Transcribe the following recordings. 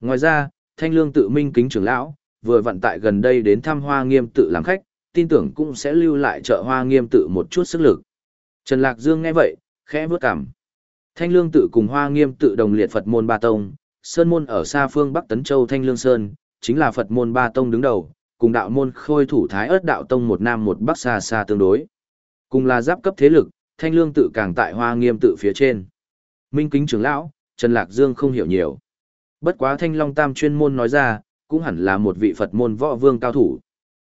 Ngoài ra, thanh lương tự minh kính trưởng lão, vừa vận tại gần đây đến thăm hoa nghiêm tự làm khách, tin tưởng cũng sẽ lưu lại chợ hoa nghiêm tự một chút sức lực. Trần Lạc Dương nghe vậy, khẽ bước cằm. Thanh lương tự cùng hoa nghiêm tự đồng liệt Phật môn Ba Tông, Sơn môn ở xa phương Bắc Tấn Châu Thanh Lương Sơn, chính là Phật môn Ba Tông đứng đầu, cùng đạo môn khôi thủ Thái ớt đạo Tông một nam một bắc xa xa tương đối. Cùng là giáp cấp thế lực, Thanh Lương tự càng tại hoa nghiêm tự phía trên. Minh kính trưởng lão, Trần Lạc Dương không hiểu nhiều. Bất quá Thanh Long Tam chuyên môn nói ra, cũng hẳn là một vị Phật môn võ vương cao thủ.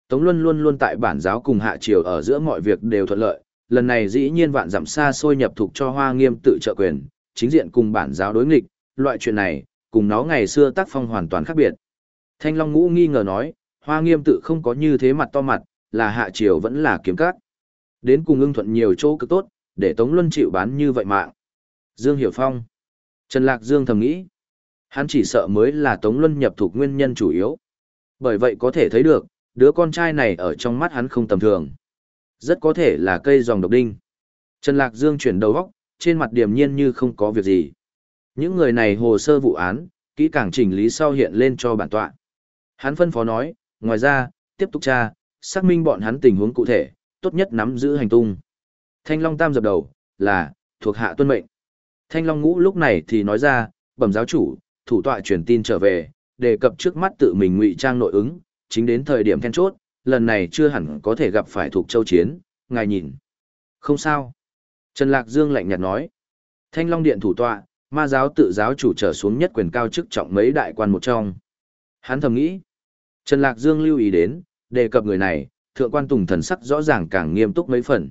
Tống Luân luôn luôn tại bản giáo cùng hạ triều ở giữa mọi việc đều thuận lợi, lần này dĩ nhiên vạn dặm xa xôi nhập thuộc cho Hoa Nghiêm tự trợ quyền, chính diện cùng bản giáo đối nghịch, loại chuyện này, cùng nó ngày xưa tác phong hoàn toàn khác biệt. Thanh Long Ngũ nghi ngờ nói, Hoa Nghiêm tự không có như thế mặt to mặt, là hạ triều vẫn là kiếm cát. Đến cùng ưng thuận nhiều chỗ cực tốt, để Tống Luân chịu bán như vậy mạng. Dương Hiểu Phong. Trần Lạc Dương thầm nghĩ. Hắn chỉ sợ mới là Tống Luân nhập thuộc nguyên nhân chủ yếu. Bởi vậy có thể thấy được, đứa con trai này ở trong mắt hắn không tầm thường. Rất có thể là cây dòng độc đinh. Trần Lạc Dương chuyển đầu góc, trên mặt điềm nhiên như không có việc gì. Những người này hồ sơ vụ án, kỹ càng chỉnh lý sau hiện lên cho bản tọa. Hắn phân phó nói, ngoài ra, tiếp tục tra, xác minh bọn hắn tình huống cụ thể, tốt nhất nắm giữ hành tung. Thanh Long Tam dập đầu, là, thuộc hạ tuân mệnh. Thanh Long Ngũ lúc này thì nói ra, bẩm giáo chủ, thủ tọa truyền tin trở về, đề cập trước mắt tự mình ngụy trang nội ứng, chính đến thời điểm then chốt, lần này chưa hẳn có thể gặp phải thuộc châu chiến, ngài nhìn. Không sao. Trần Lạc Dương lạnh nhạt nói. Thanh Long Điện thủ tọa, ma giáo tự giáo chủ trở xuống nhất quyền cao chức trọng mấy đại quan một trong. Hắn thầm nghĩ. Trần Lạc Dương lưu ý đến, đề cập người này, thượng quan tùng thần sắc rõ ràng càng nghiêm túc mấy phần.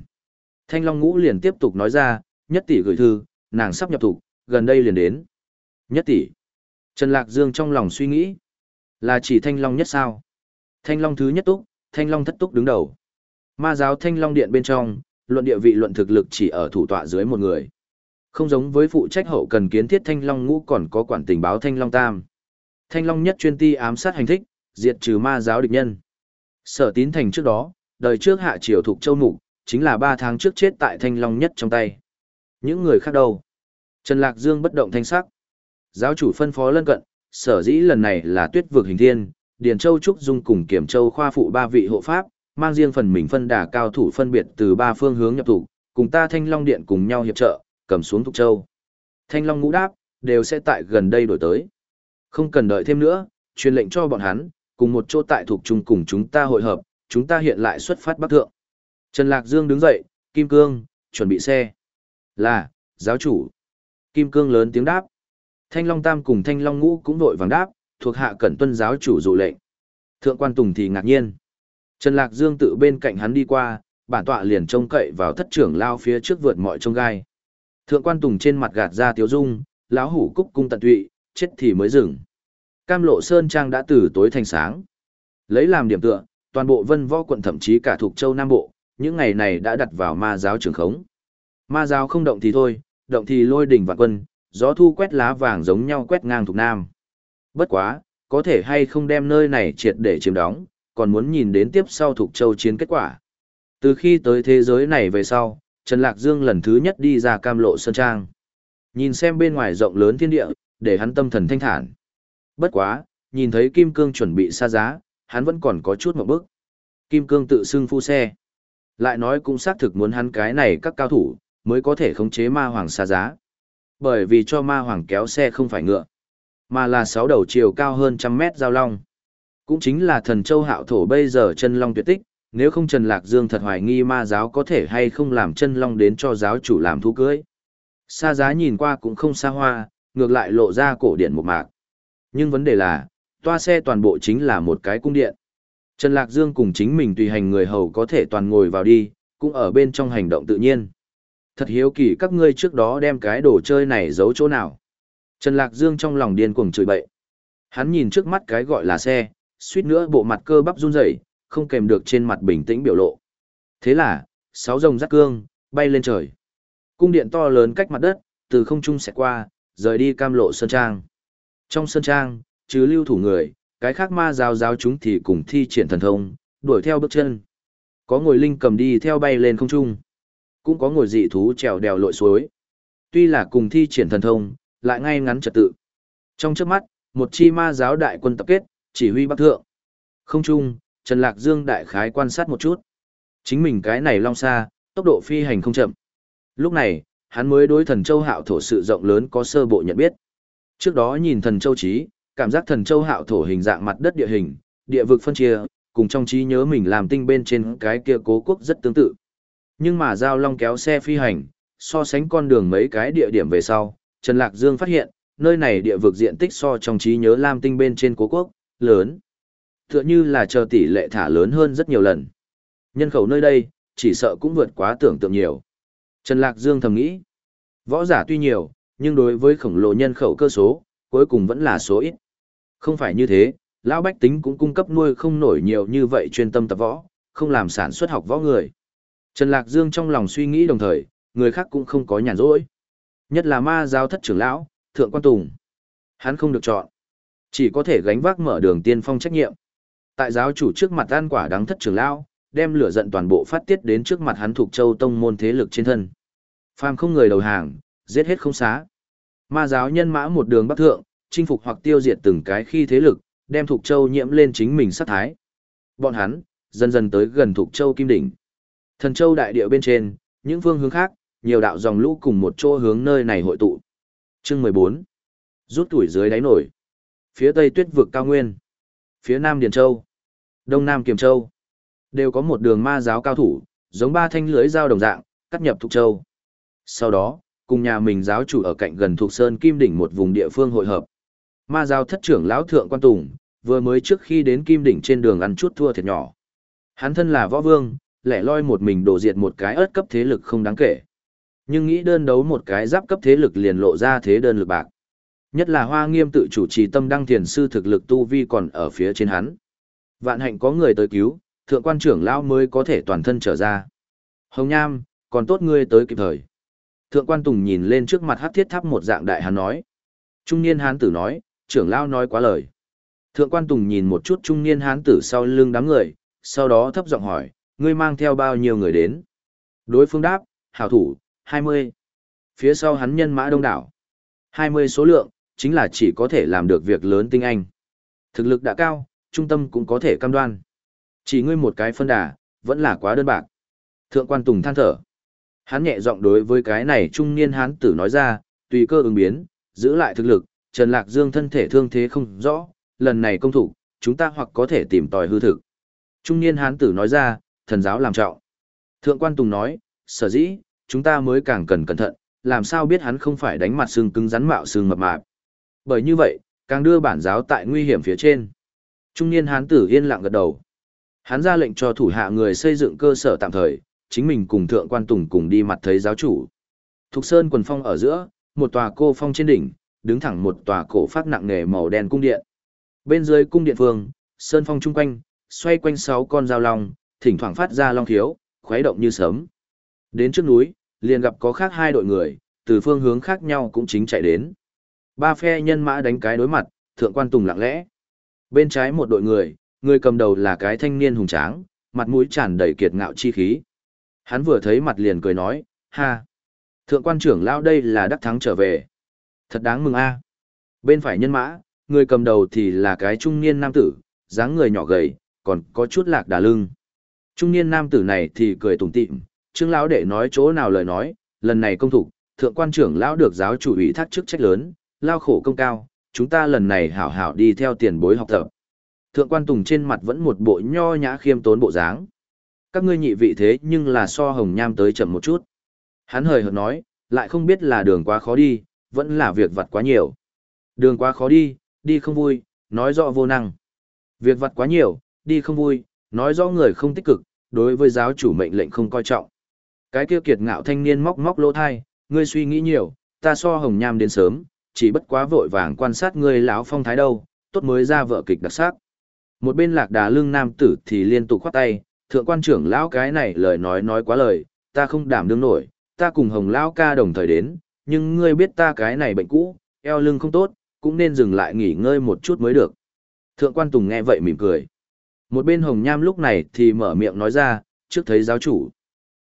Thanh Long Ngũ liền tiếp tục nói ra, nhất tỷ gửi thư, nàng sắp nhập thủ, gần đây liền đến. Nhất tỷ. Trần Lạc Dương trong lòng suy nghĩ. Là chỉ Thanh Long nhất sao? Thanh Long thứ nhất túc, Thanh Long thất túc đứng đầu. Ma giáo Thanh Long điện bên trong, luận địa vị luận thực lực chỉ ở thủ tọa dưới một người. Không giống với phụ trách hậu cần kiến thiết Thanh Long ngũ còn có quản tình báo Thanh Long tam. Thanh Long nhất chuyên ti ám sát hành thích, diệt trừ ma giáo địch nhân. Sở tín thành trước đó, đời trước hạ triều thuộc châu mục, chính là ba tháng trước chết tại Thanh Long nhất trong tay. Những người khác đâu? Trần Lạc Dương bất động thanh sắc. Giáo chủ phân phó lân cận, sở dĩ lần này là tuyết vực hình thiên, Điền Châu Trúc Dung cùng Kiểm Châu khoa phụ ba vị hộ pháp, mang riêng phần mình phân đà cao thủ phân biệt từ ba phương hướng nhập thủ, cùng ta Thanh Long Điện cùng nhau hiệp trợ, cầm xuống Thục Châu. Thanh Long ngũ đáp, đều sẽ tại gần đây đổi tới. Không cần đợi thêm nữa, truyền lệnh cho bọn hắn, cùng một chỗ tại Thục Trung cùng chúng ta hội hợp, chúng ta hiện lại xuất phát Bắc Thượng. Trần Lạc Dương đứng dậy, Kim Cương, chuẩn bị xe. Là, giáo chủ. Kim Cương lớn tiếng đáp. Thanh Long Tam cùng Thanh Long Ngũ cũng vội vàng đáp, thuộc hạ cẩn tuân giáo chủ dụ lệnh. Thượng quan Tùng thì ngạc nhiên. Trần Lạc Dương tự bên cạnh hắn đi qua, bản tọa liền trông cậy vào thất trưởng lao phía trước vượt mọi trông gai. Thượng quan Tùng trên mặt gạt ra tiếu dung, lão hủ cúc cung tận tụy, chết thì mới dừng. Cam lộ sơn trang đã từ tối thành sáng. Lấy làm điểm tựa, toàn bộ vân võ quận thậm chí cả thuộc châu Nam Bộ, những ngày này đã đặt vào ma giáo trường khống. Ma giáo không động thì thôi, động thì lôi đỉnh vạn quân, gió thu quét lá vàng giống nhau quét ngang thuộc Nam. Bất quá, có thể hay không đem nơi này triệt để chiếm đóng, còn muốn nhìn đến tiếp sau thuộc châu chiến kết quả. Từ khi tới thế giới này về sau, Trần Lạc Dương lần thứ nhất đi ra cam lộ sơn trang. Nhìn xem bên ngoài rộng lớn thiên địa, để hắn tâm thần thanh thản. Bất quá, nhìn thấy Kim Cương chuẩn bị xa giá, hắn vẫn còn có chút một bước. Kim Cương tự xưng phu xe. Lại nói cũng xác thực muốn hắn cái này các cao thủ, mới có thể khống chế ma hoàng xa giá. Bởi vì cho ma hoàng kéo xe không phải ngựa mà là sáu đầu chiều cao hơn trăm mét giao long. Cũng chính là thần châu hạo thổ bây giờ chân long tuyệt tích, nếu không Trần Lạc Dương thật hoài nghi ma giáo có thể hay không làm chân long đến cho giáo chủ làm thú cưới. Xa giá nhìn qua cũng không xa hoa, ngược lại lộ ra cổ điện một mạc. Nhưng vấn đề là, toa xe toàn bộ chính là một cái cung điện. Trần Lạc Dương cùng chính mình tùy hành người hầu có thể toàn ngồi vào đi, cũng ở bên trong hành động tự nhiên. Thật hiếu kỳ các ngươi trước đó đem cái đồ chơi này giấu chỗ nào. Trần Lạc Dương trong lòng điên cuồng chửi bậy. Hắn nhìn trước mắt cái gọi là xe, suýt nữa bộ mặt cơ bắp run rẩy, không kèm được trên mặt bình tĩnh biểu lộ. Thế là, sáu rồng rắc cương, bay lên trời. Cung điện to lớn cách mặt đất, từ không trung sẽ qua, rời đi cam lộ sơn trang. Trong sơn trang, chứ lưu thủ người, cái khác ma giáo giáo chúng thì cùng thi triển thần thông, đuổi theo bước chân. Có ngồi linh cầm đi theo bay lên không trung. Cũng có ngồi dị thú trèo đèo lội suối. Tuy là cùng thi triển thần thông, lại ngay ngắn trật tự. Trong trước mắt, một chi ma giáo đại quân tập kết, chỉ huy bắc thượng. Không chung, Trần Lạc Dương đại khái quan sát một chút. Chính mình cái này long xa, tốc độ phi hành không chậm. Lúc này, hắn mới đối thần châu hạo thổ sự rộng lớn có sơ bộ nhận biết. Trước đó nhìn thần châu trí, cảm giác thần châu hạo thổ hình dạng mặt đất địa hình, địa vực phân chia, cùng trong trí nhớ mình làm tinh bên trên cái kia cố quốc rất tương tự. Nhưng mà giao long kéo xe phi hành, so sánh con đường mấy cái địa điểm về sau, Trần Lạc Dương phát hiện, nơi này địa vực diện tích so trong trí nhớ lam tinh bên trên cố quốc, lớn. Tựa như là chờ tỷ lệ thả lớn hơn rất nhiều lần. Nhân khẩu nơi đây, chỉ sợ cũng vượt quá tưởng tượng nhiều. Trần Lạc Dương thầm nghĩ, võ giả tuy nhiều, nhưng đối với khổng lồ nhân khẩu cơ số, cuối cùng vẫn là số ít. Không phải như thế, lão bách tính cũng cung cấp nuôi không nổi nhiều như vậy chuyên tâm tập võ, không làm sản xuất học võ người. Trần Lạc Dương trong lòng suy nghĩ đồng thời, người khác cũng không có nhàn rỗi. Nhất là ma giáo thất trưởng lão, thượng quan tùng. Hắn không được chọn. Chỉ có thể gánh vác mở đường tiên phong trách nhiệm. Tại giáo chủ trước mặt an quả đáng thất trưởng lão, đem lửa giận toàn bộ phát tiết đến trước mặt hắn thuộc châu tông môn thế lực trên thân. Phàm không người đầu hàng, giết hết không xá. Ma giáo nhân mã một đường bắc thượng, chinh phục hoặc tiêu diệt từng cái khi thế lực, đem thuộc châu nhiễm lên chính mình sát thái. Bọn hắn, dần dần tới gần thuộc châu kim đỉnh. Thần châu đại địa bên trên, những phương hướng khác, nhiều đạo dòng lũ cùng một chỗ hướng nơi này hội tụ. Chương 14. Rút tuổi dưới đáy nổi. Phía tây tuyết vực cao nguyên. Phía nam Điền Châu. Đông nam Kiềm Châu. Đều có một đường ma giáo cao thủ, giống ba thanh lưới dao đồng dạng, cắt nhập thuộc châu. Sau đó, cùng nhà mình giáo chủ ở cạnh gần thuộc Sơn Kim Đỉnh một vùng địa phương hội hợp. Ma giáo thất trưởng lão thượng quan tùng, vừa mới trước khi đến Kim Đỉnh trên đường ăn chút thua thiệt nhỏ. Hắn thân là võ vương, lẻ loi một mình đổ diệt một cái ớt cấp thế lực không đáng kể. Nhưng nghĩ đơn đấu một cái giáp cấp thế lực liền lộ ra thế đơn lực bạc. Nhất là hoa nghiêm tự chủ trì tâm đăng thiền sư thực lực tu vi còn ở phía trên hắn. Vạn hạnh có người tới cứu, thượng quan trưởng lão mới có thể toàn thân trở ra. Hồng Nham, còn tốt ngươi tới kịp thời. Thượng quan Tùng nhìn lên trước mặt hắc thiết tháp một dạng đại hán nói. Trung niên hán tử nói, trưởng lão nói quá lời. Thượng quan Tùng nhìn một chút trung niên hán tử sau lưng đám người, sau đó thấp giọng hỏi, ngươi mang theo bao nhiêu người đến? Đối phương đáp, hảo thủ, 20. Phía sau hắn nhân mã đông đảo. 20 số lượng, chính là chỉ có thể làm được việc lớn tinh anh. Thực lực đã cao, trung tâm cũng có thể cam đoan. Chỉ ngươi một cái phân đà, vẫn là quá đơn bạc. Thượng quan Tùng than thở. Hắn nhẹ giọng đối với cái này trung niên hán tử nói ra, tùy cơ ứng biến, giữ lại thực lực, Trần Lạc Dương thân thể thương thế không rõ, lần này công thủ, chúng ta hoặc có thể tìm tòi hư thực. Trung niên hán tử nói ra, thần giáo làm trọng. Thượng quan Tùng nói, sở dĩ, chúng ta mới càng cần cẩn thận, làm sao biết hắn không phải đánh mặt xương cứng rắn mạo xương mập mạp. Bởi như vậy, càng đưa bản giáo tại nguy hiểm phía trên. Trung niên hán tử yên lặng gật đầu. Hắn ra lệnh cho thủ hạ người xây dựng cơ sở tạm thời, chính mình cùng thượng quan tùng cùng đi mặt thấy giáo chủ. Thục Sơn quần phong ở giữa, một tòa cô phong trên đỉnh, đứng thẳng một tòa cổ phát nặng nề màu đen cung điện. Bên dưới cung điện phương, sơn phong chung quanh, xoay quanh sáu con dao long, thỉnh thoảng phát ra long khiếu, khuấy động như sớm. Đến trước núi, liền gặp có khác hai đội người, từ phương hướng khác nhau cũng chính chạy đến. Ba phe nhân mã đánh cái đối mặt, thượng quan tùng lặng lẽ. Bên trái một đội người, người cầm đầu là cái thanh niên hùng tráng, mặt mũi tràn đầy kiệt ngạo chi khí. Hắn vừa thấy mặt liền cười nói, ha. Thượng quan trưởng lao đây là đắc thắng trở về. Thật đáng mừng a. Bên phải nhân mã, người cầm đầu thì là cái trung niên nam tử, dáng người nhỏ gầy, còn có chút lạc đà lưng. Trung niên nam tử này thì cười tủm tỉm, trương lão đệ nói chỗ nào lời nói, lần này công thủ, thượng quan trưởng lão được giáo chủ ủy thác chức trách lớn, lao khổ công cao, chúng ta lần này hảo hảo đi theo tiền bối học tập. Thượng quan Tùng trên mặt vẫn một bộ nho nhã khiêm tốn bộ dáng. Các ngươi nhị vị thế nhưng là so hồng nham tới chậm một chút. Hắn hời hợt nói, lại không biết là đường quá khó đi, vẫn là việc vặt quá nhiều. Đường quá khó đi, đi không vui, nói rõ vô năng. Việc vặt quá nhiều, đi không vui, nói rõ người không tích cực, đối với giáo chủ mệnh lệnh không coi trọng. Cái kia kiệt ngạo thanh niên móc móc lỗ thai, ngươi suy nghĩ nhiều, ta so hồng nham đến sớm, chỉ bất quá vội vàng quan sát ngươi lão phong thái đâu, tốt mới ra vợ kịch đặc sắc. Một bên lạc đà lưng nam tử thì liên tục khoát tay, thượng quan trưởng lão cái này lời nói nói quá lời, ta không đảm đương nổi, ta cùng hồng lão ca đồng thời đến, nhưng ngươi biết ta cái này bệnh cũ, eo lưng không tốt, cũng nên dừng lại nghỉ ngơi một chút mới được. Thượng quan Tùng nghe vậy mỉm cười. Một bên hồng nham lúc này thì mở miệng nói ra, trước thấy giáo chủ.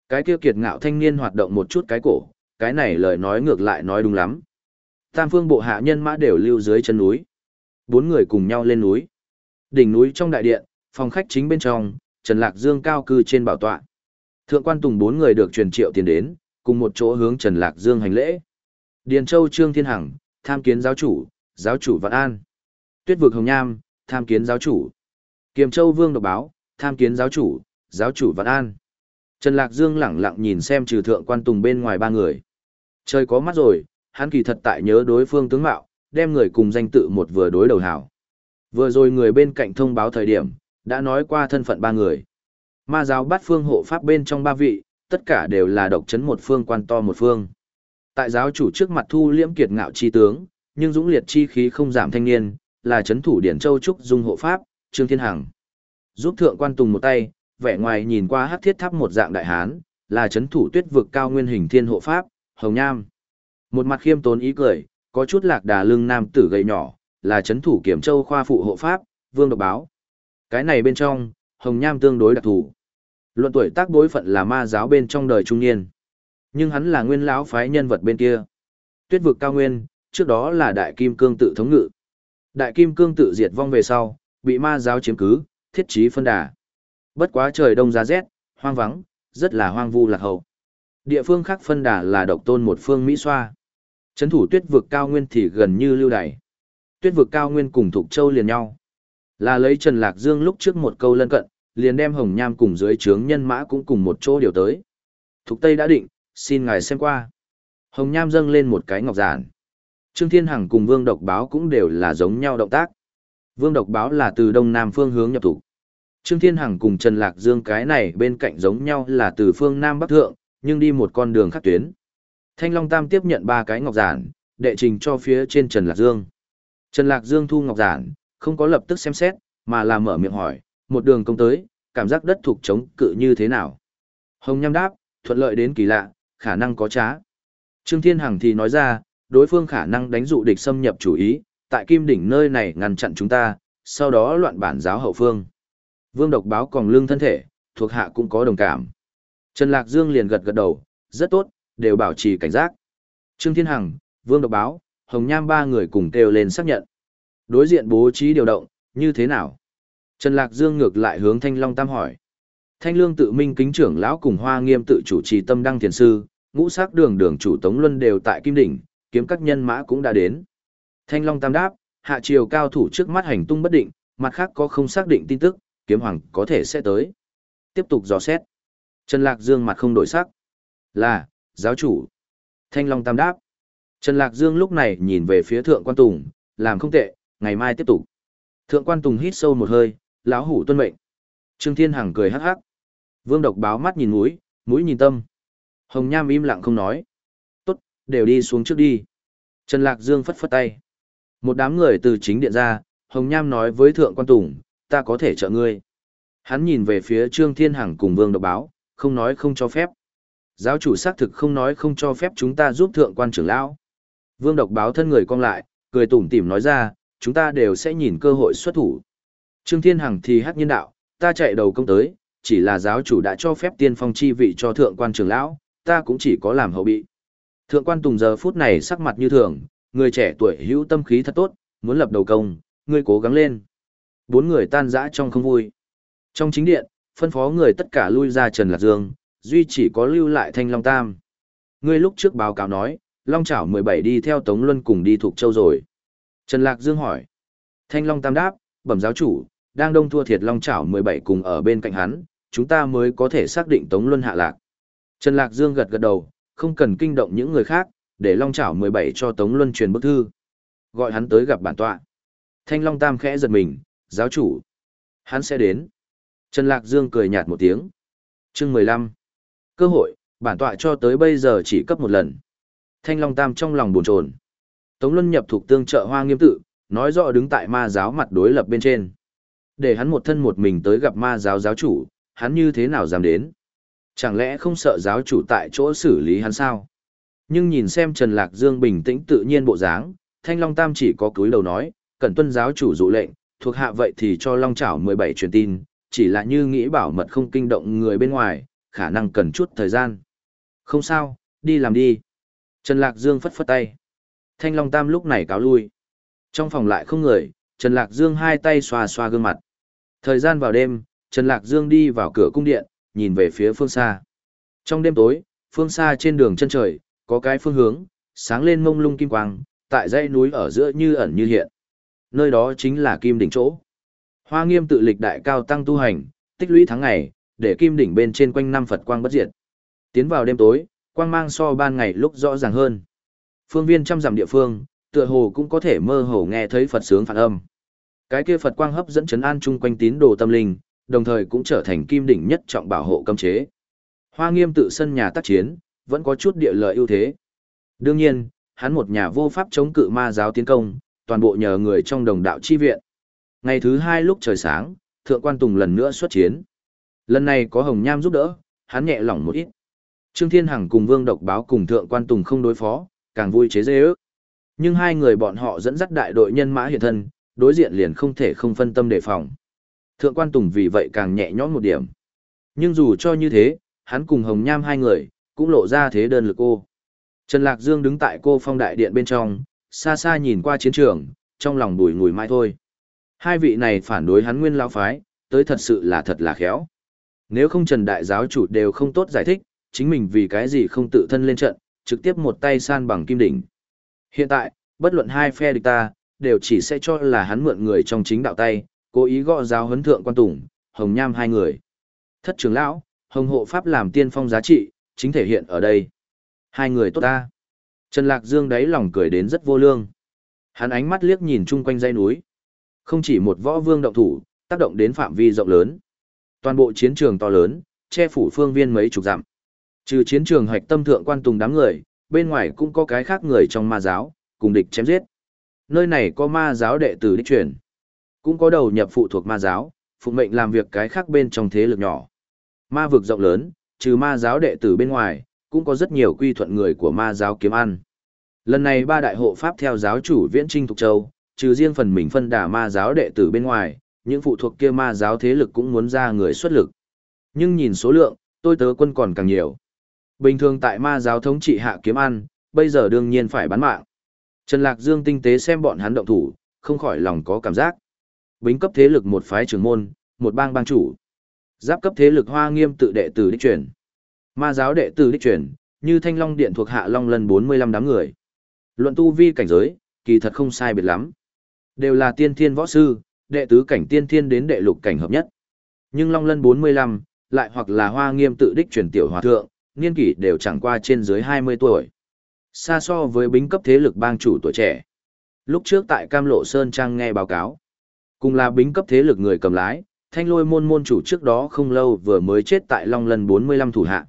Cái kia kiệt ngạo thanh niên hoạt động một chút cái cổ, cái này lời nói ngược lại nói đúng lắm. Tam phương bộ hạ nhân mã đều lưu dưới chân núi. Bốn người cùng nhau lên núi. Đỉnh núi trong đại điện, phòng khách chính bên trong, Trần Lạc Dương cao cư trên bảo tọa. Thượng quan Tùng bốn người được truyền triệu tiền đến, cùng một chỗ hướng Trần Lạc Dương hành lễ. Điền Châu Trương Thiên Hằng, tham kiến giáo chủ, giáo chủ Vạn An. Tuyết vực Hồng Nham, tham kiến giáo chủ. Kiềm Châu Vương độc báo, tham kiến giáo chủ, giáo chủ Vạn An. Trần Lạc Dương lẳng lặng nhìn xem trừ thượng quan Tùng bên ngoài ba người. Trời có mắt rồi, hắn kỳ thật tại nhớ đối phương tướng mạo, đem người cùng danh tự một vừa đối đầu hảo. Vừa rồi người bên cạnh thông báo thời điểm, đã nói qua thân phận ba người. Ma giáo bắt phương hộ pháp bên trong ba vị, tất cả đều là độc chấn một phương quan to một phương. Tại giáo chủ trước mặt thu liễm kiệt ngạo chi tướng, nhưng dũng liệt chi khí không giảm thanh niên, là chấn thủ điển châu trúc dung hộ pháp, Trương Thiên Hằng. Giúp thượng quan tùng một tay, vẻ ngoài nhìn qua hắc thiết tháp một dạng đại hán, là chấn thủ tuyết vực cao nguyên hình thiên hộ pháp, Hồng Nham. Một mặt khiêm tốn ý cười, có chút lạc đà lưng nam tử gầy nhỏ, là chấn thủ kiểm châu khoa phụ hộ pháp, Vương Độc Báo. Cái này bên trong, Hồng Nham tương đối đặc thù. Luận tuổi tác bối phận là ma giáo bên trong đời trung niên. Nhưng hắn là nguyên lão phái nhân vật bên kia. Tuyết vực cao nguyên, trước đó là đại kim cương tự thống ngự. Đại kim cương tự diệt vong về sau, bị ma giáo chiếm cứ, thiết trí phân đà. Bất quá trời đông giá rét, hoang vắng, rất là hoang vu lạc hậu. Địa phương khác phân đà là độc tôn một phương Mỹ xoa. Trấn thủ tuyết vực cao nguyên thì gần như lưu đày. Tuyết vực cao nguyên cùng Thục Châu liền nhau. Là lấy Trần Lạc Dương lúc trước một câu lân cận, liền đem Hồng Nham cùng dưới trướng nhân mã cũng cùng một chỗ điều tới. Thục Tây đã định, xin ngài xem qua. Hồng Nham dâng lên một cái ngọc giản. Trương Thiên Hằng cùng Vương Độc Báo cũng đều là giống nhau động tác. Vương Độc Báo là từ đông nam phương hướng nhập thủ. Trương Thiên Hằng cùng Trần Lạc Dương cái này bên cạnh giống nhau là từ phương nam bắc thượng, nhưng đi một con đường khác tuyến. Thanh Long Tam tiếp nhận ba cái ngọc giản, đệ trình cho phía trên Trần Lạc Dương. Trần Lạc Dương thu ngọc giản, không có lập tức xem xét, mà là mở miệng hỏi, một đường công tới, cảm giác đất thuộc chống cự như thế nào? Hồng Nham đáp, thuận lợi đến kỳ lạ, khả năng có trá. Trương Thiên Hằng thì nói ra, đối phương khả năng đánh dụ địch xâm nhập chủ ý, tại Kim Đỉnh nơi này ngăn chặn chúng ta, sau đó loạn bản giáo hậu phương. Vương độc báo còn lương thân thể, thuộc hạ cũng có đồng cảm. Trần Lạc Dương liền gật gật đầu, rất tốt, đều bảo trì cảnh giác. Trương Thiên Hằng, Vương độc báo, Hồng Nham ba người cùng kêu lên xác nhận. Đối diện bố trí điều động, như thế nào? Trần Lạc Dương ngược lại hướng Thanh Long Tam hỏi. Thanh Lương tự minh kính trưởng lão cùng Hoa Nghiêm tự chủ trì tâm đăng thiền sư, ngũ sắc đường đường chủ Tống Luân đều tại Kim Đỉnh, kiếm các nhân mã cũng đã đến. Thanh Long Tam đáp, hạ triều cao thủ trước mắt hành tung bất định, mặt khác có không xác định tin tức, kiếm hoàng có thể sẽ tới. Tiếp tục dò xét. Trần Lạc Dương mặt không đổi sắc. Là, giáo chủ. Thanh Long Tam đáp. Trần Lạc Dương lúc này nhìn về phía Thượng Quan Tùng, làm không tệ, ngày mai tiếp tục. Thượng Quan Tùng hít sâu một hơi, lão hủ tuân mệnh. Trương Thiên Hằng cười hắc hắc. Vương Độc báo mắt nhìn mũi, mũi nhìn tâm. Hồng Nham im lặng không nói. Tốt, đều đi xuống trước đi. Trần Lạc Dương phất phất tay. Một đám người từ chính điện ra, Hồng Nham nói với Thượng Quan Tùng, ta có thể trợ ngươi. Hắn nhìn về phía Trương Thiên Hằng cùng Vương Độc báo, không nói không cho phép. Giáo chủ xác thực không nói không cho phép chúng ta giúp Thượng Quan trưởng lão. Vương Độc báo thân người cong lại, cười tủm tỉm nói ra, chúng ta đều sẽ nhìn cơ hội xuất thủ. Trương Thiên Hằng thì hát nhân đạo, ta chạy đầu công tới, chỉ là giáo chủ đã cho phép tiên phong chi vị cho thượng quan trưởng lão, ta cũng chỉ có làm hậu bị. Thượng quan Tùng giờ phút này sắc mặt như thường, người trẻ tuổi hữu tâm khí thật tốt, muốn lập đầu công, ngươi cố gắng lên. Bốn người tan rã trong không vui. Trong chính điện, phân phó người tất cả lui ra Trần Lạc Dương, duy chỉ có lưu lại Thanh Long Tam. Ngươi lúc trước báo cáo nói, Long Chảo 17 đi theo Tống Luân cùng đi thuộc châu rồi. Trần Lạc Dương hỏi. Thanh Long Tam đáp, bẩm giáo chủ, đang đông thua thiệt Long Chảo 17 cùng ở bên cạnh hắn, chúng ta mới có thể xác định Tống Luân hạ lạc. Trần Lạc Dương gật gật đầu, không cần kinh động những người khác, để Long Chảo 17 cho Tống Luân truyền bức thư. Gọi hắn tới gặp bản tọa. Thanh Long Tam khẽ giật mình, giáo chủ. Hắn sẽ đến. Trần Lạc Dương cười nhạt một tiếng. Chương 15. Cơ hội, bản tọa cho tới bây giờ chỉ cấp một lần. Thanh Long Tam trong lòng buồn trồn. Tống Luân nhập thuộc tương trợ hoa nghiêm tự, nói rõ đứng tại ma giáo mặt đối lập bên trên. Để hắn một thân một mình tới gặp ma giáo giáo chủ, hắn như thế nào dám đến? Chẳng lẽ không sợ giáo chủ tại chỗ xử lý hắn sao? Nhưng nhìn xem Trần Lạc Dương bình tĩnh tự nhiên bộ dáng, Thanh Long Tam chỉ có cúi đầu nói, cần tuân giáo chủ dụ lệnh, thuộc hạ vậy thì cho Long Chảo 17 truyền tin, chỉ là như nghĩ bảo mật không kinh động người bên ngoài, khả năng cần chút thời gian. Không sao, đi làm đi. Trần Lạc Dương phất phất tay. Thanh Long Tam lúc này cáo lui. Trong phòng lại không người, Trần Lạc Dương hai tay xoa xoa gương mặt. Thời gian vào đêm, Trần Lạc Dương đi vào cửa cung điện, nhìn về phía phương xa. Trong đêm tối, phương xa trên đường chân trời, có cái phương hướng, sáng lên mông lung kim quang, tại dãy núi ở giữa như ẩn như hiện. Nơi đó chính là kim đỉnh chỗ. Hoa nghiêm tự lịch đại cao tăng tu hành, tích lũy tháng ngày, để kim đỉnh bên trên quanh năm Phật quang bất diệt. Tiến vào đêm tối, quang mang so ban ngày lúc rõ ràng hơn. Phương viên trăm dặm địa phương, tựa hồ cũng có thể mơ hồ nghe thấy Phật sướng phản âm. Cái kia Phật quang hấp dẫn chấn an chung quanh tín đồ tâm linh, đồng thời cũng trở thành kim đỉnh nhất trọng bảo hộ cấm chế. Hoa Nghiêm tự sân nhà tác chiến, vẫn có chút địa lợi ưu thế. Đương nhiên, hắn một nhà vô pháp chống cự ma giáo tiến công, toàn bộ nhờ người trong đồng đạo chi viện. Ngày thứ hai lúc trời sáng, Thượng quan Tùng lần nữa xuất chiến. Lần này có Hồng Nham giúp đỡ, hắn nhẹ lỏng một ít. Trương Thiên Hằng cùng Vương Độc Báo cùng Thượng quan Tùng không đối phó, càng vui chế dê ước. Nhưng hai người bọn họ dẫn dắt đại đội nhân mã hiện thân, đối diện liền không thể không phân tâm đề phòng. Thượng quan Tùng vì vậy càng nhẹ nhõm một điểm. Nhưng dù cho như thế, hắn cùng Hồng Nham hai người, cũng lộ ra thế đơn lực cô. Trần Lạc Dương đứng tại cô phong đại điện bên trong, xa xa nhìn qua chiến trường, trong lòng bùi ngùi mãi thôi. Hai vị này phản đối hắn nguyên lão phái, tới thật sự là thật là khéo. Nếu không Trần Đại giáo chủ đều không tốt giải thích, chính mình vì cái gì không tự thân lên trận, trực tiếp một tay san bằng kim đỉnh. Hiện tại, bất luận hai phe địch ta, đều chỉ sẽ cho là hắn mượn người trong chính đạo tay, cố ý gõ giáo huấn thượng quan tùng, hồng nham hai người. Thất trưởng lão, hồng hộ pháp làm tiên phong giá trị, chính thể hiện ở đây. Hai người tốt ta. Trần Lạc Dương đáy lòng cười đến rất vô lương. Hắn ánh mắt liếc nhìn chung quanh dãy núi. Không chỉ một võ vương động thủ, tác động đến phạm vi rộng lớn. Toàn bộ chiến trường to lớn, che phủ phương viên mấy chục dặm. Trừ chiến trường hoạch tâm thượng quan tùng đám người, bên ngoài cũng có cái khác người trong ma giáo, cùng địch chém giết. Nơi này có ma giáo đệ tử đích truyền. Cũng có đầu nhập phụ thuộc ma giáo, phụ mệnh làm việc cái khác bên trong thế lực nhỏ. Ma vực rộng lớn, trừ ma giáo đệ tử bên ngoài, cũng có rất nhiều quy thuận người của ma giáo kiếm ăn. Lần này ba đại hộ pháp theo giáo chủ Viễn Trinh Thục Châu, trừ riêng phần mình phân đà ma giáo đệ tử bên ngoài, những phụ thuộc kia ma giáo thế lực cũng muốn ra người xuất lực. Nhưng nhìn số lượng, tôi tớ quân còn càng nhiều. Bình thường tại ma giáo thống trị hạ kiếm ăn, bây giờ đương nhiên phải bán mạng. Trần Lạc Dương tinh tế xem bọn hắn động thủ, không khỏi lòng có cảm giác. Bính cấp thế lực một phái trưởng môn, một bang bang chủ. Giáp cấp thế lực hoa nghiêm tự đệ tử đích truyền. Ma giáo đệ tử đích truyền, như thanh long điện thuộc hạ long lân 45 đám người. Luận tu vi cảnh giới, kỳ thật không sai biệt lắm. Đều là tiên thiên võ sư, đệ tứ cảnh tiên thiên đến đệ lục cảnh hợp nhất. Nhưng long lân 45, lại hoặc là hoa nghiêm tự đích truyền tiểu hòa thượng, niên kỷ đều chẳng qua trên dưới 20 tuổi. Xa so với bính cấp thế lực bang chủ tuổi trẻ. Lúc trước tại Cam Lộ Sơn Trang nghe báo cáo, cùng là bính cấp thế lực người cầm lái, thanh lôi môn môn chủ trước đó không lâu vừa mới chết tại Long Lân 45 thủ hạ.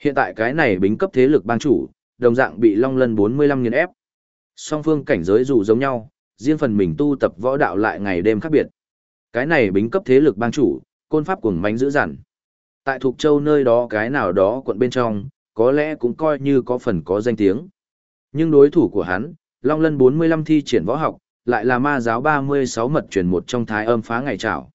Hiện tại cái này bính cấp thế lực bang chủ, đồng dạng bị Long Lân 45 nghiền ép. Song phương cảnh giới dù giống nhau, riêng phần mình tu tập võ đạo lại ngày đêm khác biệt. Cái này bính cấp thế lực bang chủ, côn pháp cuồng mánh dữ dằn. Tại Thục Châu nơi đó cái nào đó quận bên trong, có lẽ cũng coi như có phần có danh tiếng. Nhưng đối thủ của hắn, Long Lân 45 thi triển võ học, lại là ma giáo 36 mật truyền một trong thái âm phá ngày trảo.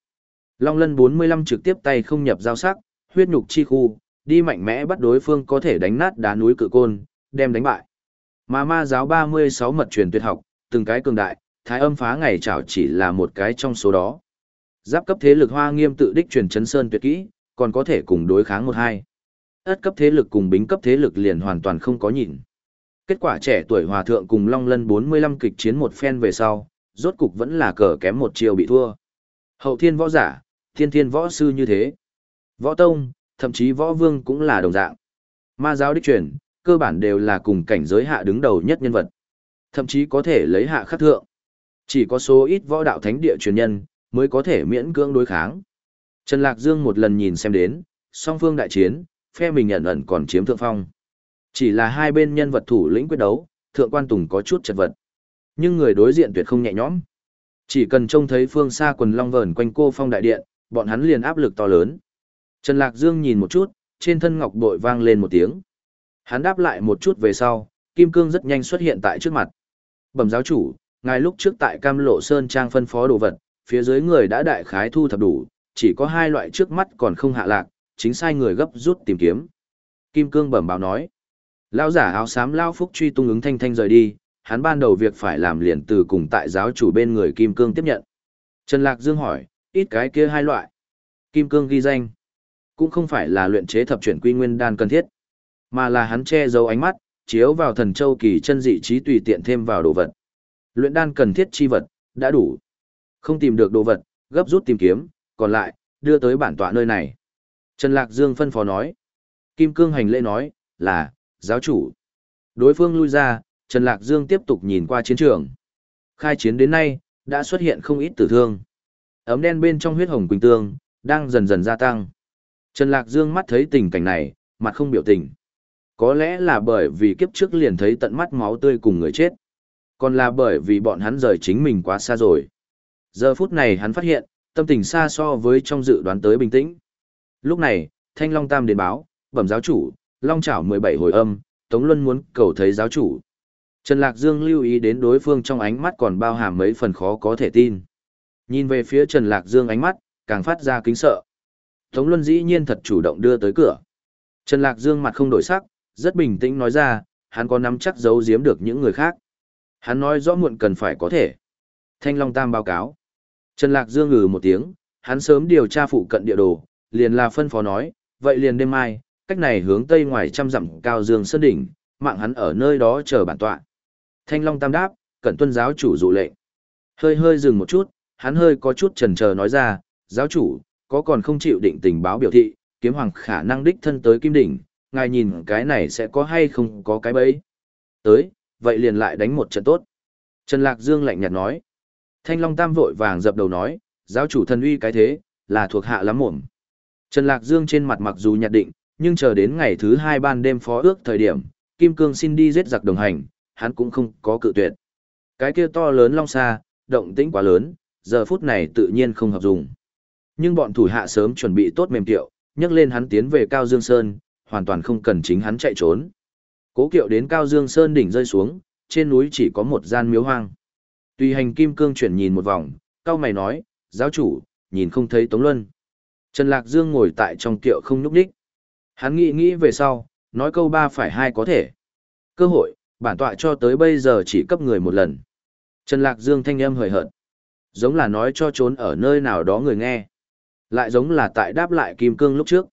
Long Lân 45 trực tiếp tay không nhập giao sắc, huyết nhục chi khu, đi mạnh mẽ bắt đối phương có thể đánh nát đá núi cự côn, đem đánh bại. Mà ma giáo 36 mật truyền tuyệt học, từng cái cường đại, thái âm phá ngày chảo chỉ là một cái trong số đó. Giáp cấp thế lực hoa nghiêm tự đích truyền chấn sơn tuyệt kỹ, còn có thể cùng đối kháng một hai. Ất cấp thế lực cùng bính cấp thế lực liền hoàn toàn không có nhìn. Kết quả trẻ tuổi hòa thượng cùng Long Lân 45 kịch chiến một phen về sau, rốt cục vẫn là cờ kém một chiều bị thua. Hậu thiên võ giả, thiên thiên võ sư như thế. Võ tông, thậm chí võ vương cũng là đồng dạng. Ma giáo đích truyền, cơ bản đều là cùng cảnh giới hạ đứng đầu nhất nhân vật. Thậm chí có thể lấy hạ khắc thượng. Chỉ có số ít võ đạo thánh địa truyền nhân, mới có thể miễn cưỡng đối kháng. Trần Lạc Dương một lần nhìn xem đến, song phương đại chiến, phe mình ẩn ẩn còn chiếm thượng phong. Chỉ là hai bên nhân vật thủ lĩnh quyết đấu, thượng quan tùng có chút chật vật. Nhưng người đối diện tuyệt không nhẹ nhõm. Chỉ cần trông thấy phương xa quần long vờn quanh cô phong đại điện, bọn hắn liền áp lực to lớn. Trần Lạc Dương nhìn một chút, trên thân ngọc bội vang lên một tiếng. Hắn đáp lại một chút về sau, kim cương rất nhanh xuất hiện tại trước mặt. Bẩm giáo chủ, ngài lúc trước tại Cam Lộ Sơn Trang phân phó đồ vật, phía dưới người đã đại khái thu thập đủ, chỉ có hai loại trước mắt còn không hạ lạc, chính sai người gấp rút tìm kiếm. Kim Cương bẩm báo nói. Lão giả áo xám lao phúc truy tung ứng thanh thanh rời đi, hắn ban đầu việc phải làm liền từ cùng tại giáo chủ bên người Kim Cương tiếp nhận. Trần Lạc Dương hỏi, ít cái kia hai loại. Kim Cương ghi danh, cũng không phải là luyện chế thập chuyển quy nguyên đan cần thiết, mà là hắn che giấu ánh mắt, chiếu vào thần châu kỳ chân dị trí tùy tiện thêm vào đồ vật. Luyện đan cần thiết chi vật, đã đủ. Không tìm được đồ vật, gấp rút tìm kiếm, còn lại, đưa tới bản tọa nơi này. Trần Lạc Dương phân phó nói. Kim Cương hành lễ nói, là, giáo chủ. Đối phương lui ra, Trần Lạc Dương tiếp tục nhìn qua chiến trường. Khai chiến đến nay, đã xuất hiện không ít tử thương. Ấm đen bên trong huyết hồng quỳnh tương, đang dần dần gia tăng. Trần Lạc Dương mắt thấy tình cảnh này, mặt không biểu tình. Có lẽ là bởi vì kiếp trước liền thấy tận mắt máu tươi cùng người chết. Còn là bởi vì bọn hắn rời chính mình quá xa rồi. Giờ phút này hắn phát hiện, tâm tình xa so với trong dự đoán tới bình tĩnh. Lúc này, Thanh Long Tam đến báo, bẩm giáo chủ, Long Chảo 17 hồi âm, Tống Luân muốn cầu thấy giáo chủ. Trần Lạc Dương lưu ý đến đối phương trong ánh mắt còn bao hàm mấy phần khó có thể tin. Nhìn về phía Trần Lạc Dương ánh mắt, càng phát ra kính sợ. Tống Luân dĩ nhiên thật chủ động đưa tới cửa. Trần Lạc Dương mặt không đổi sắc, rất bình tĩnh nói ra, hắn có nắm chắc giấu giếm được những người khác. Hắn nói rõ muộn cần phải có thể. Thanh Long Tam báo cáo. Trần Lạc Dương ngừ một tiếng, hắn sớm điều tra phụ cận địa đồ, liền là phân phó nói, vậy liền đêm mai, cách này hướng tây ngoài trăm dặm cao dương sơn đỉnh, mạng hắn ở nơi đó chờ bản tọa. Thanh Long Tam đáp, cẩn tuân giáo chủ dụ lệnh. Hơi hơi dừng một chút, hắn hơi có chút chần chờ nói ra, giáo chủ, có còn không chịu định tình báo biểu thị, kiếm hoàng khả năng đích thân tới kim đỉnh, ngài nhìn cái này sẽ có hay không có cái bẫy. Tới, vậy liền lại đánh một trận tốt. Trần Lạc Dương lạnh nhạt nói. Thanh Long Tam vội vàng dập đầu nói, giáo chủ thần uy cái thế, là thuộc hạ lắm mồm. Trần Lạc Dương trên mặt mặc dù nhạt định, nhưng chờ đến ngày thứ hai ban đêm phó ước thời điểm, Kim Cương xin đi giết giặc đồng hành, hắn cũng không có cự tuyệt. Cái kia to lớn long xa, động tĩnh quá lớn, giờ phút này tự nhiên không hợp dùng. Nhưng bọn thủ hạ sớm chuẩn bị tốt mềm tiệu, nhấc lên hắn tiến về Cao Dương Sơn, hoàn toàn không cần chính hắn chạy trốn. Cố kiệu đến Cao Dương Sơn đỉnh rơi xuống, trên núi chỉ có một gian miếu hoang. Tùy hành Kim Cương chuyển nhìn một vòng, cao mày nói, giáo chủ, nhìn không thấy Tống Luân. Trần Lạc Dương ngồi tại trong kiệu không nhúc đích. Hắn nghĩ nghĩ về sau, nói câu ba phải hai có thể. Cơ hội, bản tọa cho tới bây giờ chỉ cấp người một lần. Trần Lạc Dương thanh âm hời hợt. Giống là nói cho trốn ở nơi nào đó người nghe. Lại giống là tại đáp lại Kim Cương lúc trước.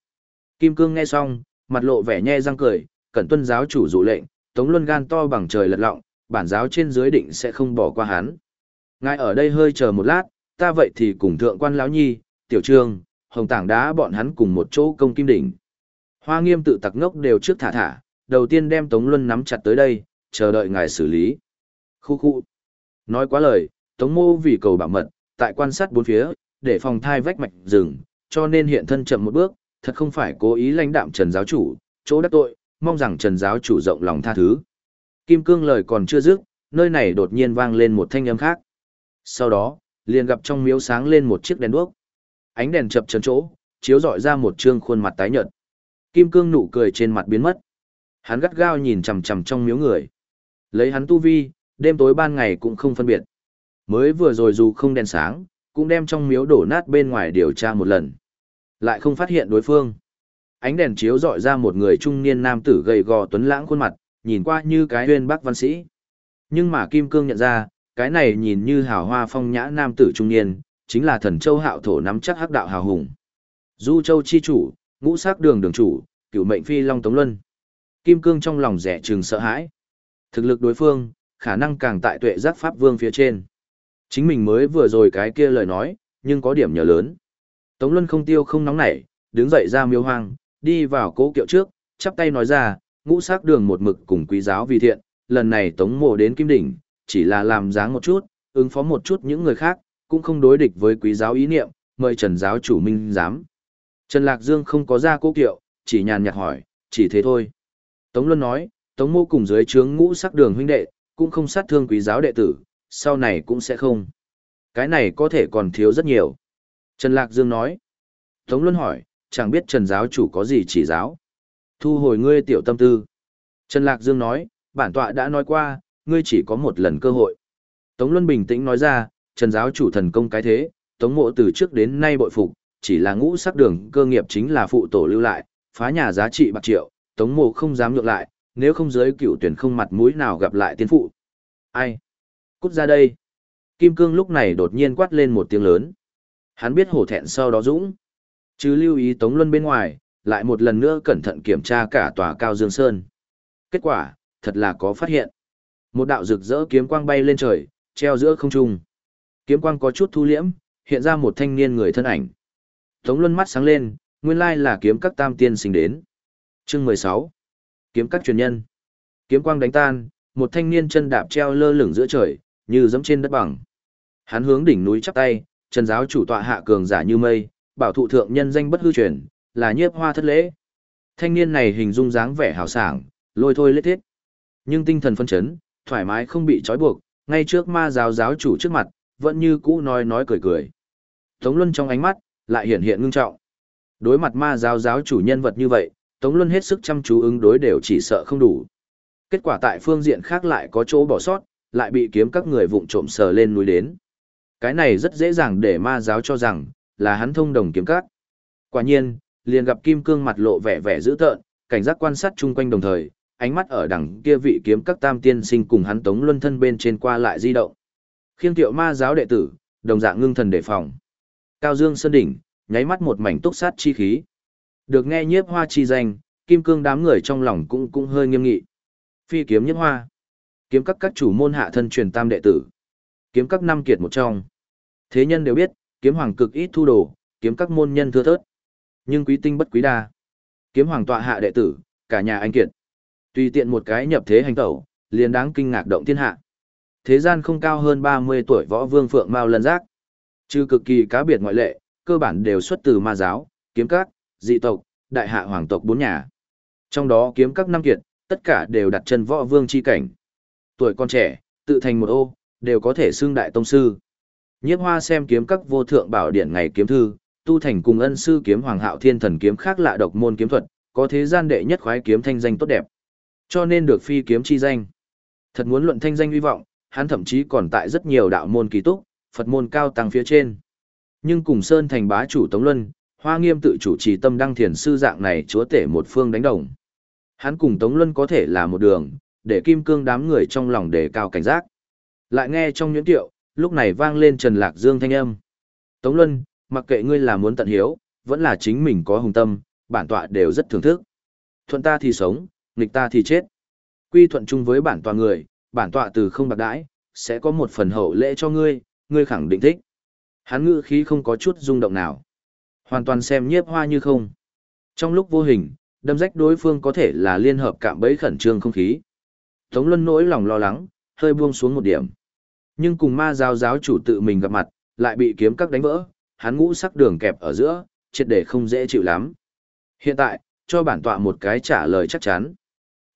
Kim Cương nghe xong, mặt lộ vẻ nhe răng cười, cẩn tuân giáo chủ dụ lệnh, Tống Luân gan to bằng trời lật lọng, bản giáo trên dưới định sẽ không bỏ qua hắn. Ngài ở đây hơi chờ một lát, ta vậy thì cùng thượng quan lão nhi, tiểu trương, hồng tảng đá bọn hắn cùng một chỗ công kim đỉnh. Hoa nghiêm tự tặc ngốc đều trước thả thả, đầu tiên đem Tống Luân nắm chặt tới đây, chờ đợi ngài xử lý. Khu khu. Nói quá lời, Tống Mô vì cầu bảo mật, tại quan sát bốn phía, để phòng thai vách mạch rừng, cho nên hiện thân chậm một bước, thật không phải cố ý lãnh đạm Trần giáo chủ, chỗ đắc tội, mong rằng Trần giáo chủ rộng lòng tha thứ. Kim cương lời còn chưa dứt, nơi này đột nhiên vang lên một thanh âm khác. Sau đó, liền gặp trong miếu sáng lên một chiếc đèn đuốc. Ánh đèn chập chấn chỗ, chiếu rọi ra một trương khuôn mặt tái nhợt. Kim cương nụ cười trên mặt biến mất. Hắn gắt gao nhìn chằm chằm trong miếu người. Lấy hắn tu vi, đêm tối ban ngày cũng không phân biệt. Mới vừa rồi dù không đèn sáng, cũng đem trong miếu đổ nát bên ngoài điều tra một lần. Lại không phát hiện đối phương. Ánh đèn chiếu dọi ra một người trung niên nam tử gầy gò tuấn lãng khuôn mặt, nhìn qua như cái huyên bác văn sĩ. Nhưng mà Kim Cương nhận ra, cái này nhìn như hào hoa phong nhã nam tử trung niên, chính là thần châu hạo thổ nắm chắc hắc đạo hào hùng. Du châu chi chủ, ngũ sắc đường đường chủ, cửu mệnh phi long tống luân. Kim Cương trong lòng rẻ trừng sợ hãi. Thực lực đối phương, khả năng càng tại tuệ giác pháp vương phía trên. Chính mình mới vừa rồi cái kia lời nói, nhưng có điểm nhờ lớn. Tống Luân không tiêu không nóng nảy, đứng dậy ra miếu hoang, đi vào cố kiệu trước, chắp tay nói ra, ngũ sắc đường một mực cùng quý giáo vì thiện, lần này tống mộ đến kim đỉnh, chỉ là làm dáng một chút, ứng phó một chút những người khác, cũng không đối địch với quý giáo ý niệm, mời trần giáo chủ minh giám. Trần Lạc Dương không có ra cố kiệu, chỉ nhàn nhạt hỏi, chỉ thế thôi. Tống Luân nói, Tống Mộ cùng dưới trướng ngũ sắc đường huynh đệ, cũng không sát thương quý giáo đệ tử, sau này cũng sẽ không. Cái này có thể còn thiếu rất nhiều. Trần Lạc Dương nói. Tống Luân hỏi, chẳng biết Trần giáo chủ có gì chỉ giáo. Thu hồi ngươi tiểu tâm tư. Trần Lạc Dương nói, bản tọa đã nói qua, ngươi chỉ có một lần cơ hội. Tống Luân bình tĩnh nói ra, Trần giáo chủ thần công cái thế, Tống mộ từ trước đến nay bội phục, chỉ là ngũ sắc đường cơ nghiệp chính là phụ tổ lưu lại, phá nhà giá trị bạc triệu, Tống mộ không dám nhượng lại, nếu không giới cựu tuyển không mặt mũi nào gặp lại tiên phụ. Ai? Cút ra đây. Kim Cương lúc này đột nhiên quát lên một tiếng lớn. Hắn biết hổ thẹn sau đó dũng. Chứ lưu ý Tống Luân bên ngoài, lại một lần nữa cẩn thận kiểm tra cả tòa cao Dương Sơn. Kết quả, thật là có phát hiện. Một đạo rực rỡ kiếm quang bay lên trời, treo giữa không trung. Kiếm quang có chút thu liễm, hiện ra một thanh niên người thân ảnh. Tống Luân mắt sáng lên, nguyên lai là kiếm các tam tiên sinh đến. Chương mười sáu Kiếm các truyền nhân. Kiếm quang đánh tan, một thanh niên chân đạp treo lơ lửng giữa trời, như dẫm trên đất bằng. Hắn hướng đỉnh núi chắp tay, Trần giáo chủ tọa hạ cường giả như mây, bảo thụ thượng nhân danh bất hư truyền, là nhiếp hoa thất lễ. Thanh niên này hình dung dáng vẻ hào sảng, lôi thôi lết thiết. Nhưng tinh thần phân chấn, thoải mái không bị trói buộc, ngay trước ma giáo giáo chủ trước mặt, vẫn như cũ nói nói cười cười. Tống Luân trong ánh mắt, lại hiện hiện ngưng trọng. Đối mặt ma giáo giáo chủ nhân vật như vậy, Tống Luân hết sức chăm chú ứng đối đều chỉ sợ không đủ. Kết quả tại phương diện khác lại có chỗ bỏ sót, lại bị kiếm các người vụng trộm sờ lên núi đến. Cái này rất dễ dàng để ma giáo cho rằng, là hắn thông đồng kiếm các. Quả nhiên, liền gặp kim cương mặt lộ vẻ vẻ dữ tợn, cảnh giác quan sát chung quanh đồng thời, ánh mắt ở đằng kia vị kiếm các tam tiên sinh cùng hắn tống luân thân bên trên qua lại di động. Khiêng tiệu ma giáo đệ tử, đồng dạng ngưng thần đề phòng. Cao Dương Sơn Đỉnh, nháy mắt một mảnh túc sát chi khí. Được nghe nhiếp hoa chi danh, kim cương đám người trong lòng cũng cũng hơi nghiêm nghị. Phi kiếm nhiếp hoa. Kiếm các các chủ môn hạ thân truyền tam đệ tử. Kiếm các năm kiệt một trong. Thế nhân đều biết, kiếm hoàng cực ít thu đồ, kiếm các môn nhân thưa thớt. Nhưng quý tinh bất quý đa. Kiếm hoàng tọa hạ đệ tử, cả nhà anh kiệt. Tùy tiện một cái nhập thế hành tẩu, liền đáng kinh ngạc động thiên hạ. Thế gian không cao hơn 30 tuổi võ vương phượng mao lân giác. Trừ cực kỳ cá biệt ngoại lệ, cơ bản đều xuất từ ma giáo, kiếm các, dị tộc, đại hạ hoàng tộc bốn nhà. Trong đó kiếm các năm kiệt, tất cả đều đặt chân võ vương chi cảnh. Tuổi con trẻ, tự thành một ô, đều có thể xưng đại tông sư. Nhiếp hoa xem kiếm các vô thượng bảo điển ngày kiếm thư, tu thành cùng ân sư kiếm hoàng hạo thiên thần kiếm khác lạ độc môn kiếm thuật, có thế gian đệ nhất khoái kiếm thanh danh tốt đẹp. Cho nên được phi kiếm chi danh. Thật muốn luận thanh danh uy vọng, hắn thậm chí còn tại rất nhiều đạo môn kỳ túc, Phật môn cao tăng phía trên. Nhưng cùng Sơn thành bá chủ Tống Luân, Hoa Nghiêm tự chủ trì tâm đăng thiền sư dạng này chúa tể một phương đánh đồng. Hắn cùng Tống Luân có thể là một đường, để kim cương đám người trong lòng đề cao cảnh giác. Lại nghe trong nhuyễn tiệu, lúc này vang lên Trần Lạc Dương thanh âm. Tống Luân, mặc kệ ngươi là muốn tận hiếu, vẫn là chính mình có hùng tâm, bản tọa đều rất thưởng thức. Thuận ta thì sống, nghịch ta thì chết. Quy thuận chung với bản tọa người, bản tọa từ không bạc đãi, sẽ có một phần hậu lễ cho ngươi, ngươi khẳng định thích. Hắn ngữ khí không có chút rung động nào. Hoàn toàn xem nhiếp hoa như không. Trong lúc vô hình, đâm rách đối phương có thể là liên hợp cạm bẫy khẩn trương không khí. Tống Luân nỗi lòng lo lắng, hơi buông xuống một điểm. Nhưng cùng ma giáo giáo chủ tự mình gặp mặt, lại bị kiếm các đánh vỡ, hắn ngũ sắc đường kẹp ở giữa, triệt để không dễ chịu lắm. Hiện tại, cho bản tọa một cái trả lời chắc chắn.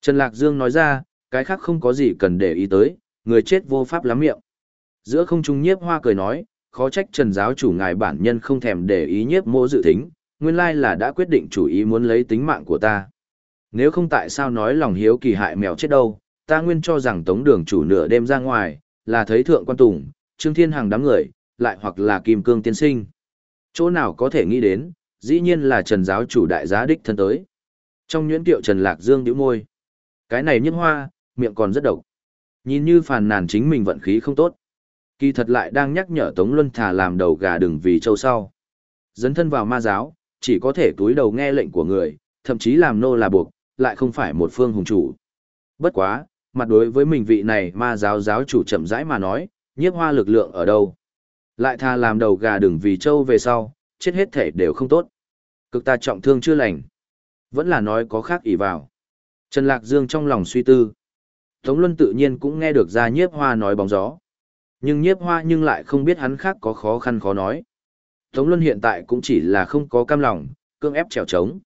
Trần Lạc Dương nói ra, cái khác không có gì cần để ý tới, người chết vô pháp lắm miệng. Giữa không trung nhiếp hoa cười nói, khó trách Trần giáo chủ ngài bản nhân không thèm để ý nhiếp mô dự tính, nguyên lai là đã quyết định chủ ý muốn lấy tính mạng của ta. Nếu không tại sao nói lòng hiếu kỳ hại mèo chết đâu, ta nguyên cho rằng tống đường chủ nửa đêm ra ngoài, là thấy thượng quan tùng, trương thiên hàng đám người, lại hoặc là kim cương tiên sinh. Chỗ nào có thể nghĩ đến, dĩ nhiên là trần giáo chủ đại giá đích thân tới. Trong nhuyễn tiệu trần lạc dương nhíu môi. Cái này nhiễm hoa, miệng còn rất độc. Nhìn như phàn nàn chính mình vận khí không tốt. Kỳ thật lại đang nhắc nhở Tống Luân thà làm đầu gà đừng vì châu sau. Dấn thân vào ma giáo, chỉ có thể túi đầu nghe lệnh của người, thậm chí làm nô là buộc, lại không phải một phương hùng chủ. Bất quá, mặt đối với mình vị này ma giáo giáo chủ chậm rãi mà nói, nhiếp hoa lực lượng ở đâu. Lại tha làm đầu gà đừng vì châu về sau, chết hết thể đều không tốt. Cực ta trọng thương chưa lành. Vẫn là nói có khác ỷ vào. Trần Lạc Dương trong lòng suy tư. Tống Luân tự nhiên cũng nghe được ra nhiếp hoa nói bóng gió. Nhưng nhiếp hoa nhưng lại không biết hắn khác có khó khăn khó nói. Tống Luân hiện tại cũng chỉ là không có cam lòng, cương ép trèo trống.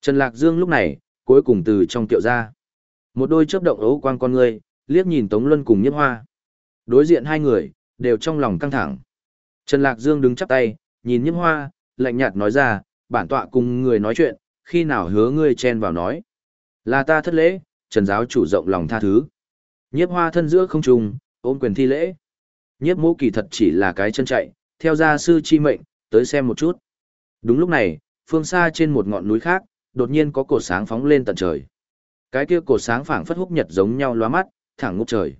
Trần Lạc Dương lúc này, cuối cùng từ trong tiệu ra. Một đôi chớp động ấu quang con người, liếc nhìn Tống Luân cùng nhiếp hoa. Đối diện hai người, đều trong lòng căng thẳng. Trần Lạc Dương đứng chắp tay, nhìn nhiếp hoa, lạnh nhạt nói ra, bản tọa cùng người nói chuyện, khi nào hứa ngươi chen vào nói. Là ta thất lễ, Trần giáo chủ rộng lòng tha thứ. Nhiếp hoa thân giữa không trùng, ôm quyền thi lễ. Nhiếp mũ kỳ thật chỉ là cái chân chạy, theo gia sư chi mệnh, tới xem một chút. Đúng lúc này, phương xa trên một ngọn núi khác, đột nhiên có cột sáng phóng lên tận trời. Cái kia cột sáng phảng phất húc nhật giống nhau lóa mắt, thẳng ngút trời.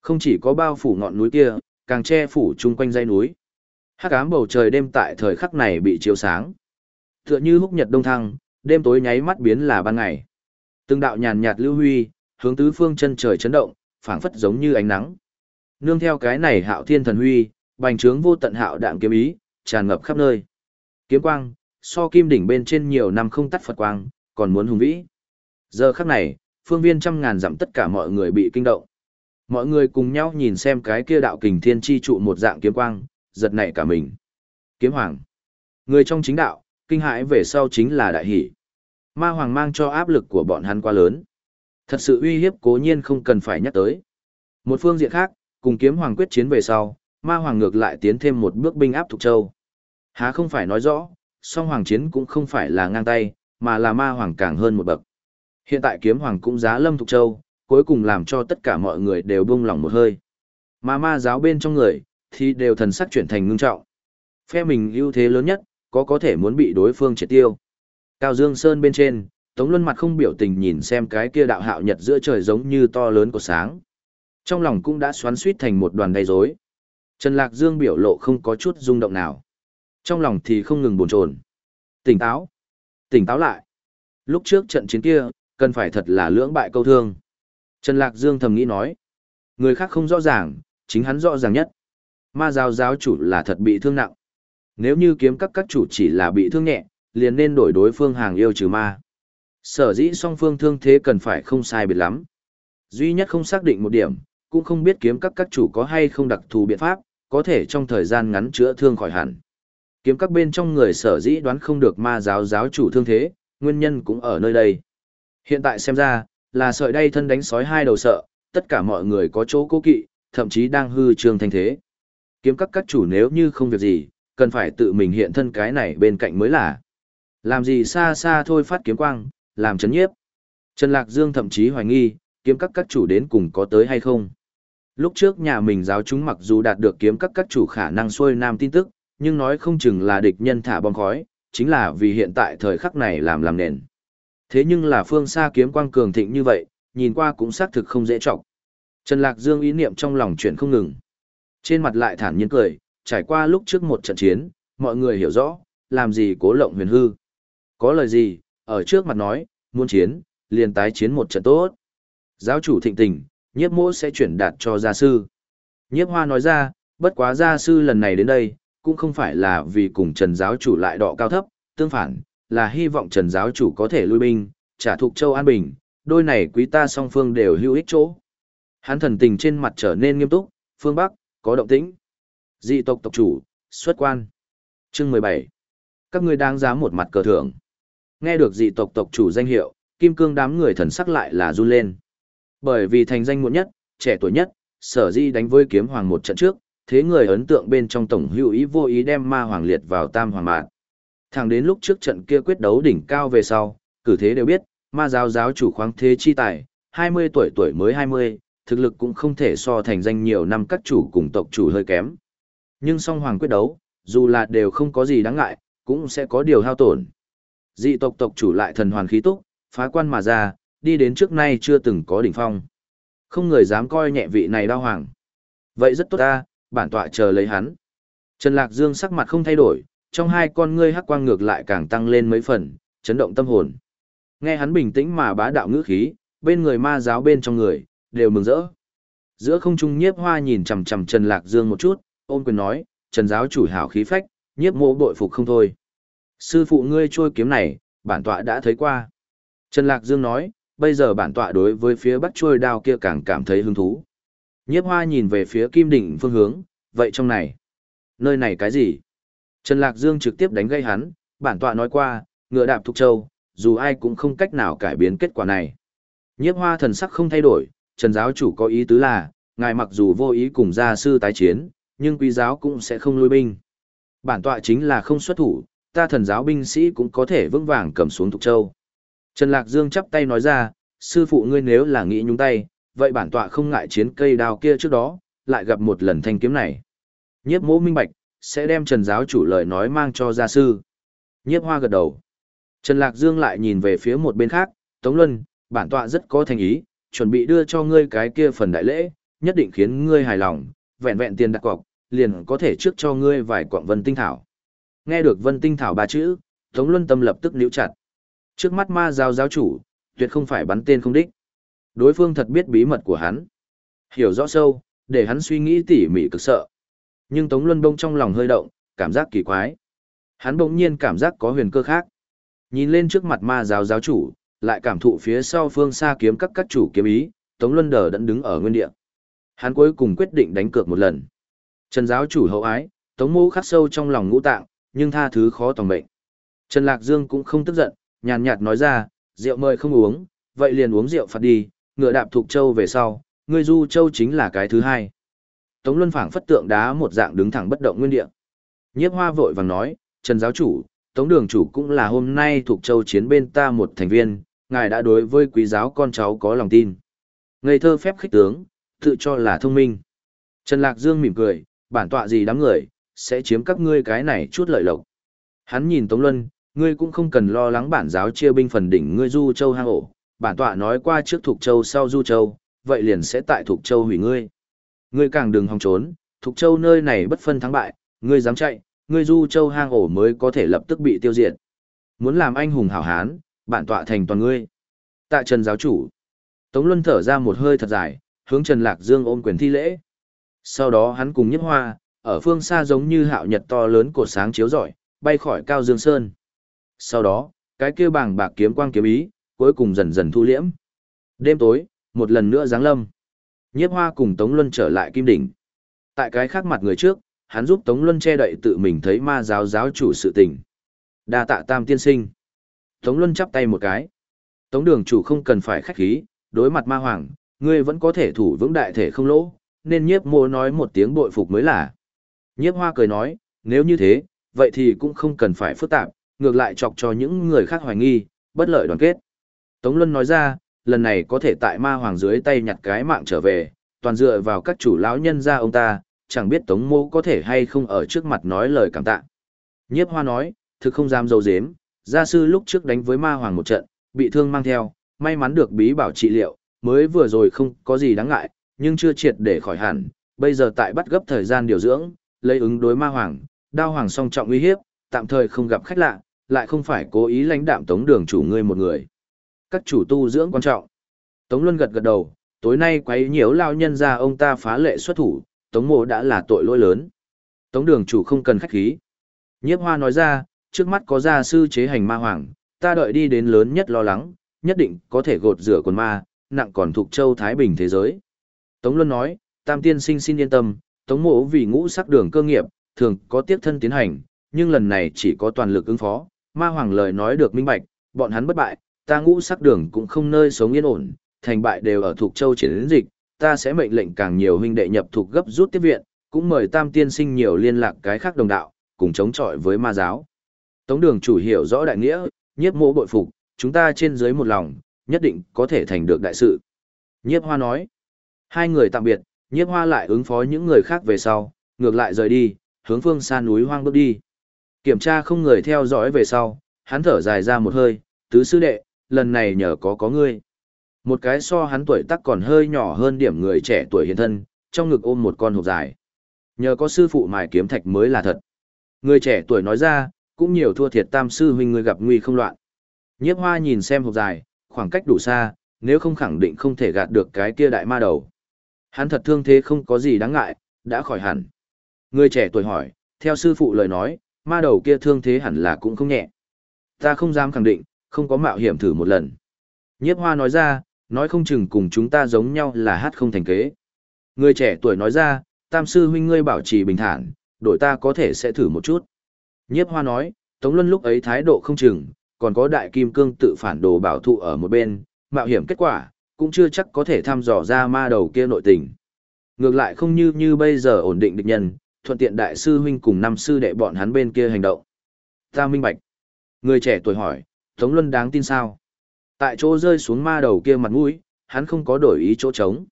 Không chỉ có bao phủ ngọn núi kia, càng che phủ chung quanh dãy núi. Hắc ám bầu trời đêm tại thời khắc này bị chiếu sáng. Tựa như húc nhật đông thăng, đêm tối nháy mắt biến là ban ngày. Từng đạo nhàn nhạt lưu huy, hướng tứ phương chân trời chấn động, phảng phất giống như ánh nắng. Nương theo cái này hạo thiên thần huy, bành trướng vô tận hạo đạm kiếm ý, tràn ngập khắp nơi. Kiếm quang, so kim đỉnh bên trên nhiều năm không tắt Phật quang, còn muốn hùng vĩ. Giờ khắc này, phương viên trăm ngàn dặm tất cả mọi người bị kinh động. Mọi người cùng nhau nhìn xem cái kia đạo kình thiên chi trụ một dạng kiếm quang, giật nảy cả mình. Kiếm hoàng. Người trong chính đạo, kinh hãi về sau chính là đại hỷ. Ma hoàng mang cho áp lực của bọn hắn quá lớn. Thật sự uy hiếp cố nhiên không cần phải nhắc tới. Một phương diện khác, cùng kiếm hoàng quyết chiến về sau, ma hoàng ngược lại tiến thêm một bước binh áp Thục Châu. Há không phải nói rõ, song hoàng chiến cũng không phải là ngang tay, mà là ma hoàng càng hơn một bậc. Hiện tại kiếm hoàng cũng giá lâm Thục Châu, cuối cùng làm cho tất cả mọi người đều buông lòng một hơi. Mà ma giáo bên trong người, thì đều thần sắc chuyển thành ngưng trọng. Phe mình ưu thế lớn nhất, có có thể muốn bị đối phương triệt tiêu. Cao Dương Sơn bên trên, Tống Luân mặt không biểu tình nhìn xem cái kia đạo hạo nhật giữa trời giống như to lớn của sáng. Trong lòng cũng đã xoắn suýt thành một đoàn đầy rối. Trần Lạc Dương biểu lộ không có chút rung động nào. Trong lòng thì không ngừng buồn chồn. Tỉnh táo. Tỉnh táo lại. Lúc trước trận chiến kia, cần phải thật là lưỡng bại câu thương. Trần Lạc Dương thầm nghĩ nói. Người khác không rõ ràng, chính hắn rõ ràng nhất. Ma giáo giáo chủ là thật bị thương nặng. Nếu như kiếm các các chủ chỉ là bị thương nhẹ, liền nên đổi đối phương hàng yêu trừ ma. Sở dĩ song phương thương thế cần phải không sai biệt lắm. Duy nhất không xác định một điểm, cũng không biết kiếm các các chủ có hay không đặc thù biện pháp, có thể trong thời gian ngắn chữa thương khỏi hẳn. Kiếm các bên trong người sở dĩ đoán không được ma giáo giáo chủ thương thế, nguyên nhân cũng ở nơi đây. Hiện tại xem ra, là sợi đay thân đánh sói hai đầu sợ, tất cả mọi người có chỗ cố kỵ, thậm chí đang hư trương thanh thế. Kiếm các các chủ nếu như không việc gì, cần phải tự mình hiện thân cái này bên cạnh mới là. Làm gì xa xa thôi phát kiếm quang, làm chấn nhiếp. Trần Lạc Dương thậm chí hoài nghi, kiếm các các chủ đến cùng có tới hay không. Lúc trước nhà mình giáo chúng mặc dù đạt được kiếm các các chủ khả năng xuôi nam tin tức, nhưng nói không chừng là địch nhân thả bom khói, chính là vì hiện tại thời khắc này làm làm nền. Thế nhưng là phương xa kiếm quang cường thịnh như vậy, nhìn qua cũng xác thực không dễ trọng. Trần Lạc Dương ý niệm trong lòng chuyển không ngừng. Trên mặt lại thản nhiên cười, trải qua lúc trước một trận chiến, mọi người hiểu rõ, làm gì cố lộng huyền hư. Có lời gì, ở trước mặt nói, muốn chiến, liền tái chiến một trận tốt. Giáo chủ thịnh tình, nhiếp mỗ sẽ chuyển đạt cho gia sư. Nhiếp hoa nói ra, bất quá gia sư lần này đến đây, cũng không phải là vì cùng Trần giáo chủ lại đọ cao thấp, tương phản, là hy vọng Trần giáo chủ có thể lui binh, trả thục châu an bình, đôi này quý ta song phương đều hữu ích chỗ. Hắn thần tình trên mặt trở nên nghiêm túc, phương Bắc, có động tĩnh. Dị tộc tộc chủ, xuất quan. Chương mười bảy Các ngươi đang dám một mặt cờ thưởng. Nghe được dị tộc tộc chủ danh hiệu, kim cương đám người thần sắc lại là run lên. Bởi vì thành danh muộn nhất, trẻ tuổi nhất, sở di đánh với kiếm hoàng một trận trước, thế người ấn tượng bên trong tổng hữu ý vô ý đem ma hoàng liệt vào tam hoàng mạng. Thẳng đến lúc trước trận kia quyết đấu đỉnh cao về sau, cử thế đều biết, ma giáo giáo chủ khoáng thế chi tài, 20 tuổi tuổi mới 20, thực lực cũng không thể so thành danh nhiều năm các chủ cùng tộc chủ hơi kém. Nhưng song hoàng quyết đấu, dù là đều không có gì đáng ngại, cũng sẽ có điều hao tổn. Dị tộc tộc chủ lại thần hoàn khí túc, phá quan mà ra, đi đến trước nay chưa từng có đỉnh phong. Không người dám coi nhẹ vị này đao hoàng. Vậy rất tốt ta, bản tọa chờ lấy hắn. Trần Lạc Dương sắc mặt không thay đổi, trong hai con ngươi hắc quang ngược lại càng tăng lên mấy phần, chấn động tâm hồn. Nghe hắn bình tĩnh mà bá đạo ngữ khí, bên người ma giáo bên trong người, đều mừng rỡ. Giữa không trung nhiếp hoa nhìn chằm chằm Trần Lạc Dương một chút, ôn quyền nói, Trần giáo chủ hảo khí phách, nhiếp mộ bội phục không thôi. Sư phụ ngươi trôi kiếm này, bản tọa đã thấy qua. Trần Lạc Dương nói, bây giờ bản tọa đối với phía bắc trôi đao kia càng cảm thấy hứng thú. Nhiếp hoa nhìn về phía kim đỉnh phương hướng, vậy trong này, nơi này cái gì? Trần Lạc Dương trực tiếp đánh gây hắn, bản tọa nói qua, ngựa đạp thục châu, dù ai cũng không cách nào cải biến kết quả này. Nhiếp hoa thần sắc không thay đổi, Trần giáo chủ có ý tứ là, ngài mặc dù vô ý cùng gia sư tái chiến, nhưng quý giáo cũng sẽ không lui binh. Bản tọa chính là không xuất thủ, ta thần giáo binh sĩ cũng có thể vững vàng cầm xuống Thục Châu. Trần Lạc Dương chắp tay nói ra, sư phụ ngươi nếu là nghĩ nhúng tay, vậy bản tọa không ngại chiến cây đao kia trước đó, lại gặp một lần thanh kiếm này. Nhiếp mỗ minh bạch, sẽ đem Trần giáo chủ lời nói mang cho gia sư. Nhiếp hoa gật đầu. Trần Lạc Dương lại nhìn về phía một bên khác, Tống Luân, bản tọa rất có thành ý, chuẩn bị đưa cho ngươi cái kia phần đại lễ, nhất định khiến ngươi hài lòng, vẹn vẹn tiền đặt cọc, liền có thể trước cho ngươi vài quặng vân tinh thảo. Nghe được vân tinh thảo ba chữ, Tống Luân tâm lập tức níu chặt. Trước mắt ma giáo giáo chủ, tuyệt không phải bắn tên không đích. Đối phương thật biết bí mật của hắn. Hiểu rõ sâu, để hắn suy nghĩ tỉ mỉ cực sợ. Nhưng Tống Luân bông trong lòng hơi động, cảm giác kỳ quái. Hắn bỗng nhiên cảm giác có huyền cơ khác. Nhìn lên trước mặt ma giáo giáo chủ, lại cảm thụ phía sau phương xa kiếm các các chủ kiếm ý, Tống Luân đờ đẫn đứng ở nguyên địa. Hắn cuối cùng quyết định đánh cược một lần. Trần giáo chủ hậu ái, Tống Mô khắc sâu trong lòng ngũ tạng, nhưng tha thứ khó tòng mệnh. Trần Lạc Dương cũng không tức giận, nhàn nhạt nói ra, rượu mời không uống, vậy liền uống rượu phạt đi, ngựa đạp thuộc châu về sau, ngươi du châu chính là cái thứ hai. Tống Luân phảng phất tượng đá một dạng đứng thẳng bất động nguyên địa. Nhiếp Hoa vội vàng nói, Trần giáo chủ, Tống đường chủ cũng là hôm nay thuộc châu chiến bên ta một thành viên, ngài đã đối với quý giáo con cháu có lòng tin. Ngây thơ phép khích tướng, tự cho là thông minh. Trần Lạc Dương mỉm cười, bản tọa gì đám người, sẽ chiếm các ngươi cái này chút lợi lộc. Hắn nhìn Tống Luân, ngươi cũng không cần lo lắng bản giáo chia binh phần đỉnh ngươi Du Châu hang ổ, bản tọa nói qua trước thuộc Châu sau Du Châu, vậy liền sẽ tại thuộc Châu hủy ngươi. Ngươi càng đừng hòng trốn, Thục Châu nơi này bất phân thắng bại, ngươi dám chạy, ngươi Du Châu hang ổ mới có thể lập tức bị tiêu diệt. Muốn làm anh hùng hảo hán, bản tọa thành toàn ngươi. Tạ Trần giáo chủ, Tống Luân thở ra một hơi thật dài, hướng Trần Lạc Dương ôm quyền thi lễ. Sau đó hắn cùng Nhất Hoa, ở phương xa giống như hạo nhật to lớn cột sáng chiếu rọi, bay khỏi cao dương sơn. Sau đó, cái kia bảng bạc kiếm quang kiếm ý, cuối cùng dần dần thu liễm. Đêm tối, một lần nữa giáng lâm. Nhiếp Hoa cùng Tống Luân trở lại Kim Đỉnh. Tại cái khác mặt người trước, hắn giúp Tống Luân che đậy tự mình thấy ma giáo giáo chủ sự tình. Đa tạ tam tiên sinh. Tống Luân chắp tay một cái. Tống đường chủ không cần phải khách khí, đối mặt ma hoàng, ngươi vẫn có thể thủ vững đại thể không lỗ, nên nhiếp mô nói một tiếng bội phục mới là. Nhiếp hoa cười nói, nếu như thế, vậy thì cũng không cần phải phức tạp, ngược lại chọc cho những người khác hoài nghi, bất lợi đoàn kết. Tống Luân nói ra, lần này có thể tại ma hoàng dưới tay nhặt cái mạng trở về, toàn dựa vào các chủ lão nhân gia ông ta, chẳng biết Tống Mô có thể hay không ở trước mặt nói lời cảm tạ. Nhiếp hoa nói, thực không dám dấu dếm, gia sư lúc trước đánh với ma hoàng một trận, bị thương mang theo, may mắn được bí bảo trị liệu, mới vừa rồi không có gì đáng ngại, nhưng chưa triệt để khỏi hẳn, bây giờ tại bắt gấp thời gian điều dưỡng, lấy ứng đối ma hoàng, đao hoàng song trọng uy hiếp, tạm thời không gặp khách lạ, lại không phải cố ý lãnh đạm tống đường chủ ngươi một người. Các chủ tu dưỡng quan trọng. Tống Luân gật gật đầu, tối nay quấy nhiễu lao nhân ra ông ta phá lệ xuất thủ, tống mộ đã là tội lỗi lớn. Tống đường chủ không cần khách khí. Nhiếp hoa nói ra, trước mắt có gia sư chế hành ma hoàng, ta đợi đi đến lớn nhất lo lắng, nhất định có thể gột rửa quần ma, nặng còn thuộc châu Thái Bình thế giới. Tống Luân nói, Tam Tiên sinh xin yên tâm, Tống mộ vì ngũ sắc đường cơ nghiệp, thường có tiếp thân tiến hành, nhưng lần này chỉ có toàn lực ứng phó, ma hoàng lời nói được minh bạch, bọn hắn bất bại, ta ngũ sắc đường cũng không nơi sống yên ổn, thành bại đều ở thuộc châu chiến dịch, ta sẽ mệnh lệnh càng nhiều huynh đệ nhập thuộc gấp rút tiếp viện, cũng mời Tam Tiên sinh nhiều liên lạc cái khác đồng đạo, cùng chống chọi với ma giáo. Tống đường chủ hiểu rõ đại nghĩa, nhiếp mộ bội phục, chúng ta trên dưới một lòng, nhất định có thể thành được đại sự. Nhiếp hoa nói, hai người tạm biệt, nhiếp hoa lại ứng phó những người khác về sau, ngược lại rời đi, hướng phương xa núi hoang bước đi. Kiểm tra không người theo dõi về sau, hắn thở dài ra một hơi, tứ sư đệ, lần này nhờ có có ngươi. Một cái so hắn tuổi tác còn hơi nhỏ hơn điểm người trẻ tuổi hiện thân, trong ngực ôm một con hộp dài. Nhờ có sư phụ mài kiếm thạch mới là thật. Người trẻ tuổi nói ra, cũng nhiều thua thiệt tam sư huynh người gặp nguy không loạn. Nhiếp hoa nhìn xem hộp dài, khoảng cách đủ xa, nếu không khẳng định không thể gạt được cái kia đại ma đầu. Hắn thật thương thế không có gì đáng ngại, đã khỏi hẳn. Người trẻ tuổi hỏi, theo sư phụ lời nói, ma đầu kia thương thế hẳn là cũng không nhẹ. Ta không dám khẳng định, không có mạo hiểm thử một lần. Nhiếp hoa nói ra, nói không chừng cùng chúng ta giống nhau là hát không thành kế. Người trẻ tuổi nói ra, tam sư huynh ngươi bảo trì bình thản, đội ta có thể sẽ thử một chút. Nhiếp hoa nói, Tống Luân lúc ấy thái độ không chừng, còn có đại kim cương tự phản đồ bảo thụ ở một bên, mạo hiểm kết quả, cũng chưa chắc có thể thăm dò ra ma đầu kia nội tình. Ngược lại không như như bây giờ ổn định địch nhân, thuận tiện đại sư huynh cùng năm sư đệ bọn hắn bên kia hành động. Ta minh bạch. Người trẻ tuổi hỏi, Tống Luân đáng tin sao? Tại chỗ rơi xuống ma đầu kia mặt mũi, hắn không có đổi ý chỗ trống.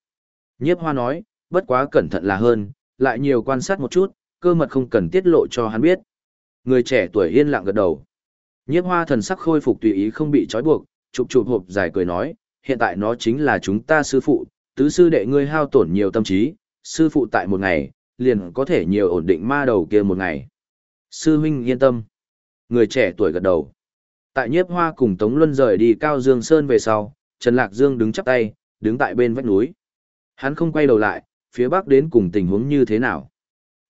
Nhiếp hoa nói, bất quá cẩn thận là hơn, lại nhiều quan sát một chút, cơ mật không cần tiết lộ cho hắn biết. Người trẻ tuổi yên lặng gật đầu. Nhiếp hoa thần sắc khôi phục tùy ý không bị trói buộc, chụp chụp hộp dài cười nói, hiện tại nó chính là chúng ta sư phụ, tứ sư đệ ngươi hao tổn nhiều tâm trí, sư phụ tại một ngày, liền có thể nhiều ổn định ma đầu kia một ngày. Sư huynh yên tâm. Người trẻ tuổi gật đầu. Tại nhiếp hoa cùng Tống Luân rời đi Cao Dương Sơn về sau, Trần Lạc Dương đứng chắp tay, đứng tại bên vách núi. Hắn không quay đầu lại, phía bắc đến cùng tình huống như thế nào.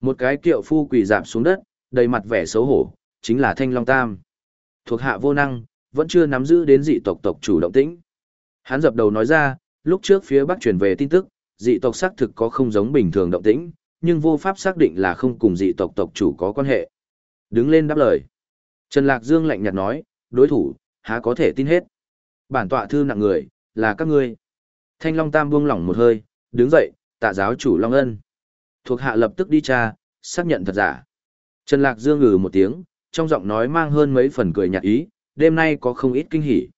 Một cái kiệu phu quỳ dạp xuống đất, đầy mặt vẻ xấu hổ, chính là Thanh Long Tam. Thuộc hạ vô năng, vẫn chưa nắm giữ đến dị tộc tộc chủ động tĩnh. Hắn dập đầu nói ra, lúc trước phía bắc truyền về tin tức, dị tộc xác thực có không giống bình thường động tĩnh, nhưng vô pháp xác định là không cùng dị tộc tộc chủ có quan hệ. Đứng lên đáp lời. Trần Lạc Dương lạnh nhạt nói, đối thủ, há có thể tin hết. Bản tọa thư nặng người, là các ngươi. Thanh Long Tam buông lỏng một hơi, đứng dậy, tạ giáo chủ Long Ân. Thuộc hạ lập tức đi tra, xác nhận thật giả. Trần Lạc Dương ngừ một tiếng, trong giọng nói mang hơn mấy phần cười nhạt ý, đêm nay có không ít kinh hỉ.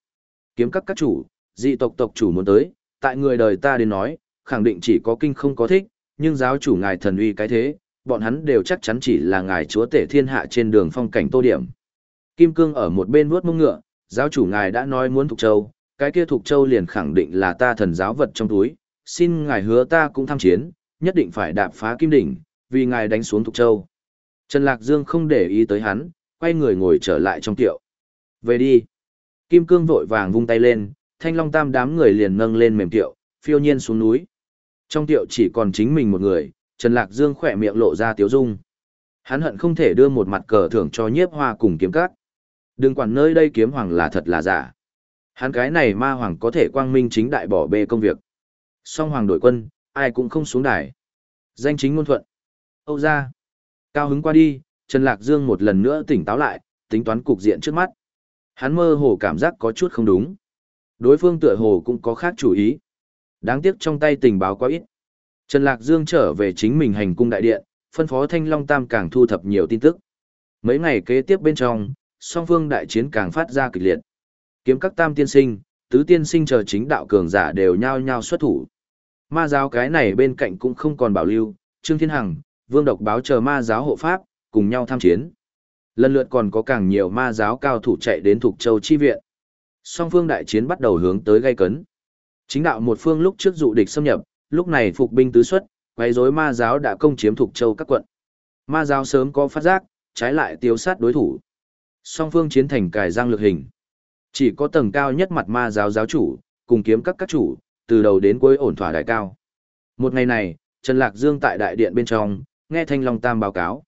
Kiếm các các chủ, dị tộc tộc chủ muốn tới, tại người đời ta đến nói, khẳng định chỉ có kinh không có thích, nhưng giáo chủ ngài thần uy cái thế, bọn hắn đều chắc chắn chỉ là ngài chúa tể thiên hạ trên đường phong cảnh tô điểm. Kim Cương ở một bên vuốt mông ngựa, giáo chủ ngài đã nói muốn Thục Châu, cái kia Thục Châu liền khẳng định là ta thần giáo vật trong túi, xin ngài hứa ta cũng tham chiến, nhất định phải đạp phá kim đỉnh, vì ngài đánh xuống Thục Châu. Trần Lạc Dương không để ý tới hắn, quay người ngồi trở lại trong tiệu. Về đi. Kim Cương vội vàng vung tay lên, thanh long tam đám người liền nâng lên mềm tiệu, phiêu nhiên xuống núi. Trong tiệu chỉ còn chính mình một người, Trần Lạc Dương khỏe miệng lộ ra tiếu dung. Hắn hận không thể đưa một mặt cờ thưởng cho nhiếp hoa cùng kiếm cát. Đừng quản nơi đây kiếm hoàng là thật là giả. Hắn cái này ma hoàng có thể quang minh chính đại bỏ bê công việc. Song hoàng đội quân, ai cũng không xuống đài. Danh chính ngôn thuận. Âu ra. Cao hứng qua đi, Trần Lạc Dương một lần nữa tỉnh táo lại, tính toán cục diện trước mắt. Hắn mơ hồ cảm giác có chút không đúng. Đối phương tựa hồ cũng có khác chủ ý. Đáng tiếc trong tay tình báo quá ít. Trần Lạc Dương trở về chính mình hành cung đại điện, phân phó Thanh Long Tam càng thu thập nhiều tin tức. Mấy ngày kế tiếp bên trong, song phương đại chiến càng phát ra kịch liệt. Kiếm các tam tiên sinh, tứ tiên sinh chờ chính đạo cường giả đều nhao nhao xuất thủ. Ma giáo cái này bên cạnh cũng không còn bảo lưu, Trương Thiên Hằng, Vương Độc báo chờ ma giáo hộ pháp, cùng nhau tham chiến. Lần lượt còn có càng nhiều ma giáo cao thủ chạy đến Thục Châu chi viện. Song phương đại chiến bắt đầu hướng tới gây cấn. Chính đạo một phương lúc trước dụ địch xâm nhập, lúc này phục binh tứ xuất, quấy rối ma giáo đã công chiếm Thục Châu các quận. Ma giáo sớm có phát giác, trái lại tiêu sát đối thủ. Song phương chiến thành cài giang lược hình. Chỉ có tầng cao nhất mặt ma giáo giáo chủ, cùng kiếm các các chủ, từ đầu đến cuối ổn thỏa đại cao. Một ngày này, Trần Lạc Dương tại đại điện bên trong, nghe Thanh Long Tam báo cáo.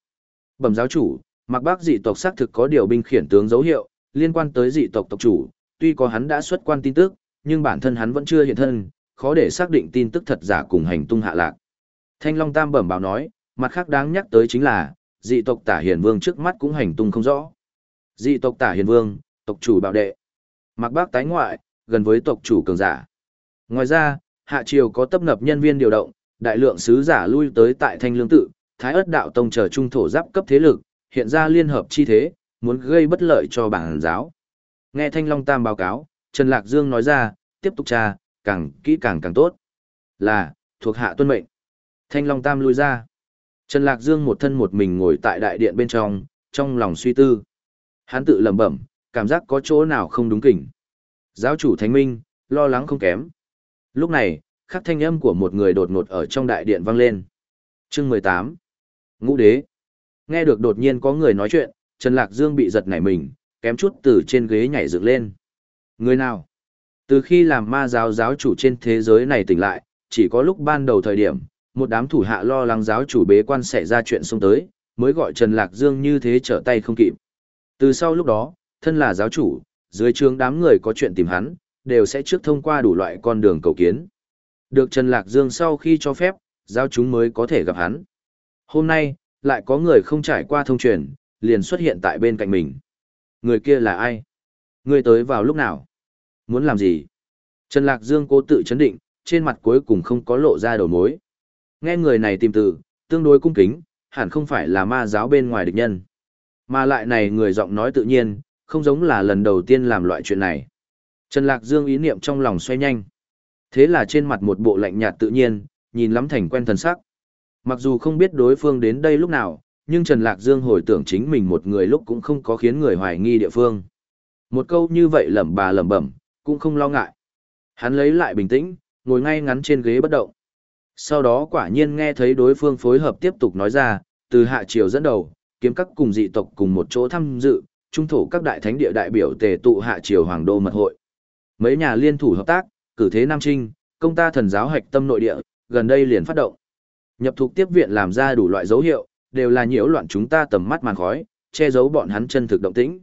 Bẩm giáo chủ, mặc bác dị tộc xác thực có điều binh khiển tướng dấu hiệu, liên quan tới dị tộc tộc chủ, tuy có hắn đã xuất quan tin tức, nhưng bản thân hắn vẫn chưa hiện thân, khó để xác định tin tức thật giả cùng hành tung hạ lạc. Thanh Long Tam bẩm báo nói, mặt khác đáng nhắc tới chính là, dị tộc tả hiền vương trước mắt cũng hành tung không rõ. Dị tộc tả hiền vương, tộc chủ bảo đệ. Mặc bác tái ngoại, gần với tộc chủ cường giả. Ngoài ra, hạ triều có tấp nập nhân viên điều động, đại lượng sứ giả lui tới tại Thanh Lương tự, Thái ất đạo tông chờ trung thổ giáp cấp thế lực, hiện ra liên hợp chi thế, muốn gây bất lợi cho bản giáo. Nghe Thanh Long Tam báo cáo, Trần Lạc Dương nói ra, tiếp tục tra, càng kỹ càng càng tốt. Là, thuộc hạ tuân mệnh. Thanh Long Tam lui ra. Trần Lạc Dương một thân một mình ngồi tại đại điện bên trong, trong lòng suy tư. Hắn tự lẩm bẩm, cảm giác có chỗ nào không đúng kỉnh. Giáo chủ Thánh Minh, lo lắng không kém. Lúc này, khắc thanh âm của một người đột ngột ở trong đại điện vang lên. Chương 18 Ngũ đế. Nghe được đột nhiên có người nói chuyện, Trần Lạc Dương bị giật nảy mình, kém chút từ trên ghế nhảy dựng lên. Người nào? Từ khi làm ma giáo giáo chủ trên thế giới này tỉnh lại, chỉ có lúc ban đầu thời điểm, một đám thủ hạ lo lắng giáo chủ bế quan xảy ra chuyện xông tới, mới gọi Trần Lạc Dương như thế trở tay không kịp. Từ sau lúc đó, thân là giáo chủ, dưới trường đám người có chuyện tìm hắn, đều sẽ trước thông qua đủ loại con đường cầu kiến. Được Trần Lạc Dương sau khi cho phép, giáo chúng mới có thể gặp hắn. Hôm nay, lại có người không trải qua thông truyền, liền xuất hiện tại bên cạnh mình. Người kia là ai? Người tới vào lúc nào? Muốn làm gì? Trần Lạc Dương cố tự chấn định, trên mặt cuối cùng không có lộ ra đầu mối. Nghe người này tìm từ, tương đối cung kính, hẳn không phải là ma giáo bên ngoài địch nhân. Mà lại này người giọng nói tự nhiên, không giống là lần đầu tiên làm loại chuyện này. Trần Lạc Dương ý niệm trong lòng xoay nhanh. Thế là trên mặt một bộ lạnh nhạt tự nhiên, nhìn lắm thành quen thần sắc. Mặc dù không biết đối phương đến đây lúc nào, nhưng Trần Lạc Dương hồi tưởng chính mình một người lúc cũng không có khiến người hoài nghi địa phương. Một câu như vậy lẩm bà lẩm bẩm, cũng không lo ngại. Hắn lấy lại bình tĩnh, ngồi ngay ngắn trên ghế bất động. Sau đó quả nhiên nghe thấy đối phương phối hợp tiếp tục nói ra, từ hạ triều dẫn đầu, kiếm các cùng dị tộc cùng một chỗ tham dự, trung thủ các đại thánh địa đại biểu tề tụ hạ triều hoàng đô mật hội. Mấy nhà liên thủ hợp tác, cử thế Nam Trinh, công ta thần giáo hạch tâm nội địa, gần đây liền phát động. Nhập thuộc tiếp viện làm ra đủ loại dấu hiệu, đều là nhiễu loạn chúng ta tầm mắt màn khói, che giấu bọn hắn chân thực động tĩnh.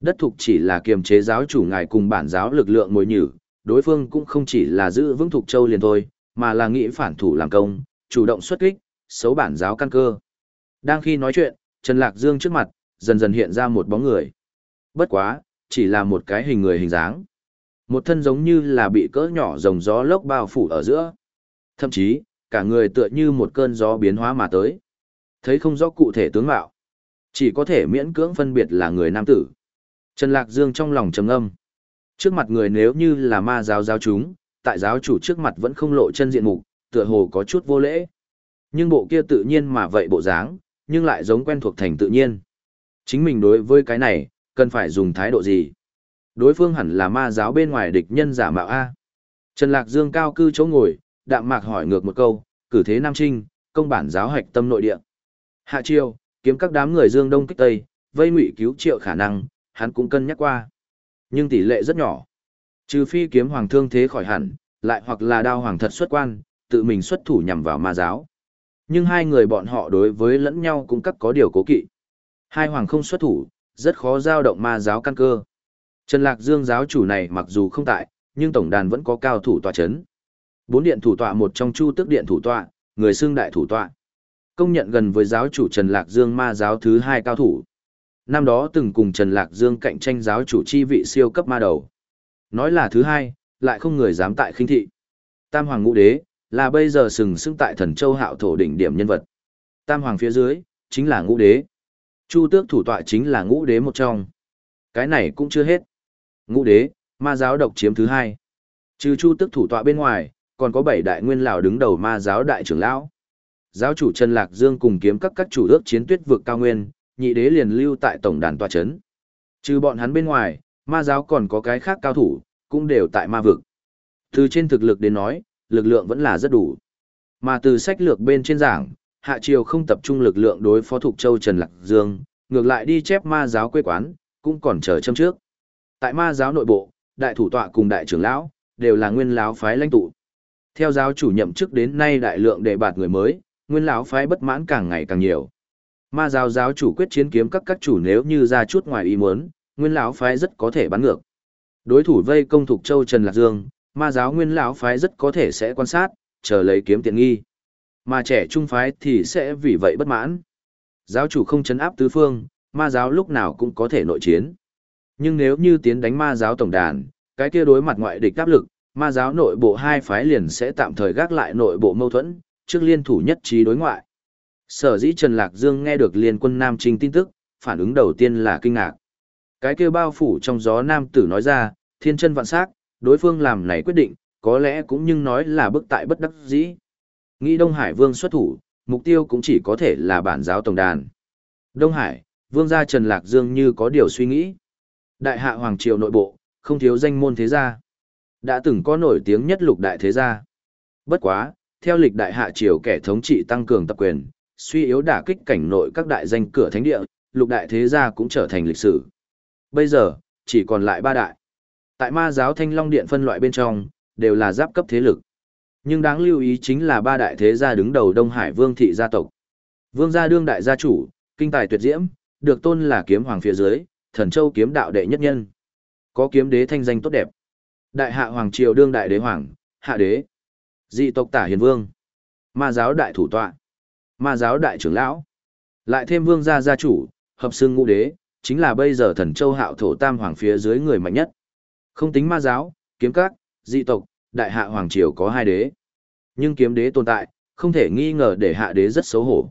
Đất thuộc chỉ là kiềm chế giáo chủ ngài cùng bản giáo lực lượng mồi nhử, đối phương cũng không chỉ là giữ vững thuộc châu liền thôi, mà là nghĩ phản thủ làm công, chủ động xuất kích, xấu bản giáo căn cơ. Đang khi nói chuyện, Trần Lạc Dương trước mặt, dần dần hiện ra một bóng người. Bất quá, chỉ là một cái hình người hình dáng. Một thân giống như là bị cỡ nhỏ rồng gió lốc bao phủ ở giữa. Thậm chí, cả người tựa như một cơn gió biến hóa mà tới. Thấy không rõ cụ thể tướng mạo. Chỉ có thể miễn cưỡng phân biệt là người nam tử. Trần Lạc Dương trong lòng trầm âm. Trước mặt người nếu như là ma giáo giáo chúng, tại giáo chủ trước mặt vẫn không lộ chân diện mục, tựa hồ có chút vô lễ. Nhưng bộ kia tự nhiên mà vậy bộ dáng, nhưng lại giống quen thuộc thành tự nhiên. Chính mình đối với cái này, cần phải dùng thái độ gì? Đối phương hẳn là ma giáo bên ngoài địch nhân giả mạo A. Trần Lạc Dương cao cư chỗ ngồi, đạm mạc hỏi ngược một câu, cử thế Nam Trinh, công bản giáo hạch tâm nội địa. Hạ chiêu, kiếm các đám người Dương Đông kích Tây, vây ngụy cứu triệu khả năng, hắn cũng cân nhắc qua. Nhưng tỷ lệ rất nhỏ. Trừ phi kiếm hoàng thương thế khỏi hẳn, lại hoặc là đao hoàng thật xuất quan, tự mình xuất thủ nhằm vào ma giáo. Nhưng hai người bọn họ đối với lẫn nhau cũng cắt có điều cố kỵ. Hai hoàng không xuất thủ, rất khó giao động ma giáo căn cơ. Trần Lạc Dương giáo chủ này mặc dù không tại, nhưng tổng đàn vẫn có cao thủ tọa chấn. Bốn điện thủ tọa một trong chu tức điện thủ tọa, người xưng đại thủ tọa. Công nhận gần với giáo chủ Trần Lạc Dương ma giáo thứ hai cao thủ. Năm đó từng cùng Trần Lạc Dương cạnh tranh giáo chủ chi vị siêu cấp ma đầu. Nói là thứ hai, lại không người dám tại khinh thị. Tam Hoàng Ngũ Đế, là bây giờ sừng sững tại thần châu hạo thổ đỉnh điểm nhân vật. Tam Hoàng phía dưới, chính là Ngũ Đế. Chu tước thủ tọa chính là Ngũ Đế một trong. Cái này cũng chưa hết. Ngũ Đế, ma giáo độc chiếm thứ hai. Trừ Chu tước thủ tọa bên ngoài, còn có bảy đại nguyên lão đứng đầu ma giáo đại trưởng lão. Giáo chủ Trần Lạc Dương cùng kiếm các các chủ ước chiến tuyết vực cao nguyên, nhị đế liền lưu tại tổng đàn tòa chấn. Trừ bọn hắn bên ngoài, ma giáo còn có cái khác cao thủ, cũng đều tại ma vực. Từ trên thực lực đến nói, lực lượng vẫn là rất đủ. Mà từ sách lược bên trên giảng, hạ triều không tập trung lực lượng đối phó thuộc châu Trần Lạc Dương, ngược lại đi chép ma giáo quê quán, cũng còn chờ châm trước. Tại ma giáo nội bộ, đại thủ tọa cùng đại trưởng lão, đều là nguyên lão phái lãnh tụ. Theo giáo chủ nhậm chức đến nay đại lượng đề bạt người mới, nguyên lão phái bất mãn càng ngày càng nhiều. Ma giáo giáo chủ quyết chiến kiếm các các chủ nếu như ra chút ngoài ý muốn, nguyên lão phái rất có thể bắn ngược. Đối thủ vây công thuộc châu Trần Lạc Dương, ma giáo nguyên lão phái rất có thể sẽ quan sát, chờ lấy kiếm tiện nghi. Mà trẻ trung phái thì sẽ vì vậy bất mãn. Giáo chủ không chấn áp tứ phương, ma giáo lúc nào cũng có thể nội chiến. Nhưng nếu như tiến đánh ma giáo tổng đàn, cái kia đối mặt ngoại địch áp lực, ma giáo nội bộ hai phái liền sẽ tạm thời gác lại nội bộ mâu thuẫn, trước liên thủ nhất trí đối ngoại. Sở dĩ Trần Lạc Dương nghe được liên quân Nam Trinh tin tức, phản ứng đầu tiên là kinh ngạc. Cái kia bao phủ trong gió Nam tử nói ra, thiên chân vạn sắc, đối phương làm này quyết định, có lẽ cũng nhưng nói là bức tại bất đắc dĩ. Nghĩ Đông Hải Vương xuất thủ, mục tiêu cũng chỉ có thể là bản giáo tổng đàn. Đông Hải, Vương gia Trần Lạc Dương như có điều suy nghĩ. Đại hạ Hoàng Triều nội bộ, không thiếu danh môn thế gia. Đã từng có nổi tiếng nhất lục đại thế gia. Bất quá, theo lịch đại hạ triều kẻ thống trị tăng cường tập quyền, suy yếu đả kích cảnh nội các đại danh cửa thánh địa, lục đại thế gia cũng trở thành lịch sử. Bây giờ, chỉ còn lại ba đại. Tại ma giáo thanh long điện phân loại bên trong, đều là giáp cấp thế lực. Nhưng đáng lưu ý chính là ba đại thế gia đứng đầu Đông Hải Vương thị gia tộc. Vương gia đương đại gia chủ, kinh tài tuyệt diễm, được tôn là kiếm hoàng phía dưới, thần châu kiếm đạo đệ nhất nhân. Có kiếm đế thanh danh tốt đẹp. Đại hạ hoàng triều đương đại đế hoàng, hạ đế. Dị tộc tả hiền vương. Ma giáo đại thủ tọa. Ma giáo đại trưởng lão. Lại thêm vương gia gia chủ, hợp xương ngũ đế, chính là bây giờ thần châu hạo thổ tam hoàng phía dưới người mạnh nhất. Không tính ma giáo, kiếm các, dị tộc, đại hạ hoàng triều có hai đế. Nhưng kiếm đế tồn tại, không thể nghi ngờ để hạ đế rất xấu hổ.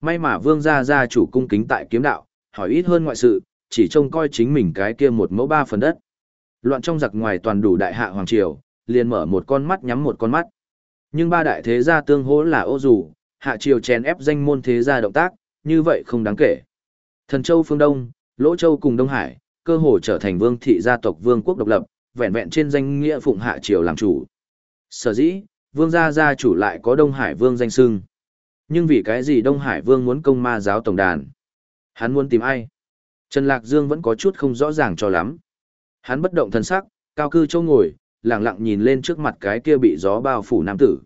May mà vương gia gia chủ cung kính tại kiếm đạo, hỏi ít hơn ngoại sự, chỉ trông coi chính mình cái kia một mẫu ba phần đất. Loạn trong giặc ngoài toàn đủ đại hạ hoàng triều, liền mở một con mắt nhắm một con mắt. Nhưng ba đại thế gia tương hỗ là ô dù, hạ triều chèn ép danh môn thế gia động tác, như vậy không đáng kể. Thần Châu phương Đông, Lỗ Châu cùng Đông Hải, cơ hồ trở thành vương thị gia tộc vương quốc độc lập, vẹn vẹn trên danh nghĩa phụng hạ triều làm chủ. Sở dĩ, vương gia gia chủ lại có Đông Hải vương danh sưng. Nhưng vì cái gì Đông Hải vương muốn công ma giáo tổng đàn? Hắn muốn tìm ai? Trần Lạc Dương vẫn có chút không rõ ràng cho lắm. Hắn bất động thân sắc, cao cư châu ngồi, lặng lặng nhìn lên trước mặt cái kia bị gió bao phủ nam tử.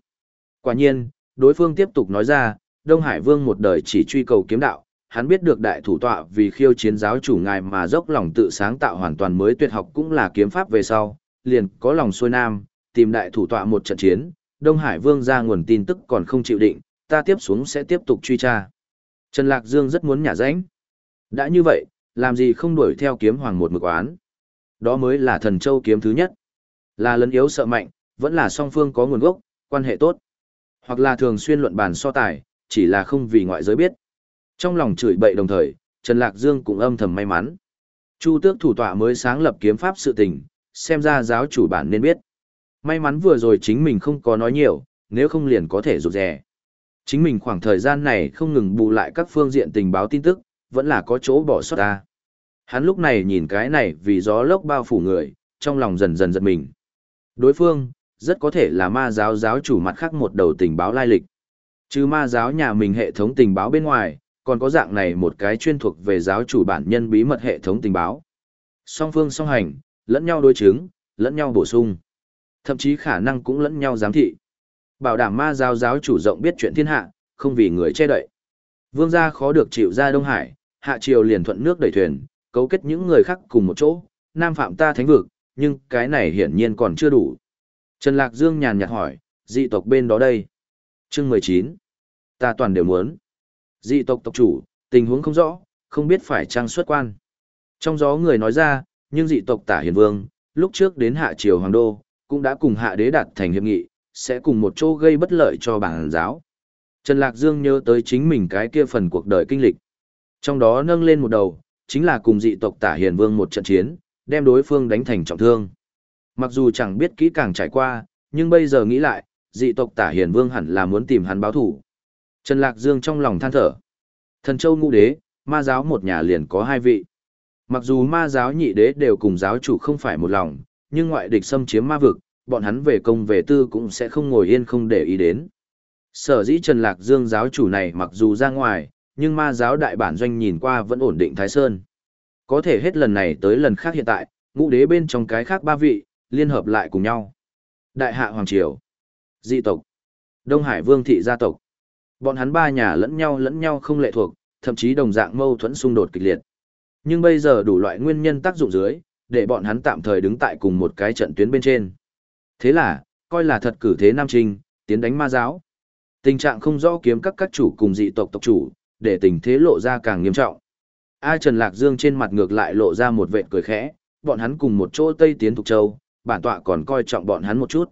Quả nhiên, đối phương tiếp tục nói ra, Đông Hải Vương một đời chỉ truy cầu kiếm đạo, hắn biết được đại thủ tọa vì khiêu chiến giáo chủ ngài mà dốc lòng tự sáng tạo hoàn toàn mới tuyệt học cũng là kiếm pháp về sau, liền có lòng xuôi nam, tìm đại thủ tọa một trận chiến, Đông Hải Vương ra nguồn tin tức còn không chịu định, ta tiếp xuống sẽ tiếp tục truy tra. Trần Lạc Dương rất muốn nhả rãnh. Đã như vậy, làm gì không đuổi theo kiếm hoàng một mực oán. Đó mới là thần châu kiếm thứ nhất. Là lấn yếu sợ mạnh, vẫn là song phương có nguồn gốc, quan hệ tốt. Hoặc là thường xuyên luận bàn so tài, chỉ là không vì ngoại giới biết. Trong lòng chửi bậy đồng thời, Trần Lạc Dương cũng âm thầm may mắn. Chu tước thủ tọa mới sáng lập kiếm pháp sự tình, xem ra giáo chủ bản nên biết. May mắn vừa rồi chính mình không có nói nhiều, nếu không liền có thể rụt rè. Chính mình khoảng thời gian này không ngừng bù lại các phương diện tình báo tin tức, vẫn là có chỗ bỏ sót ta. Hắn lúc này nhìn cái này vì gió lốc bao phủ người, trong lòng dần dần giật mình. Đối phương, rất có thể là ma giáo giáo chủ mặt khác một đầu tình báo lai lịch. Chứ ma giáo nhà mình hệ thống tình báo bên ngoài, còn có dạng này một cái chuyên thuộc về giáo chủ bản nhân bí mật hệ thống tình báo. Song phương song hành, lẫn nhau đối chứng, lẫn nhau bổ sung. Thậm chí khả năng cũng lẫn nhau giám thị. Bảo đảm ma giáo giáo chủ rộng biết chuyện thiên hạ, không vì người che đậy. Vương gia khó được chịu ra Đông Hải, hạ triều liền thuận nước đẩy thuyền, cấu kết những người khác cùng một chỗ, nam phạm ta thánh vực, nhưng cái này hiển nhiên còn chưa đủ. Trần Lạc Dương nhàn nhạt hỏi, dị tộc bên đó đây. Chương 19. Ta toàn đều muốn. Dị tộc tộc chủ, tình huống không rõ, không biết phải trang xuất quan. Trong gió người nói ra, nhưng dị tộc tả hiền vương, lúc trước đến hạ triều hoàng đô, cũng đã cùng hạ đế đạt thành hiệp nghị, sẽ cùng một chỗ gây bất lợi cho bản giáo. Trần Lạc Dương nhớ tới chính mình cái kia phần cuộc đời kinh lịch. Trong đó nâng lên một đầu, chính là cùng dị tộc tả hiền vương một trận chiến, đem đối phương đánh thành trọng thương. Mặc dù chẳng biết kỹ càng trải qua, nhưng bây giờ nghĩ lại, dị tộc tả hiền vương hẳn là muốn tìm hắn báo thủ. Trần Lạc Dương trong lòng than thở. Thần châu ngũ đế, ma giáo một nhà liền có hai vị. Mặc dù ma giáo nhị đế đều cùng giáo chủ không phải một lòng, nhưng ngoại địch xâm chiếm ma vực, bọn hắn về công về tư cũng sẽ không ngồi yên không để ý đến. Sở dĩ Trần Lạc Dương giáo chủ này mặc dù ra ngoài, nhưng ma giáo đại bản doanh nhìn qua vẫn ổn định Thái Sơn. Có thể hết lần này tới lần khác hiện tại, ngũ đế bên trong cái khác ba vị, liên hợp lại cùng nhau. Đại hạ Hoàng Triều, dị tộc, Đông Hải Vương thị gia tộc. Bọn hắn ba nhà lẫn nhau lẫn nhau không lệ thuộc, thậm chí đồng dạng mâu thuẫn xung đột kịch liệt. Nhưng bây giờ đủ loại nguyên nhân tác dụng dưới, để bọn hắn tạm thời đứng tại cùng một cái trận tuyến bên trên. Thế là, coi là thật cử thế Nam Trinh, tiến đánh ma giáo. Tình trạng không rõ kiếm các các chủ cùng dị tộc tộc chủ, để tình thế lộ ra càng nghiêm trọng. A Trần Lạc Dương trên mặt ngược lại lộ ra một vệt cười khẽ, bọn hắn cùng một chỗ Tây Tiến Thục Châu, bản tọa còn coi trọng bọn hắn một chút.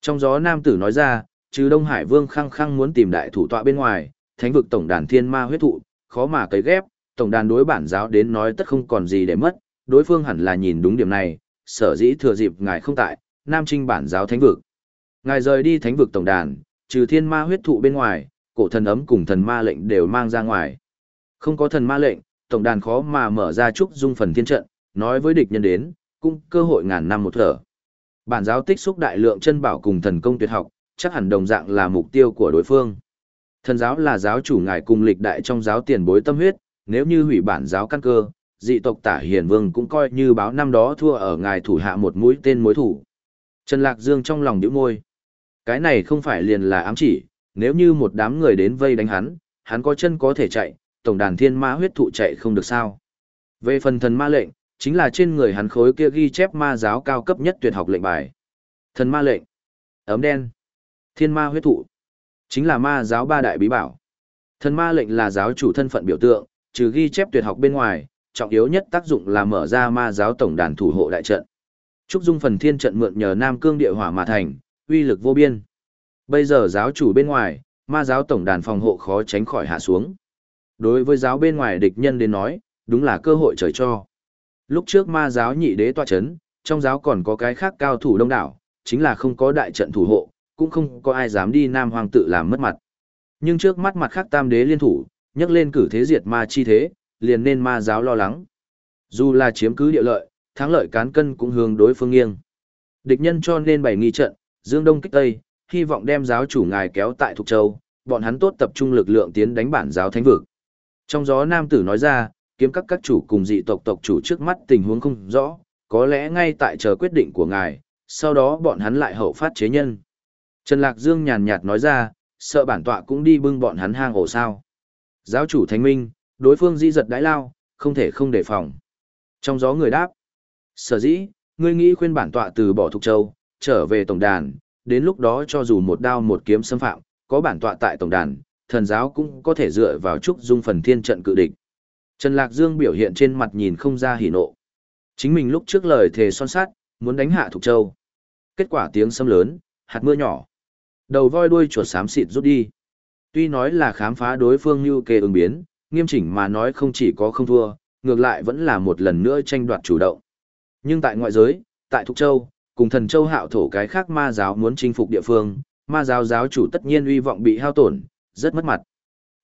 Trong gió nam tử nói ra, trừ Đông Hải Vương khăng khăng muốn tìm đại thủ tọa bên ngoài, thánh vực tổng đàn thiên ma huyết thụ, khó mà cấy ghép, tổng đàn đối bản giáo đến nói tất không còn gì để mất, đối phương hẳn là nhìn đúng điểm này, sở dĩ thừa dịp ngài không tại, nam trinh bản giáo thánh vực. Ngài rời đi thánh vực tổng đàn, trừ thiên ma huyết thụ bên ngoài, cổ thần ấm cùng thần ma lệnh đều mang ra ngoài. Không có thần ma lệnh, tổng đàn khó mà mở ra trúc dung phần thiên trận, nói với địch nhân đến, cũng cơ hội ngàn năm một thở. Bản giáo tích xúc đại lượng chân bảo cùng thần công tuyệt học, chắc hẳn đồng dạng là mục tiêu của đối phương. Thần giáo là giáo chủ ngài cùng lịch đại trong giáo tiền bối tâm huyết, nếu như hủy bản giáo căn cơ, dị tộc tả hiền vương cũng coi như báo năm đó thua ở ngài thủ hạ một mũi tên mối thủ. Trần Lạc Dương trong lòng nhíu môi. Cái này không phải liền là ám chỉ, nếu như một đám người đến vây đánh hắn, hắn có chân có thể chạy, tổng đàn thiên ma huyết thụ chạy không được sao. Về phần thần ma lệnh, chính là trên người hắn khối kia ghi chép ma giáo cao cấp nhất tuyệt học lệnh bài. Thần ma lệnh, ấm đen, thiên ma huyết thụ, chính là ma giáo ba đại bí bảo. Thần ma lệnh là giáo chủ thân phận biểu tượng, trừ ghi chép tuyệt học bên ngoài, trọng yếu nhất tác dụng là mở ra ma giáo tổng đàn thủ hộ đại trận. Trúc Dung phần thiên trận mượn nhờ Nam Cương địa hỏa mà thành, uy lực vô biên. Bây giờ giáo chủ bên ngoài, ma giáo tổng đàn phòng hộ khó tránh khỏi hạ xuống. Đối với giáo bên ngoài địch nhân đến nói, đúng là cơ hội trời cho. Lúc trước ma giáo nhị đế tọa chấn, trong giáo còn có cái khác cao thủ đông đảo, chính là không có đại trận thủ hộ, cũng không có ai dám đi Nam Hoàng tự làm mất mặt. Nhưng trước mắt mặt khác tam đế liên thủ, nhắc lên cử thế diệt ma chi thế, liền nên ma giáo lo lắng. Dù là chiếm cứ địa lợi, thắng lợi cán cân cũng hướng đối phương nghiêng. Địch nhân cho nên bày nghi trận, dương đông kích tây, hy vọng đem giáo chủ ngài kéo tại Thục Châu, bọn hắn tốt tập trung lực lượng tiến đánh bản giáo thánh vực. Trong gió nam tử nói ra, kiếm các các chủ cùng dị tộc tộc chủ trước mắt tình huống không rõ, có lẽ ngay tại chờ quyết định của ngài, sau đó bọn hắn lại hậu phát chế nhân. Trần Lạc Dương nhàn nhạt nói ra, sợ bản tọa cũng đi bưng bọn hắn hang ổ sao. Giáo chủ thánh minh, đối phương di giật đãi lao, không thể không đề phòng. Trong gió người đáp, sở dĩ, ngươi nghĩ khuyên bản tọa từ bỏ Thục Châu, trở về tổng đàn, đến lúc đó cho dù một đao một kiếm xâm phạm, có bản tọa tại tổng đàn, thần giáo cũng có thể dựa vào trúc dung phần thiên trận cự địch. Trần Lạc Dương biểu hiện trên mặt nhìn không ra hỉ nộ. Chính mình lúc trước lời thề son sát, muốn đánh hạ Thục Châu. Kết quả tiếng sấm lớn, hạt mưa nhỏ. Đầu voi đuôi chuột xám xịt rút đi. Tuy nói là khám phá đối phương như kê ứng biến, nghiêm chỉnh mà nói không chỉ có không thua, ngược lại vẫn là một lần nữa tranh đoạt chủ động. Nhưng tại ngoại giới, tại Thục Châu, cùng thần châu hạo thổ cái khác ma giáo muốn chinh phục địa phương, ma giáo giáo chủ tất nhiên uy vọng bị hao tổn, rất mất mặt.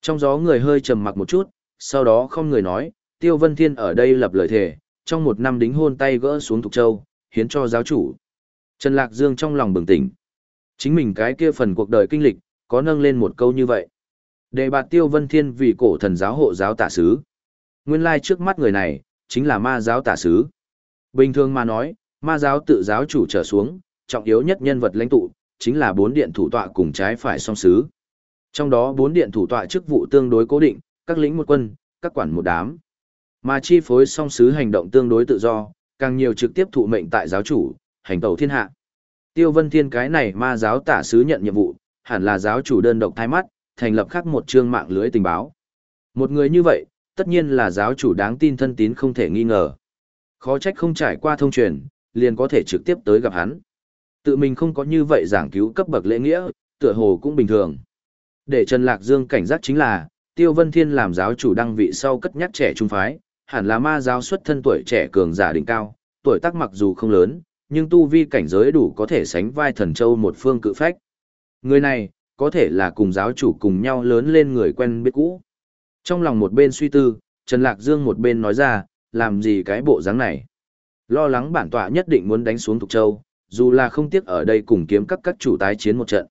Trong gió người hơi trầm mặc một chút, sau đó không người nói, Tiêu Vân Thiên ở đây lập lời thề, trong một năm đính hôn tay gỡ xuống Thục Châu, hiến cho giáo chủ. Trần Lạc Dương trong lòng bừng tỉnh. Chính mình cái kia phần cuộc đời kinh lịch, có nâng lên một câu như vậy. Đề bạt Tiêu Vân Thiên vì cổ thần giáo hộ giáo tả sứ. Nguyên lai trước mắt người này, chính là ma giáo tả sứ. Bình thường mà nói, ma giáo tự giáo chủ trở xuống, trọng yếu nhất nhân vật lãnh tụ, chính là bốn điện thủ tọa cùng trái phải song sứ. Trong đó bốn điện thủ tọa chức vụ tương đối cố định, các lĩnh một quân, các quản một đám. Mà chi phối song sứ hành động tương đối tự do, càng nhiều trực tiếp thụ mệnh tại giáo chủ, hành tẩu thiên hạ. Tiêu Vân Thiên cái này ma giáo tả sứ nhận nhiệm vụ, hẳn là giáo chủ đơn độc thay mắt, thành lập khác một chương mạng lưới tình báo. Một người như vậy, tất nhiên là giáo chủ đáng tin thân tín không thể nghi ngờ. Khó trách không trải qua thông truyền, liền có thể trực tiếp tới gặp hắn. Tự mình không có như vậy giảng cứu cấp bậc lễ nghĩa, tựa hồ cũng bình thường. Để Trần Lạc Dương cảnh giác chính là, Tiêu Vân Thiên làm giáo chủ đăng vị sau cất nhắc trẻ trung phái, hẳn là ma giáo xuất thân tuổi trẻ cường giả đỉnh cao, tuổi tác mặc dù không lớn, nhưng tu vi cảnh giới đủ có thể sánh vai thần châu một phương cự phách. Người này, có thể là cùng giáo chủ cùng nhau lớn lên người quen biết cũ. Trong lòng một bên suy tư, Trần Lạc Dương một bên nói ra, làm gì cái bộ dáng này. Lo lắng bản tọa nhất định muốn đánh xuống Thục Châu, dù là không tiếc ở đây cùng kiếm các các chủ tái chiến một trận.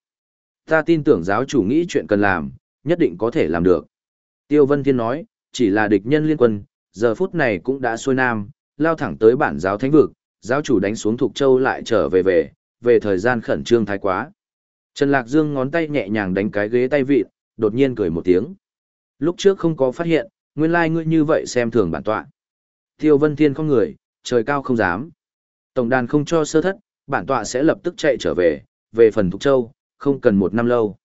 Ta tin tưởng giáo chủ nghĩ chuyện cần làm, nhất định có thể làm được. Tiêu Vân Thiên nói, chỉ là địch nhân liên quân, giờ phút này cũng đã xuôi nam, lao thẳng tới bản giáo thánh vực, giáo chủ đánh xuống Thục Châu lại trở về về, về thời gian khẩn trương thái quá. Trần Lạc Dương ngón tay nhẹ nhàng đánh cái ghế tay vịt, đột nhiên cười một tiếng. Lúc trước không có phát hiện, nguyên lai like ngươi như vậy xem thường bản tọa. Tiêu Vân Thiên không người, trời cao không dám. Tổng đàn không cho sơ thất, bản tọa sẽ lập tức chạy trở về, về phần Thục Châu, không cần một năm lâu.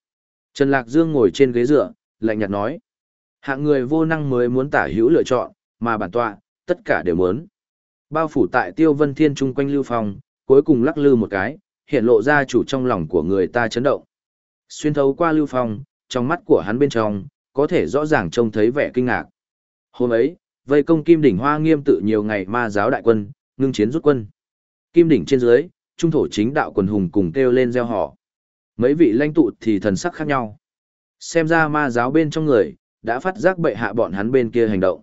Trần Lạc Dương ngồi trên ghế dựa, lạnh nhạt nói. Hạng người vô năng mới muốn tả hữu lựa chọn, mà bản tọa, tất cả đều muốn. Bao phủ tại Tiêu Vân Thiên chung quanh lưu phong, cuối cùng lắc lư một cái, hiện lộ ra chủ trong lòng của người ta chấn động. Xuyên thấu qua lưu phong, trong mắt của hắn bên trong, có thể rõ ràng trông thấy vẻ kinh ngạc. Hôm ấy, vây công Kim đỉnh Hoa Nghiêm tự nhiều ngày ma giáo đại quân, ngưng chiến rút quân. Kim đỉnh trên dưới, trung thổ chính đạo quần hùng cùng kêu lên gieo họ. Mấy vị lãnh tụ thì thần sắc khác nhau. Xem ra ma giáo bên trong người, đã phát giác bệ hạ bọn hắn bên kia hành động.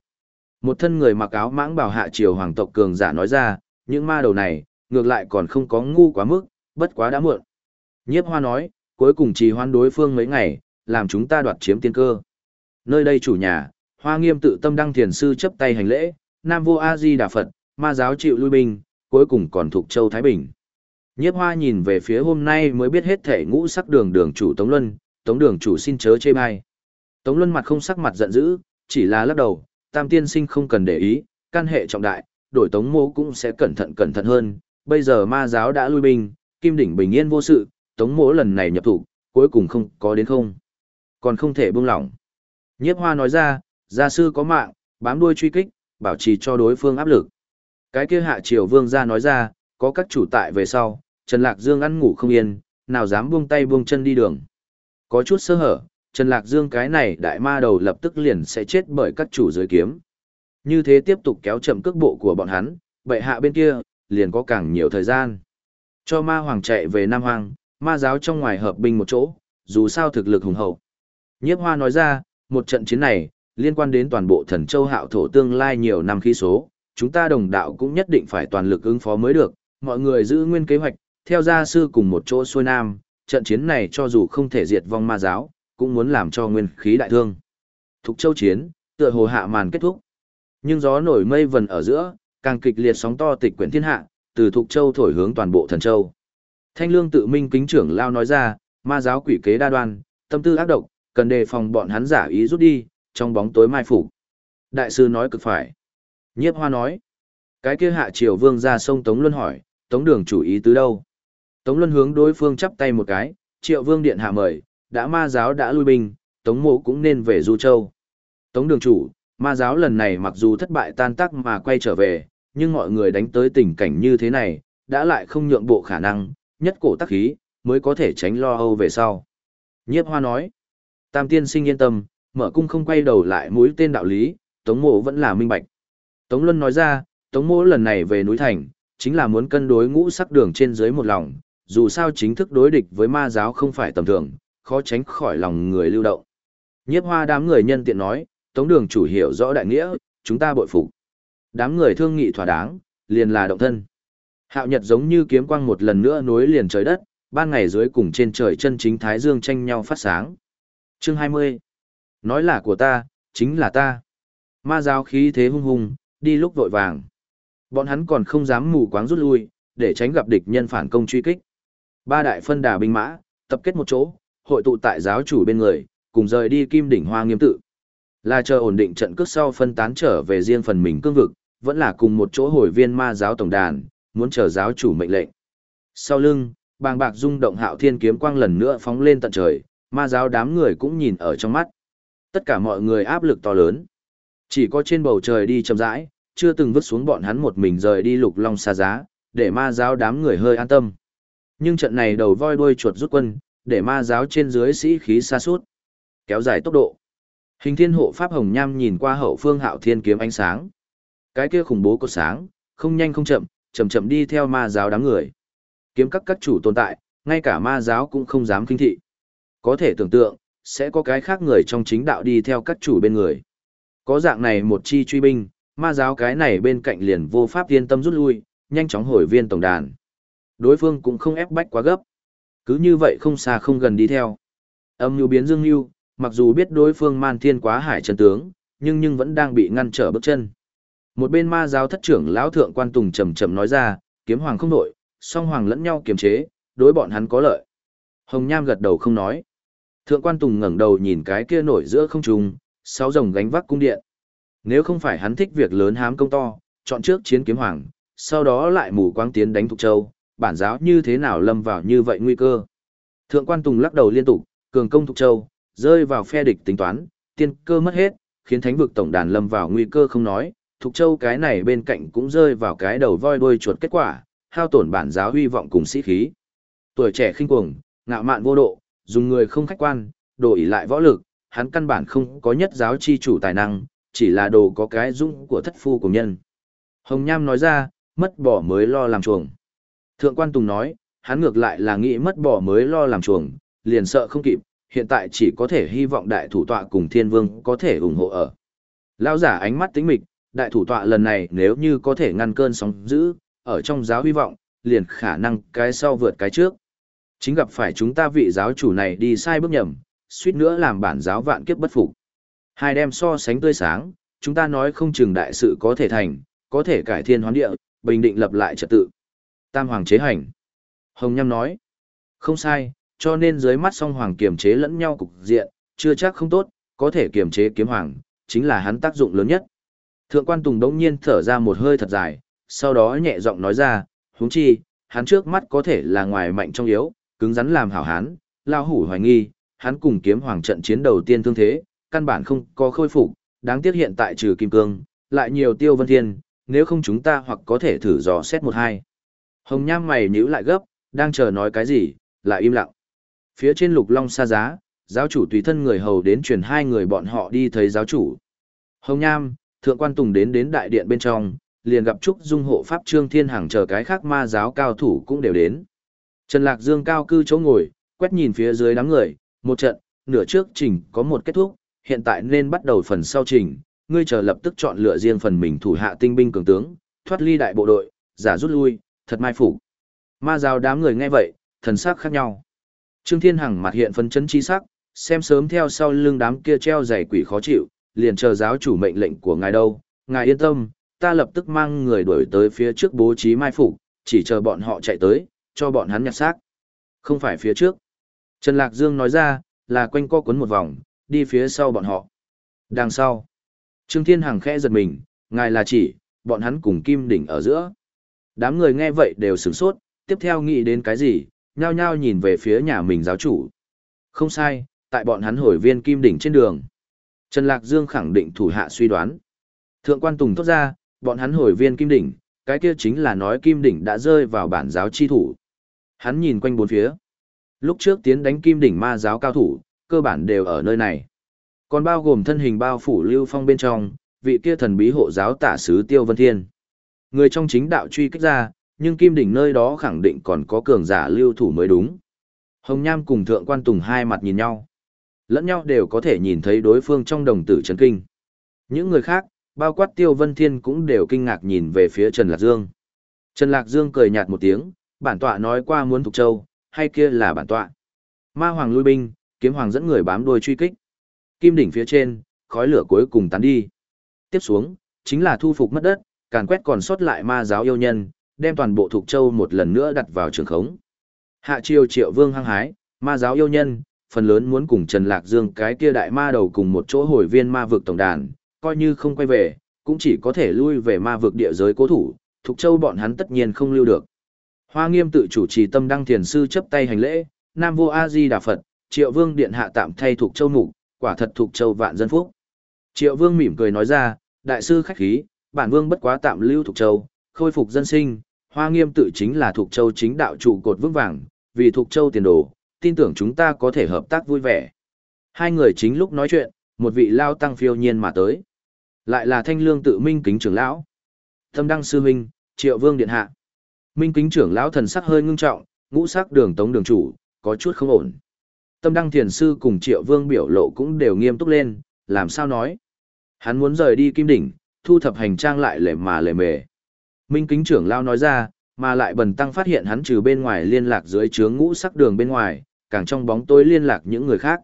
Một thân người mặc áo mãng bảo hạ triều hoàng tộc cường giả nói ra, những ma đầu này, ngược lại còn không có ngu quá mức, bất quá đã muộn. Nhiếp hoa nói, cuối cùng trì hoan đối phương mấy ngày, làm chúng ta đoạt chiếm tiên cơ. Nơi đây chủ nhà, hoa nghiêm tự tâm đăng thiền sư chấp tay hành lễ, nam vô a di đà phật, ma giáo chịu lui binh, cuối cùng còn thuộc châu Thái Bình. Nhiếp hoa nhìn về phía hôm nay mới biết hết thể ngũ sắc đường đường chủ Tống Luân, Tống đường chủ xin chớ chê bai. Tống Luân mặt không sắc mặt giận dữ, chỉ là lắc đầu, tam tiên sinh không cần để ý, căn hệ trọng đại, đổi Tống mô cũng sẽ cẩn thận cẩn thận hơn. Bây giờ ma giáo đã lui binh, kim đỉnh bình yên vô sự, Tống mỗ lần này nhập thủ, cuối cùng không có đến không. Còn không thể buông lỏng. Nhiếp hoa nói ra, gia sư có mạng, bám đuôi truy kích, bảo trì cho đối phương áp lực. Cái kia hạ triều vương gia nói ra, có các chủ tại về sau, Trần Lạc Dương ăn ngủ không yên, nào dám buông tay buông chân đi đường. Có chút sơ hở, Trần Lạc Dương cái này đại ma đầu lập tức liền sẽ chết bởi các chủ giới kiếm. Như thế tiếp tục kéo chậm cước bộ của bọn hắn, bệ hạ bên kia, liền có càng nhiều thời gian. Cho ma hoàng chạy về Nam Hoàng, ma giáo trong ngoài hợp binh một chỗ, dù sao thực lực hùng hậu. Nhiếp hoa nói ra, một trận chiến này, liên quan đến toàn bộ thần châu hạo thổ tương lai nhiều năm khí số, chúng ta đồng đạo cũng nhất định phải toàn lực ứng phó mới được, mọi người giữ nguyên kế hoạch, theo gia sư cùng một chỗ xuôi nam, trận chiến này cho dù không thể diệt vong ma giáo, cũng muốn làm cho nguyên khí đại thương. Thục châu chiến, tựa hồ hạ màn kết thúc. Nhưng gió nổi mây vần ở giữa, càng kịch liệt sóng to tịch quyển thiên hạ, từ Thục châu thổi hướng toàn bộ thần châu. Thanh lương tự minh kính trưởng lao nói ra, ma giáo quỷ kế đa đoan, tâm tư ác độc, cần đề phòng bọn hắn giả ý rút đi, trong bóng tối mai phục. Đại sư nói cực phải. Nhiếp hoa nói, cái kia hạ triều vương ra sông Tống Luân hỏi, Tống đường chủ ý tứ đâu? Tống Luân hướng đối phương chắp tay một cái, triệu vương điện hạ mời, đã ma giáo đã lui binh, Tống mộ cũng nên về Du Châu. Tống đường chủ, ma giáo lần này mặc dù thất bại tan tác mà quay trở về, nhưng mọi người đánh tới tình cảnh như thế này, đã lại không nhượng bộ khả năng, nhất cổ tắc khí, mới có thể tránh lo âu về sau. Nhiếp hoa nói, tam tiên sinh yên tâm, mở cung không quay đầu lại mũi tên đạo lý, Tống mộ vẫn là minh bạch. Tống Luân nói ra, Tống mộ lần này về núi thành, chính là muốn cân đối ngũ sắc đường trên dưới một lòng, dù sao chính thức đối địch với ma giáo không phải tầm thường, khó tránh khỏi lòng người lưu động. Nhiếp hoa đám người nhân tiện nói, Tống đường chủ hiểu rõ đại nghĩa, chúng ta bội phục. Đám người thương nghị thỏa đáng, liền là động thân. Hạo nhật giống như kiếm quang một lần nữa nối liền trời đất, ban ngày dưới cùng trên trời chân chính thái dương tranh nhau phát sáng. Chương 20. Nói là của ta, chính là ta. Ma giáo khí thế hung hùng, đi lúc vội vàng. Bọn hắn còn không dám mù quáng rút lui, để tránh gặp địch nhân phản công truy kích. Ba đại phân đà binh mã, tập kết một chỗ, hội tụ tại giáo chủ bên người, cùng rời đi kim đỉnh hoa nghiêm tự. Là chờ ổn định trận cước sau phân tán trở về riêng phần mình cương vực, vẫn là cùng một chỗ hồi viên ma giáo tổng đàn, muốn chờ giáo chủ mệnh lệnh. Sau lưng, bàng bạc rung động hạo thiên kiếm quang lần nữa phóng lên tận trời, ma giáo đám người cũng nhìn ở trong mắt. Tất cả mọi người áp lực to lớn. Chỉ có trên bầu trời đi chậm rãi, chưa từng vứt xuống bọn hắn một mình rời đi lục long xa giá, để ma giáo đám người hơi an tâm. Nhưng trận này đầu voi đuôi chuột rút quân, để ma giáo trên dưới sĩ khí xa suốt, kéo dài tốc độ. Hình thiên hộ pháp hồng nham nhìn qua hậu phương hạo thiên kiếm ánh sáng. Cái kia khủng bố có sáng, không nhanh không chậm, chậm chậm đi theo ma giáo đám người. Kiếm các các chủ tồn tại, ngay cả ma giáo cũng không dám kinh thị. Có thể tưởng tượng, sẽ có cái khác người trong chính đạo đi theo các chủ bên người. Có dạng này một chi truy binh, ma giáo cái này bên cạnh liền vô pháp yên tâm rút lui, nhanh chóng hồi viên tổng đàn. Đối phương cũng không ép bách quá gấp. Cứ như vậy không xa không gần đi theo. Âm nhu biến dương nhu, mặc dù biết đối phương man thiên quá hải chân tướng, nhưng nhưng vẫn đang bị ngăn trở bước chân. Một bên ma giáo thất trưởng lão thượng quan tùng trầm trầm nói ra, kiếm hoàng không nội, song hoàng lẫn nhau kiềm chế, đối bọn hắn có lợi. Hồng Nham gật đầu không nói. Thượng quan tùng ngẩng đầu nhìn cái kia nổi giữa không trung, sáu rồng gánh vác cung điện. Nếu không phải hắn thích việc lớn hám công to, chọn trước chiến kiếm hoàng, sau đó lại mù quáng tiến đánh Thục Châu, bản giáo như thế nào lâm vào như vậy nguy cơ. Thượng quan Tùng lắc đầu liên tục, cường công Thục Châu, rơi vào phe địch tính toán, tiên cơ mất hết, khiến thánh vực tổng đàn lâm vào nguy cơ không nói, Thục Châu cái này bên cạnh cũng rơi vào cái đầu voi đuôi chuột kết quả, hao tổn bản giáo huy vọng cùng sĩ khí. Tuổi trẻ khinh cuồng, ngạo mạn vô độ, dùng người không khách quan, đồ ỷ lại võ lực, hắn căn bản không có nhất giáo chi chủ tài năng, chỉ là đồ có cái dung của thất phu của nhân. Hồng Nham nói ra, mất bỏ mới lo làm chuồng. Thượng quan Tùng nói, hắn ngược lại là nghĩ mất bỏ mới lo làm chuồng, liền sợ không kịp, hiện tại chỉ có thể hy vọng đại thủ tọa cùng thiên vương có thể ủng hộ ở. Lão giả ánh mắt tính mịch, đại thủ tọa lần này nếu như có thể ngăn cơn sóng dữ, ở trong giáo hy vọng, liền khả năng cái sau vượt cái trước. Chính gặp phải chúng ta vị giáo chủ này đi sai bước nhầm, suýt nữa làm bản giáo vạn kiếp bất phục. Hai đem so sánh tươi sáng, chúng ta nói không chừng đại sự có thể thành, có thể cải thiên hoán địa, bình định lập lại trật tự. Tam hoàng chế hành. Hồng Nham nói, không sai, cho nên dưới mắt song hoàng kiềm chế lẫn nhau cục diện, chưa chắc không tốt, có thể kiềm chế kiếm hoàng, chính là hắn tác dụng lớn nhất. Thượng quan Tùng đống nhiên thở ra một hơi thật dài, sau đó nhẹ giọng nói ra, huống chi, hắn trước mắt có thể là ngoài mạnh trong yếu, cứng rắn làm hảo hán, lao hủ hoài nghi, hắn cùng kiếm hoàng trận chiến đầu tiên thương thế, căn bản không có khôi phục, đáng tiếc hiện tại trừ kim cương, lại nhiều tiêu vân thiên, nếu không chúng ta hoặc có thể thử dò xét một hai. Hồng nham mày nhíu lại gấp, đang chờ nói cái gì, lại im lặng. Phía trên lục long xa giá, giáo chủ tùy thân người hầu đến truyền hai người bọn họ đi thấy giáo chủ. Hồng nham, thượng quan tùng đến đến đại điện bên trong, liền gặp Trúc Dung hộ Pháp Trương Thiên Hằng chờ cái khác ma giáo cao thủ cũng đều đến. Trần Lạc Dương cao cư chỗ ngồi, quét nhìn phía dưới đám người, một trận, nửa trước trình có một kết thúc, hiện tại nên bắt đầu phần sau trình, ngươi chờ lập tức chọn lựa riêng phần mình thủ hạ tinh binh cường tướng, thoát ly đại bộ đội, giả rút lui, thật mai phục. Ma giáo đám người nghe vậy, thần sắc khác nhau. Trương Thiên Hằng mặt hiện phấn chấn chi sắc, xem sớm theo sau lưng đám kia treo giày quỷ khó chịu, liền chờ giáo chủ mệnh lệnh của ngài đâu, ngài yên tâm, ta lập tức mang người đuổi tới phía trước bố trí mai phục, chỉ chờ bọn họ chạy tới, cho bọn hắn nhặt xác. Không phải phía trước. Trần Lạc Dương nói ra, là quanh co quấn một vòng, đi phía sau bọn họ. Đằng sau. Trương Thiên Hằng khẽ giật mình, ngài là chỉ, bọn hắn cùng Kim Đỉnh ở giữa. Đám người nghe vậy đều sửng sốt, tiếp theo nghĩ đến cái gì, nhao nhao nhìn về phía nhà mình giáo chủ. Không sai, tại bọn hắn hồi viên Kim Đỉnh trên đường. Trần Lạc Dương khẳng định thủ hạ suy đoán. Thượng quan Tùng thốt ra, bọn hắn hồi viên Kim Đỉnh, cái kia chính là nói Kim Đỉnh đã rơi vào bản giáo chi thủ. Hắn nhìn quanh bốn phía. Lúc trước tiến đánh Kim Đỉnh ma giáo cao thủ, cơ bản đều ở nơi này. Còn bao gồm thân hình bao phủ lưu phong bên trong, vị kia thần bí hộ giáo tả sứ Tiêu Vân Thiên. Người trong chính đạo truy kích ra, nhưng Kim Đỉnh nơi đó khẳng định còn có cường giả lưu thủ mới đúng. Hồng Nham cùng Thượng Quan Tùng hai mặt nhìn nhau. Lẫn nhau đều có thể nhìn thấy đối phương trong đồng tử chấn kinh. Những người khác, bao quát Tiêu Vân Thiên cũng đều kinh ngạc nhìn về phía Trần Lạc Dương. Trần Lạc Dương cười nhạt một tiếng, bản tọa nói qua muốn thuộc Châu, hay kia là bản tọa. Ma Hoàng lui binh, kiếm hoàng dẫn người bám đuôi truy kích. Kim đỉnh phía trên, khói lửa cuối cùng tán đi. Tiếp xuống, chính là thu phục mất đất, càn quét còn sót lại ma giáo yêu nhân, đem toàn bộ Thục Châu một lần nữa đặt vào trường khống. Hạ triều triệu vương hăng hái, ma giáo yêu nhân, phần lớn muốn cùng Trần Lạc Dương cái kia đại ma đầu cùng một chỗ hồi viên ma vực tổng đàn, coi như không quay về, cũng chỉ có thể lui về ma vực địa giới cố thủ, Thục Châu bọn hắn tất nhiên không lưu được. Hoa nghiêm tự chủ trì tâm đăng thiền sư chấp tay hành lễ, Nam vô A Di Đà Phật, Triệu Vương điện hạ tạm thay Thục Châu mục, quả thật Thục Châu vạn dân phúc. Triệu Vương mỉm cười nói ra, đại sư khách khí, bản vương bất quá tạm lưu Thục Châu, khôi phục dân sinh, Hoa nghiêm tự chính là Thục Châu chính đạo trụ cột vững vàng, vì Thục Châu tiền đồ, tin tưởng chúng ta có thể hợp tác vui vẻ. Hai người chính lúc nói chuyện, một vị lao tăng phiêu nhiên mà tới. Lại là thanh lương tự minh kính trưởng lão. Thâm đăng sư minh, triệu vương điện hạ. Minh kính trưởng lão thần sắc hơi ngưng trọng, ngũ sắc đường tống đường chủ, có chút không ổn. Tâm đăng thiền sư cùng triệu vương biểu lộ cũng đều nghiêm túc lên, làm sao nói. Hắn muốn rời đi kim đỉnh, thu thập hành trang lại lề mà lề mề. Minh kính trưởng lao nói ra, mà lại bần tăng phát hiện hắn trừ bên ngoài liên lạc dưới chướng ngũ sắc đường bên ngoài, càng trong bóng tối liên lạc những người khác.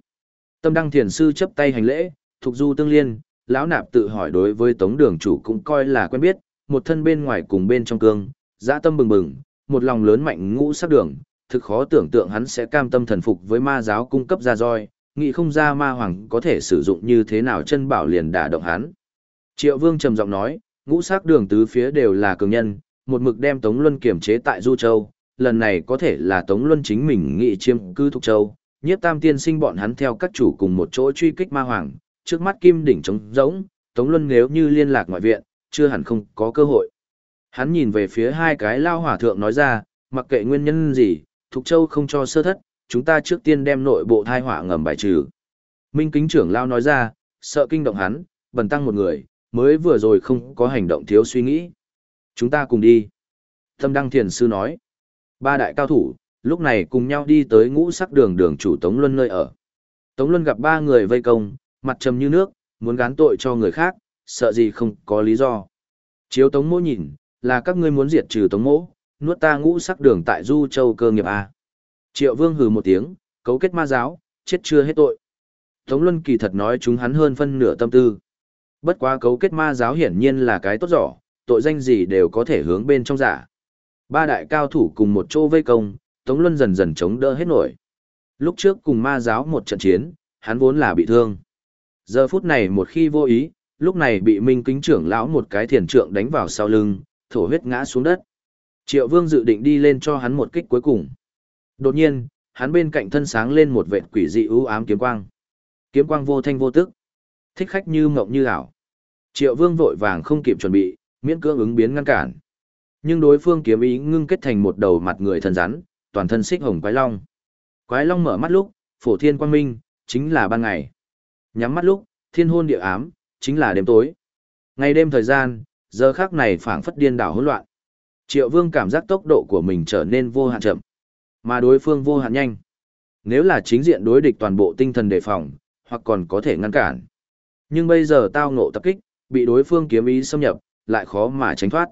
Tâm đăng thiền sư chấp tay hành lễ, thuộc du tương liên, lão nạp tự hỏi đối với tống đường chủ cũng coi là quen biết, một thân bên ngoài cùng bên trong cương, dã tâm bừng bừng, một lòng lớn mạnh ngũ sắc đường, thực khó tưởng tượng hắn sẽ cam tâm thần phục với ma giáo cung cấp ra roi, nghĩ không ra ma hoàng có thể sử dụng như thế nào chân bảo liền đả động hắn. Triệu vương trầm giọng nói, ngũ sắc đường tứ phía đều là cường nhân, một mực đem Tống Luân kiểm chế tại Du Châu, lần này có thể là Tống Luân chính mình nghị chiêm cư Thục Châu, nhiếp tam tiên sinh bọn hắn theo các chủ cùng một chỗ truy kích ma hoàng, trước mắt kim đỉnh trống rỗng, Tống Luân nếu như liên lạc ngoại viện, chưa hẳn không có cơ hội. Hắn nhìn về phía hai cái lao hỏa thượng nói ra, mặc kệ nguyên nhân gì, Thục Châu không cho sơ thất, chúng ta trước tiên đem nội bộ thai hỏa ngầm bài trừ. Minh kính trưởng lao nói ra, sợ kinh động hắn, bần tăng một người, mới vừa rồi không có hành động thiếu suy nghĩ. Chúng ta cùng đi. Thâm Đăng Thiền Sư nói. Ba đại cao thủ, lúc này cùng nhau đi tới ngũ sắc đường đường chủ Tống Luân nơi ở. Tống Luân gặp ba người vây công, mặt trầm như nước, muốn gán tội cho người khác, sợ gì không có lý do. Chiếu Tống Mỗ nhìn, là các ngươi muốn diệt trừ Tống Mỗ, nuốt ta ngũ sắc đường tại Du Châu cơ nghiệp A. Triệu Vương hừ một tiếng, cấu kết ma giáo, chết chưa hết tội. Tống Luân kỳ thật nói chúng hắn hơn phân nửa tâm tư. Bất quá cấu kết ma giáo hiển nhiên là cái tốt giỏ, tội danh gì đều có thể hướng bên trong giả. Ba đại cao thủ cùng một chỗ vây công, Tống Luân dần dần chống đỡ hết nổi. Lúc trước cùng ma giáo một trận chiến, hắn vốn là bị thương. Giờ phút này một khi vô ý, lúc này bị Minh Kính trưởng lão một cái thiền trượng đánh vào sau lưng, thổ huyết ngã xuống đất. Triệu Vương dự định đi lên cho hắn một kích cuối cùng. Đột nhiên, hắn bên cạnh thân sáng lên một vệt quỷ dị ưu ám kiếm quang. Kiếm quang vô thanh vô tức, thích khách như mộng như ảo. Triệu Vương vội vàng không kịp chuẩn bị, miễn cưỡng ứng biến ngăn cản. Nhưng đối phương kiếm ý ngưng kết thành một đầu mặt người thân rắn, toàn thân xích hồng quái long. Quái long mở mắt lúc, phổ thiên quang minh, chính là ban ngày. Nhắm mắt lúc, thiên hôn địa ám, chính là đêm tối. Ngày đêm thời gian, giờ khác này phảng phất điên đảo hỗn loạn. Triệu Vương cảm giác tốc độ của mình trở nên vô hạn chậm, mà đối phương vô hạn nhanh. Nếu là chính diện đối địch toàn bộ tinh thần đề phòng, hoặc còn có thể ngăn cản. Nhưng bây giờ tao ngộ tập kích, bị đối phương kiếm ý xâm nhập, lại khó mà tránh thoát.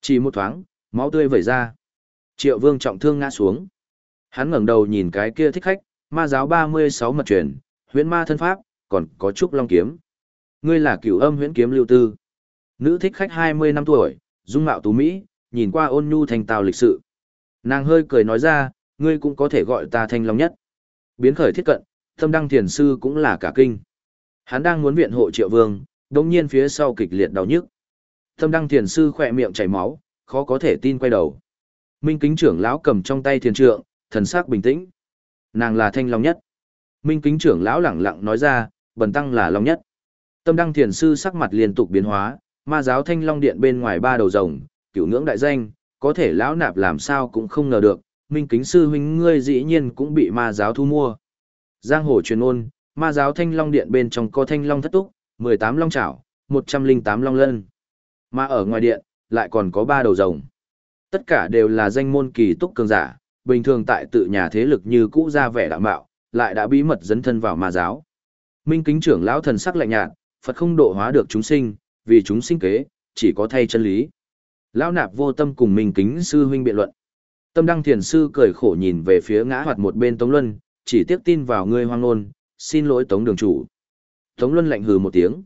Chỉ một thoáng, máu tươi vẩy ra. Triệu Vương trọng thương ngã xuống. Hắn ngẩng đầu nhìn cái kia thích khách, ma giáo 36 mật truyền, huyễn ma thân pháp, còn có trúc long kiếm. Ngươi là cửu âm huyễn kiếm lưu tư. Nữ thích khách 20 năm tuổi, dung mạo tú mỹ, nhìn qua ôn nhu thành tào lịch sự. Nàng hơi cười nói ra, ngươi cũng có thể gọi ta thanh long nhất. Biến khởi thiết cận, tâm đăng thiền sư cũng là cả kinh. Hắn đang muốn viện hộ triệu vương, đồng nhiên phía sau kịch liệt đau nhức. Tâm đăng thiền sư khỏe miệng chảy máu, khó có thể tin quay đầu. Minh kính trưởng lão cầm trong tay thiền trượng, thần sắc bình tĩnh. Nàng là thanh long nhất. Minh kính trưởng lão lẳng lặng nói ra, bần tăng là long nhất. Tâm đăng thiền sư sắc mặt liên tục biến hóa, ma giáo thanh long điện bên ngoài ba đầu rồng, cửu ngưỡng đại danh, có thể lão nạp làm sao cũng không ngờ được, minh kính sư huynh ngươi dĩ nhiên cũng bị ma giáo thu mua. Giang hồ truyền ôn, ma giáo thanh long điện bên trong có thanh long thất túc, 18 long chảo, 108 long lân. Mà ở ngoài điện, lại còn có ba đầu rồng. Tất cả đều là danh môn kỳ túc cường giả, bình thường tại tự nhà thế lực như cũ ra vẻ đạm bạo, lại đã bí mật dấn thân vào ma giáo. Minh kính trưởng lão thần sắc lạnh nhạt, Phật không độ hóa được chúng sinh, vì chúng sinh kế, chỉ có thay chân lý. Lão nạp vô tâm cùng Minh kính sư huynh biện luận. Tâm đăng thiền sư cười khổ nhìn về phía ngã hoạt một bên Tống Luân, chỉ tiếc tin vào ngươi hoang nôn, xin lỗi Tống đường chủ. Tống Luân lạnh hừ một tiếng.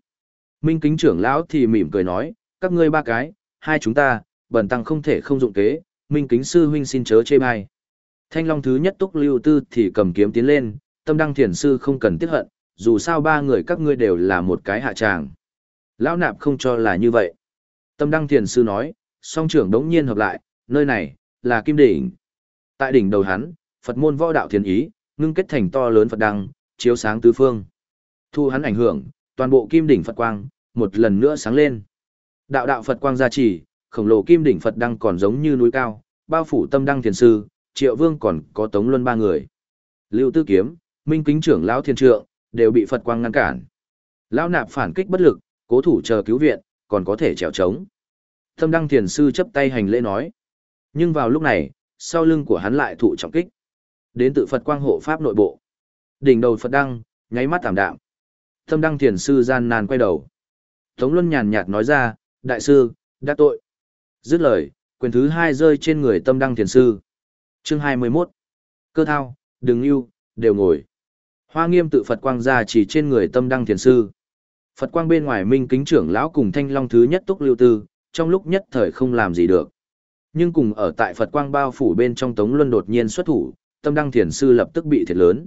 Minh kính trưởng lão thì mỉm cười nói, các ngươi ba cái, hai chúng ta, bần tăng không thể không dụng kế, Minh kính sư huynh xin chớ chê bai. Thanh Long thứ nhất túc lưu tư thì cầm kiếm tiến lên, tâm đăng thiền sư không cần tiếc hận, dù sao ba người các ngươi đều là một cái hạ tràng. Lão nạp không cho là như vậy. Tâm đăng thiền sư nói, song trưởng đống nhiên hợp lại, nơi này, là kim đỉnh. Tại đỉnh đầu hắn, Phật môn võ đạo thiền ý, ngưng kết thành to lớn Phật đăng, chiếu sáng tứ phương. Thu hắn ảnh hưởng, toàn bộ kim đỉnh Phật quang, một lần nữa sáng lên. Đạo đạo Phật quang gia trì, khổng lồ kim đỉnh Phật đăng còn giống như núi cao, bao phủ tâm đăng thiền sư, triệu vương còn có tống luân ba người. Lưu tư kiếm, minh kính trưởng lão thiên trượng, đều bị Phật quang ngăn cản. Lão nạp phản kích bất lực, cố thủ chờ cứu viện, còn có thể trèo trống. Tâm đăng thiền sư chấp tay hành lễ nói. Nhưng vào lúc này, sau lưng của hắn lại thụ trọng kích. Đến tự Phật quang hộ pháp nội bộ. Đỉnh đầu Phật đăng, nháy mắt tạm đạm. Tâm đăng thiền sư gian nan quay đầu. Tống Luân nhàn nhạt nói ra, đại sư, đã tội. Dứt lời, quyền thứ hai rơi trên người tâm đăng thiền sư. Chương 21. Cơ thao, đừng yêu, đều ngồi. Hoa nghiêm tự Phật quang ra chỉ trên người tâm đăng thiền sư. Phật quang bên ngoài minh kính trưởng lão cùng thanh long thứ nhất túc lưu tư, trong lúc nhất thời không làm gì được. Nhưng cùng ở tại Phật quang bao phủ bên trong Tống Luân đột nhiên xuất thủ, tâm đăng thiền sư lập tức bị thiệt lớn.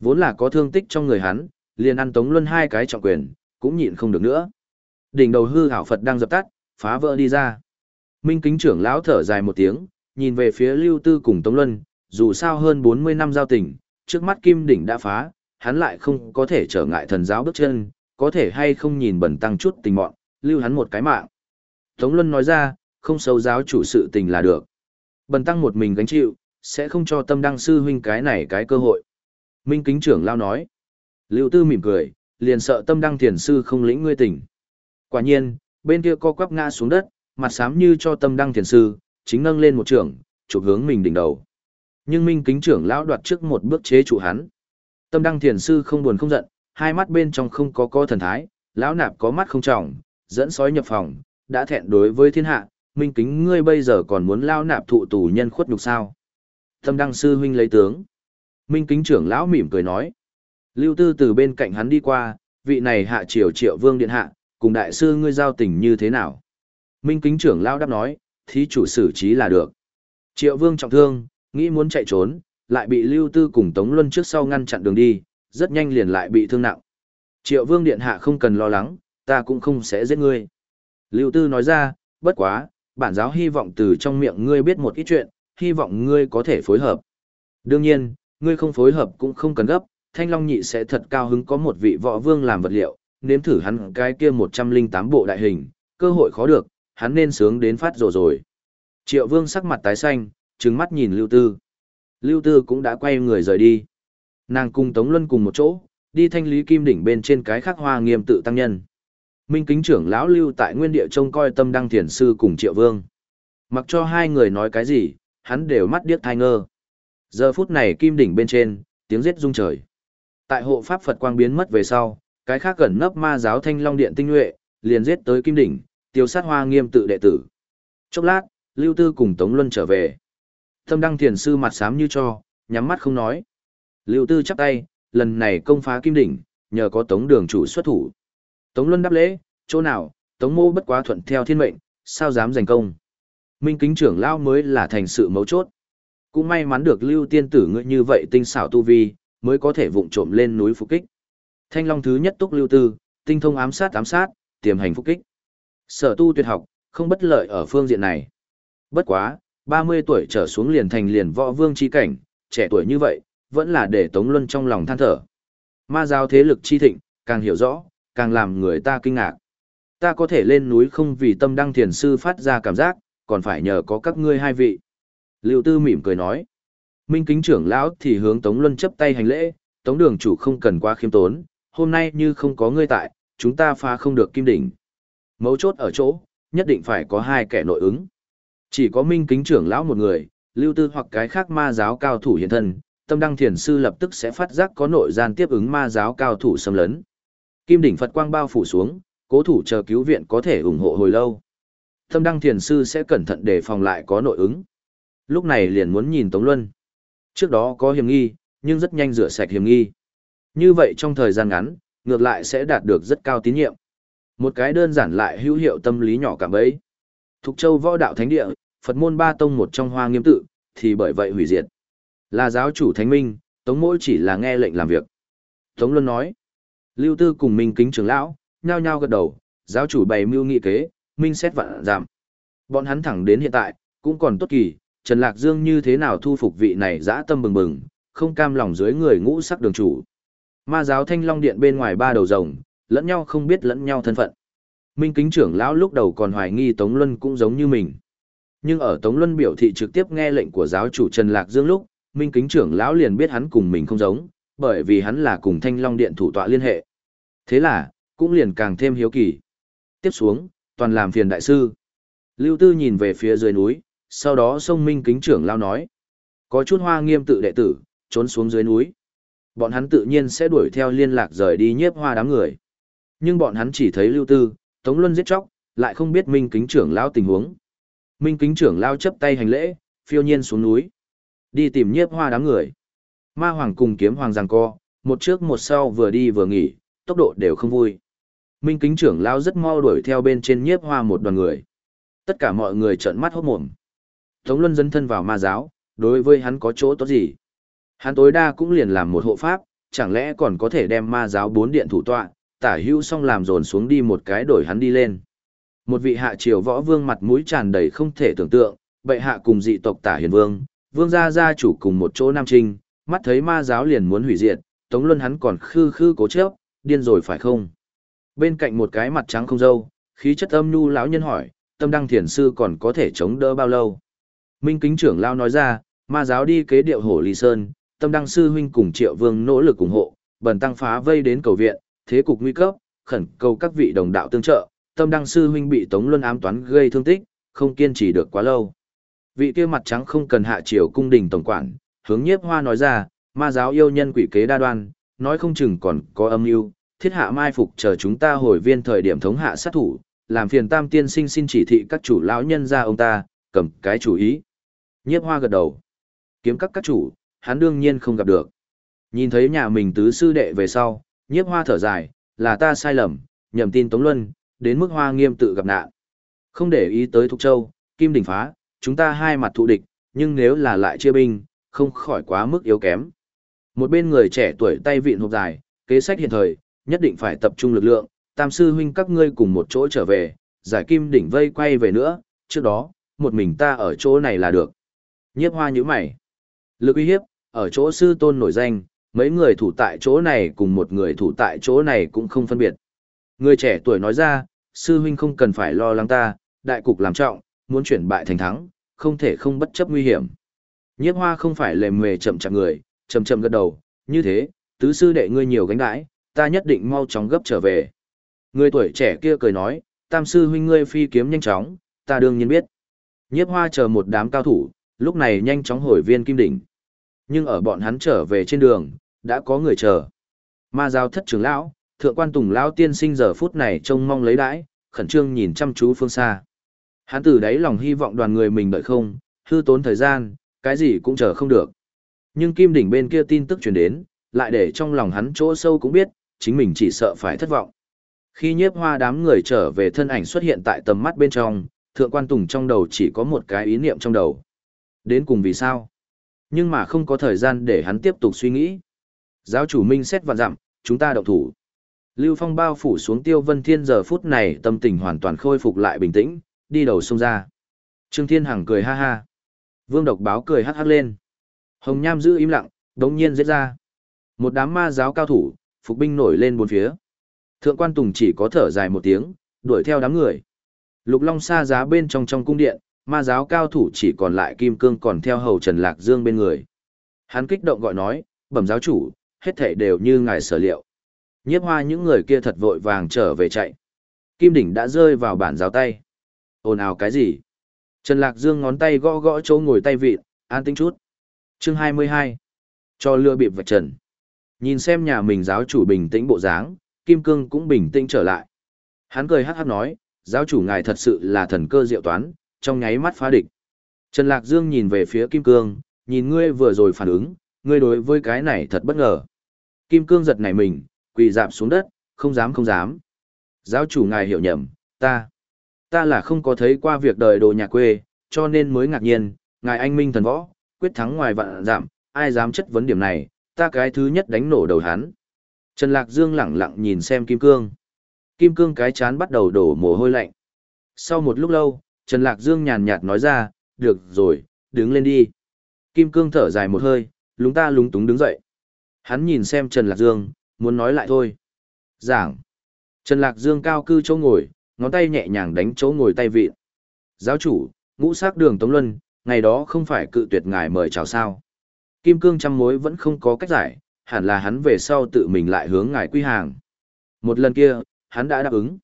Vốn là có thương tích trong người hắn, liền ăn Tống Luân hai cái trọng quyền, cũng nhịn không được nữa. Đỉnh đầu hư hảo Phật đang dập tắt, phá vỡ đi ra. Minh kính trưởng lão thở dài một tiếng, nhìn về phía Lưu Tư cùng Tống Luân, dù sao hơn 40 năm giao tình, trước mắt kim đỉnh đã phá, hắn lại không có thể trở ngại thần giáo bước chân, có thể hay không nhìn bẩn tăng chút tình mọn, lưu hắn một cái mạng. Tống Luân nói ra, không xấu giáo chủ sự tình là được. Bần tăng một mình gánh chịu, sẽ không cho tâm đăng sư huynh cái này cái cơ hội. Minh kính trưởng lao nói. Lưu tư mỉm cười, liền sợ tâm đăng thiền sư không lĩnh ngươi tỉnh. Quả nhiên, bên kia co quắp ngã xuống đất, mặt xám như cho tâm đăng thiền sư, chính nâng lên một trưởng, chụp hướng mình đỉnh đầu. Nhưng Minh kính trưởng lão đoạt trước một bước chế trụ hắn. Tâm đăng thiền sư không buồn không giận, hai mắt bên trong không có co thần thái, lão nạp có mắt không trọng, dẫn sói nhập phòng, đã thẹn đối với thiên hạ, minh kính ngươi bây giờ còn muốn lao nạp thụ tù nhân khuất nhục sao. Tâm đăng sư huynh lấy tướng. Minh kính trưởng lão mỉm cười nói. Lưu tư từ bên cạnh hắn đi qua, vị này hạ triều triệu vương điện hạ, cùng đại sư ngươi giao tình như thế nào. Minh kính trưởng lao đáp nói, thí chủ xử trí là được. Triệu vương trọng thương, nghĩ muốn chạy trốn, lại bị lưu tư cùng Tống Luân trước sau ngăn chặn đường đi, rất nhanh liền lại bị thương nặng. Triệu vương điện hạ không cần lo lắng, ta cũng không sẽ giết ngươi. Lưu tư nói ra, bất quá, bản giáo hy vọng từ trong miệng ngươi biết một ít chuyện, hy vọng ngươi có thể phối hợp. Đương nhiên, ngươi không phối hợp cũng không cần gấp, Thanh Long Nhị sẽ thật cao hứng có một vị võ vương làm vật liệu, nếm thử hắn cái kia 108 bộ đại hình, cơ hội khó được, hắn nên sướng đến phát rồ rồi. Triệu Vương sắc mặt tái xanh, trừng mắt nhìn Lưu Tư. Lưu Tư cũng đã quay người rời đi. Nàng cùng Tống Luân cùng một chỗ, đi thanh lý kim đỉnh bên trên cái khắc hoa nghiêm tự tăng nhân. Minh kính trưởng lão lưu tại nguyên địa trông coi tâm đăng thiền sư cùng triệu vương. Mặc cho hai người nói cái gì, hắn đều mắt điếc thai ngơ. Giờ phút này kim đỉnh bên trên, tiếng giết rung trời. Tại hộ pháp Phật quang biến mất về sau, cái khác gần nấp ma giáo thanh long điện tinh nhuệ, liền giết tới kim đỉnh, tiêu sát hoa nghiêm tự đệ tử. Chốc lát, lưu tư cùng Tống Luân trở về. Tâm đăng thiền sư mặt xám như cho, nhắm mắt không nói. Lưu tư chắp tay, lần này công phá kim đỉnh, nhờ có tống đường chủ xuất thủ. Tống luân đáp lễ, chỗ nào, tống mô bất quá thuận theo thiên mệnh, sao dám giành công. Minh kính trưởng lao mới là thành sự mấu chốt. Cũng may mắn được lưu tiên tử ngươi như vậy tinh xảo tu vi, mới có thể vụng trộm lên núi phục kích. Thanh long thứ nhất túc lưu tư, tinh thông ám sát ám sát, tiềm hành phục kích. Sở tu tuyệt học, không bất lợi ở phương diện này. Bất quá, 30 tuổi trở xuống liền thành liền võ vương chi cảnh, trẻ tuổi như vậy, vẫn là để Tống Luân trong lòng than thở. Ma giáo thế lực chi thịnh, càng hiểu rõ, càng làm người ta kinh ngạc. Ta có thể lên núi không vì tâm đăng thiền sư phát ra cảm giác, còn phải nhờ có các ngươi hai vị. Lưu Tư mỉm cười nói. Minh kính trưởng lão thì hướng Tống Luân chấp tay hành lễ, Tống đường chủ không cần quá khiêm tốn, hôm nay như không có ngươi tại, chúng ta phá không được kim đỉnh. Mấu chốt ở chỗ, nhất định phải có hai kẻ nội ứng. Chỉ có minh kính trưởng lão một người, lưu tư hoặc cái khác ma giáo cao thủ hiện thân, tâm đăng thiền sư lập tức sẽ phát giác có nội gian tiếp ứng ma giáo cao thủ xâm lấn. Kim đỉnh Phật quang bao phủ xuống, cố thủ chờ cứu viện có thể ủng hộ hồi lâu. Tâm đăng thiền sư sẽ cẩn thận để phòng lại có nội ứng. Lúc này liền muốn nhìn Tống Luân. Trước đó có hiểm nghi, nhưng rất nhanh rửa sạch hiểm nghi. Như vậy trong thời gian ngắn, ngược lại sẽ đạt được rất cao tín nhiệm. Một cái đơn giản lại hữu hiệu tâm lý nhỏ cảm ấy. Thục Châu võ đạo thánh địa, Phật môn ba tông một trong hoa nghiêm tự, thì bởi vậy hủy diệt. Là giáo chủ thánh minh, Tống mỗi chỉ là nghe lệnh làm việc. Tống Luân nói, Lưu Tư cùng Minh kính trưởng lão, nhao nhao gật đầu, giáo chủ bày mưu nghị kế, Minh xét vạn giảm. Bọn hắn thẳng đến hiện tại, cũng còn tốt kỳ, Trần Lạc Dương như thế nào thu phục vị này dã tâm bừng bừng, không cam lòng dưới người ngũ sắc đường chủ. Ma giáo thanh long điện bên ngoài ba đầu rồng, lẫn nhau không biết lẫn nhau thân phận. Minh kính trưởng lão lúc đầu còn hoài nghi Tống Luân cũng giống như mình. Nhưng ở Tống Luân biểu thị trực tiếp nghe lệnh của giáo chủ Trần Lạc Dương lúc, Minh kính trưởng lão liền biết hắn cùng mình không giống, bởi vì hắn là cùng thanh long điện thủ tọa liên hệ. Thế là, cũng liền càng thêm hiếu kỳ. Tiếp xuống, toàn làm phiền đại sư. Lưu Tư nhìn về phía dưới núi, sau đó sông Minh kính trưởng lao nói. Có chút hoa nghiêm tự đệ tử, trốn xuống dưới núi. Bọn hắn tự nhiên sẽ đuổi theo liên lạc rời đi nhiếp hoa đám người. Nhưng bọn hắn chỉ thấy Lưu Tư, Tống Luân giết chóc, lại không biết Minh Kính trưởng lao tình huống. Minh Kính trưởng lao chấp tay hành lễ, phiêu nhiên xuống núi. Đi tìm nhiếp hoa đám người. Ma Hoàng cùng kiếm Hoàng giằng co, một trước một sau vừa đi vừa nghỉ, tốc độ đều không vui. Minh Kính trưởng lao rất mau đuổi theo bên trên nhiếp hoa một đoàn người. Tất cả mọi người trợn mắt hốt mồm. Tống Luân dấn thân vào ma giáo, đối với hắn có chỗ tốt gì? Hắn tối đa cũng liền làm một hộ pháp, chẳng lẽ còn có thể đem ma giáo bốn điện thủ tọa, tả hữu xong làm dồn xuống đi một cái đổi hắn đi lên. Một vị hạ triều võ vương mặt mũi tràn đầy không thể tưởng tượng, bệ hạ cùng dị tộc tả hiền vương, vương gia gia chủ cùng một chỗ nam trinh, mắt thấy ma giáo liền muốn hủy diệt, tống luân hắn còn khư khư cố chấp, điên rồi phải không? Bên cạnh một cái mặt trắng không dâu, khí chất âm nhu lão nhân hỏi, tâm đăng thiền sư còn có thể chống đỡ bao lâu? Minh kính trưởng lao nói ra, ma giáo đi kế điệu hổ ly sơn, tâm đăng sư huynh cùng triệu vương nỗ lực ủng hộ, bần tăng phá vây đến cầu viện, thế cục nguy cấp, khẩn cầu các vị đồng đạo tương trợ, tâm đăng sư huynh bị Tống Luân ám toán gây thương tích, không kiên trì được quá lâu. Vị kia mặt trắng không cần hạ triều cung đình tổng quản, hướng nhiếp hoa nói ra, ma giáo yêu nhân quỷ kế đa đoan, nói không chừng còn có âm mưu, thiết hạ mai phục chờ chúng ta hồi viên thời điểm thống hạ sát thủ, làm phiền tam tiên sinh xin chỉ thị các chủ lão nhân ra ông ta, cầm cái chủ ý. Nhiếp hoa gật đầu. Kiếm các các chủ, hắn đương nhiên không gặp được. Nhìn thấy nhà mình tứ sư đệ về sau, nhiếp hoa thở dài, là ta sai lầm, nhầm tin Tống Luân, đến mức hoa nghiêm tự gặp nạn. Không để ý tới Thục Châu, Kim Đình phá, chúng ta hai mặt thụ địch, nhưng nếu là lại chia binh, không khỏi quá mức yếu kém. Một bên người trẻ tuổi tay vịn hộp dài, kế sách hiện thời, nhất định phải tập trung lực lượng, tam sư huynh các ngươi cùng một chỗ trở về, giải kim đỉnh vây quay về nữa, trước đó, một mình ta ở chỗ này là được. Nhiếp hoa nhíu mày. Lực uy hiếp, ở chỗ sư tôn nổi danh, mấy người thủ tại chỗ này cùng một người thủ tại chỗ này cũng không phân biệt. Người trẻ tuổi nói ra, sư huynh không cần phải lo lắng ta, đại cục làm trọng, muốn chuyển bại thành thắng, không thể không bất chấp nguy hiểm. Nhiếp hoa không phải lề mề chậm chạp người, chậm chậm gật đầu, như thế, tứ sư đệ ngươi nhiều gánh đãi, ta nhất định mau chóng gấp trở về. Người tuổi trẻ kia cười nói, tam sư huynh ngươi phi kiếm nhanh chóng, ta đương nhiên biết. Nhiếp hoa chờ một đám cao thủ, lúc này nhanh chóng hồi viên kim đỉnh. Nhưng ở bọn hắn trở về trên đường, đã có người chờ. Ma giao thất trưởng lão, thượng quan tùng lão tiên sinh giờ phút này trông mong lấy đãi, khẩn trương nhìn chăm chú phương xa. Hắn từ đáy lòng hy vọng đoàn người mình đợi không, hư tốn thời gian, cái gì cũng chờ không được. Nhưng kim đỉnh bên kia tin tức truyền đến, lại để trong lòng hắn chỗ sâu cũng biết, chính mình chỉ sợ phải thất vọng. Khi nhiếp hoa đám người trở về thân ảnh xuất hiện tại tầm mắt bên trong, thượng quan tùng trong đầu chỉ có một cái ý niệm trong đầu. Đến cùng vì sao? Nhưng mà không có thời gian để hắn tiếp tục suy nghĩ. Giáo chủ minh xét vạn dặm, chúng ta động thủ. Lưu Phong bao phủ xuống Tiêu Vân Thiên giờ phút này tâm tình hoàn toàn khôi phục lại bình tĩnh, đi đầu xông ra. Trương Thiên Hằng cười ha ha. Vương Độc Báo cười hắc hắc lên. Hồng Nham giữ im lặng, đống nhiên giết ra. Một đám ma giáo cao thủ, phục binh nổi lên bốn phía. Thượng quan Tùng chỉ có thở dài một tiếng, đuổi theo đám người. Lục Long xa giá bên trong trong cung điện, ma giáo cao thủ chỉ còn lại Kim Cương còn theo hầu Trần Lạc Dương bên người. Hắn kích động gọi nói, bẩm giáo chủ, hết thể đều như ngài sở liệu. Nhiếp hoa những người kia thật vội vàng trở về chạy. Kim đỉnh đã rơi vào bản giáo tay. Ồn ào cái gì? Trần Lạc Dương ngón tay gõ gõ chỗ ngồi tay vịt, an tĩnh chút. Chương 22. Cho lừa bịp vạch trần. Nhìn xem nhà mình giáo chủ bình tĩnh bộ dáng, Kim Cương cũng bình tĩnh trở lại. Hắn cười hát hát nói, giáo chủ ngài thật sự là thần cơ diệu toán, trong nháy mắt phá địch. Trần Lạc Dương nhìn về phía Kim Cương, nhìn ngươi vừa rồi phản ứng, ngươi đối với cái này thật bất ngờ. Kim Cương giật nảy mình, quỳ dạp xuống đất, không dám không dám. Giáo chủ ngài hiểu nhầm, ta, ta là không có thấy qua việc đời đồ nhà quê, cho nên mới ngạc nhiên, ngài anh minh thần võ, quyết thắng ngoài vạn giảm, ai dám chất vấn điểm này, ta cái thứ nhất đánh nổ đầu hắn. Trần Lạc Dương lẳng lặng nhìn xem Kim Cương. Kim Cương cái chán bắt đầu đổ mồ hôi lạnh. Sau một lúc lâu, Trần Lạc Dương nhàn nhạt nói ra, được rồi, đứng lên đi. Kim Cương thở dài một hơi, lúng ta lúng túng đứng dậy. Hắn nhìn xem Trần Lạc Dương, muốn nói lại thôi. Giảng. Trần Lạc Dương cao cư chỗ ngồi, ngón tay nhẹ nhàng đánh chỗ ngồi tay vịn. Giáo chủ, ngũ sắc đường Tống Luân, ngày đó không phải cự tuyệt ngài mời chào sao. Kim cương trăm mối vẫn không có cách giải, hẳn là hắn về sau tự mình lại hướng ngài quy hàng. Một lần kia, hắn đã đáp ứng.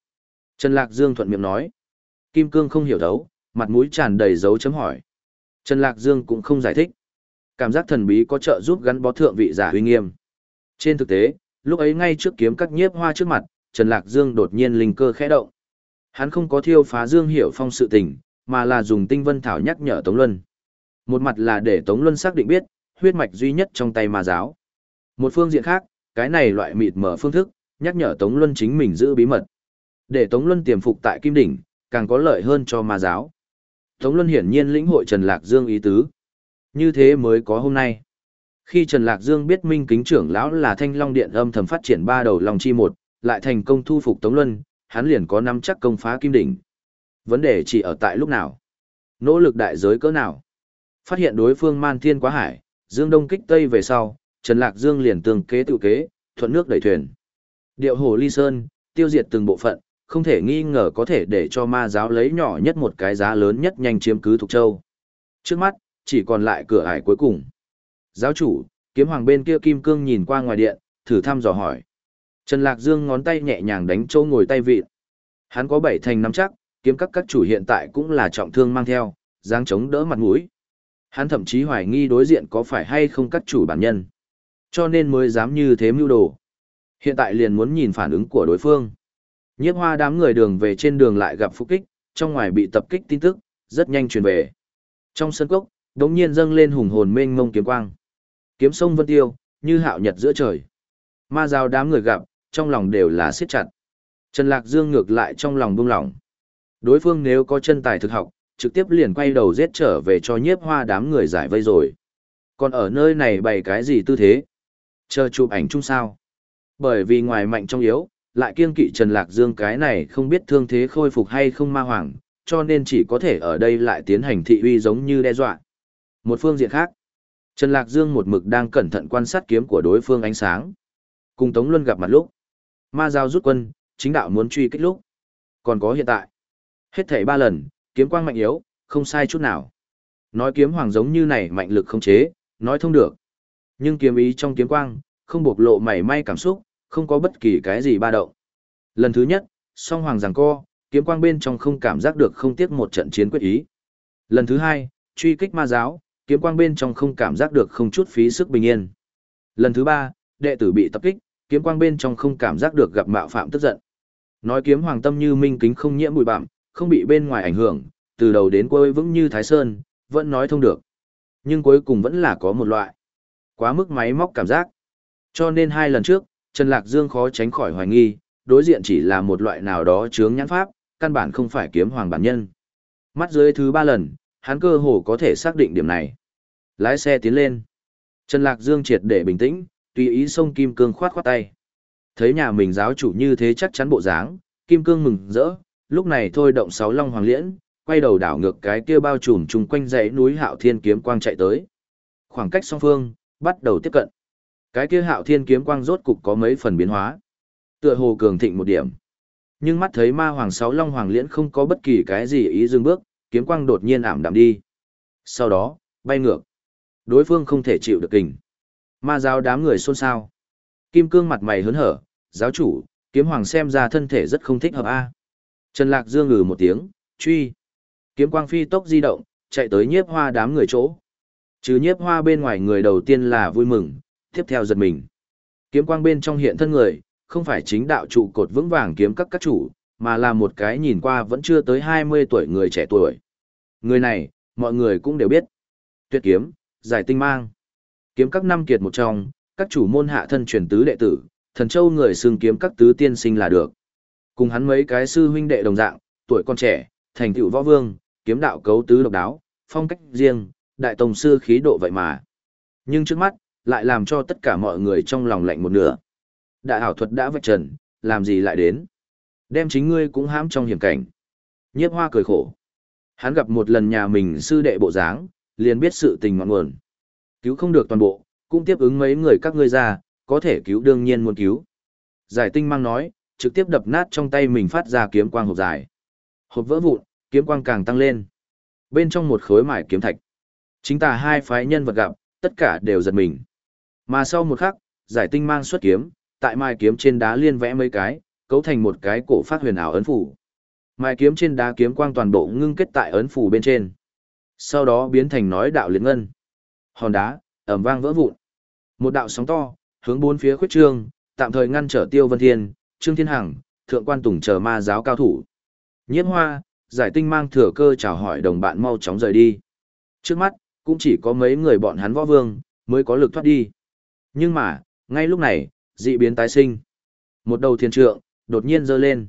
Trần Lạc Dương thuận miệng nói. Kim cương không hiểu thấu, mặt mũi tràn đầy dấu chấm hỏi. Trần Lạc Dương cũng không giải thích. Cảm giác thần bí có trợ giúp gắn bó thượng vị giả huy nghiêm. Trên thực tế, lúc ấy ngay trước kiếm các nhiếp hoa trước mặt, Trần Lạc Dương đột nhiên linh cơ khẽ động. Hắn không có thiêu phá Dương Hiểu Phong sự tình, mà là dùng tinh vân thảo nhắc nhở Tống Luân. Một mặt là để Tống Luân xác định biết, huyết mạch duy nhất trong tay ma giáo. Một phương diện khác, cái này loại mịt mở phương thức, nhắc nhở Tống Luân chính mình giữ bí mật. Để Tống Luân tiềm phục tại Kim Đỉnh, càng có lợi hơn cho ma giáo. Tống Luân hiển nhiên lĩnh hội Trần Lạc Dương ý tứ. Như thế mới có hôm nay. Khi Trần Lạc Dương biết Minh Kính trưởng lão là Thanh Long Điện âm thầm phát triển ba đầu Long Chi một, lại thành công thu phục Tống Luân, hắn liền có năm chắc công phá Kim Đỉnh. Vấn đề chỉ ở tại lúc nào? Nỗ lực đại giới cỡ nào? Phát hiện đối phương man thiên quá hải, Dương Đông kích Tây về sau, Trần Lạc Dương liền tương kế tự kế, thuận nước đẩy thuyền. Điệu hồ ly sơn, tiêu diệt từng bộ phận, không thể nghi ngờ có thể để cho ma giáo lấy nhỏ nhất một cái giá lớn nhất nhanh chiếm cứ Thục Châu. Trước mắt, chỉ còn lại cửa ải cuối cùng. Giáo chủ, kiếm hoàng bên kia kim cương nhìn qua ngoài điện, thử thăm dò hỏi. Trần Lạc Dương ngón tay nhẹ nhàng đánh châu ngồi tay vịt. Hắn có bảy thành nắm chắc, kiếm các các chủ hiện tại cũng là trọng thương mang theo, dáng chống đỡ mặt mũi. Hắn thậm chí hoài nghi đối diện có phải hay không các chủ bản nhân. Cho nên mới dám như thế mưu đồ. Hiện tại liền muốn nhìn phản ứng của đối phương. Nhiếp hoa đám người đường về trên đường lại gặp phục kích, trong ngoài bị tập kích tin tức, rất nhanh truyền về. Trong sân cốc, đống nhiên dâng lên hùng hồn mênh mông kiếm quang. Kiếm sông vân tiêu, như hạo nhật giữa trời. Ma giao đám người gặp, trong lòng đều là siết chặt. Trần Lạc Dương ngược lại trong lòng buông lỏng. Đối phương nếu có chân tài thực học, trực tiếp liền quay đầu giết trở về cho nhiếp hoa đám người giải vây rồi. Còn ở nơi này bày cái gì tư thế? Chờ chụp ảnh chung sao? Bởi vì ngoài mạnh trong yếu, lại kiêng kỵ Trần Lạc Dương cái này không biết thương thế khôi phục hay không ma hoàng, cho nên chỉ có thể ở đây lại tiến hành thị uy giống như đe dọa. Một phương diện khác, Trần Lạc Dương một mực đang cẩn thận quan sát kiếm của đối phương ánh sáng. Cùng Tống Luân gặp mặt lúc, ma giao rút quân, chính đạo muốn truy kích lúc. Còn có hiện tại, hết thảy ba lần, kiếm quang mạnh yếu, không sai chút nào. Nói kiếm hoàng giống như này mạnh lực không chế, nói thông được. Nhưng kiếm ý trong kiếm quang, không bộc lộ mảy may cảm xúc, không có bất kỳ cái gì ba động. Lần thứ nhất, song hoàng giằng co, kiếm quang bên trong không cảm giác được không tiếc một trận chiến quyết ý. Lần thứ hai, truy kích ma giáo, kiếm quang bên trong không cảm giác được không chút phí sức bình yên. Lần thứ ba, đệ tử bị tập kích, kiếm quang bên trong không cảm giác được gặp mạo phạm tức giận. Nói kiếm hoàng tâm như minh kính không nhiễm bụi bặm, không bị bên ngoài ảnh hưởng, từ đầu đến cuối vững như Thái Sơn, vẫn nói thông được. Nhưng cuối cùng vẫn là có một loại. Quá mức máy móc cảm giác. Cho nên hai lần trước, Trần Lạc Dương khó tránh khỏi hoài nghi, đối diện chỉ là một loại nào đó chướng nhãn pháp, căn bản không phải kiếm hoàng bản nhân. Mắt dưới thứ ba lần, hắn cơ hồ có thể xác định điểm này. Lái xe tiến lên. Trần Lạc Dương triệt để bình tĩnh, tùy ý xông Kim Cương khoát khoát tay. Thấy nhà mình giáo chủ như thế chắc chắn bộ dáng, Kim Cương mừng rỡ, lúc này thôi động sáu long hoàng liễn, quay đầu đảo ngược cái kia bao trùm chung quanh dãy núi Hạo Thiên kiếm quang chạy tới. Khoảng cách song phương bắt đầu tiếp cận. Cái kia Hạo Thiên kiếm quang rốt cục có mấy phần biến hóa. Tựa hồ cường thịnh một điểm. Nhưng mắt thấy ma hoàng sáu long hoàng liễn không có bất kỳ cái gì ý dừng bước, kiếm quang đột nhiên ảm đạm đi. Sau đó, bay ngược. Đối phương không thể chịu được kình. Ma giáo đám người xôn xao. Kim cương mặt mày hớn hở, giáo chủ, kiếm hoàng xem ra thân thể rất không thích hợp a. Trần Lạc Dương ngừ một tiếng, truy. Kiếm quang phi tốc di động, chạy tới nhiếp hoa đám người chỗ. Chứ nhiếp hoa bên ngoài người đầu tiên là vui mừng, tiếp theo giật mình. Kiếm quang bên trong hiện thân người, không phải chính đạo trụ cột vững vàng kiếm các các chủ, mà là một cái nhìn qua vẫn chưa tới 20 tuổi người trẻ tuổi. Người này, mọi người cũng đều biết. Tuyệt kiếm, giải tinh mang. Kiếm các năm kiệt một trong, các chủ môn hạ thân truyền tứ đệ tử, thần châu người xương kiếm các tứ tiên sinh là được. Cùng hắn mấy cái sư huynh đệ đồng dạng, tuổi con trẻ, thành tựu võ vương, kiếm đạo cấu tứ độc đáo, phong cách riêng, đại tông sư khí độ vậy mà. Nhưng trước mắt, lại làm cho tất cả mọi người trong lòng lạnh một nửa. Đại ảo thuật đã vạch trần, làm gì lại đến? Đem chính ngươi cũng hãm trong hiểm cảnh. Nhiếp hoa cười khổ. Hắn gặp một lần nhà mình sư đệ bộ dáng, liền biết sự tình ngọn nguồn. Cứu không được toàn bộ, cũng tiếp ứng mấy người các ngươi ra, có thể cứu đương nhiên muốn cứu. Giải tinh mang nói, trực tiếp đập nát trong tay mình phát ra kiếm quang hộp dài. Hộp vỡ vụn, kiếm quang càng tăng lên. Bên trong một khối mải kiếm thạch. Chính tà hai phái nhân vật gặp, tất cả đều giật mình. Mà sau một khắc, giải tinh mang xuất kiếm, tại mai kiếm trên đá liên vẽ mấy cái, cấu thành một cái cổ phát huyền ảo ấn phủ. Mai kiếm trên đá kiếm quang toàn bộ ngưng kết tại ấn phủ bên trên. Sau đó biến thành nói đạo liên ngân. Hòn đá, ầm vang vỡ vụn. Một đạo sóng to, hướng bốn phía khuyết trương, tạm thời ngăn trở Tiêu Vân Thiên, Trương Thiên Hằng, Thượng Quan Tùng chờ ma giáo cao thủ. Nhiếp Hoa, Giải Tinh mang thừa cơ chào hỏi đồng bạn mau chóng rời đi. Trước mắt, cũng chỉ có mấy người bọn hắn võ vương, mới có lực thoát đi. Nhưng mà, ngay lúc này, dị biến tái sinh. Một đầu thiên trượng, đột nhiên dơ lên.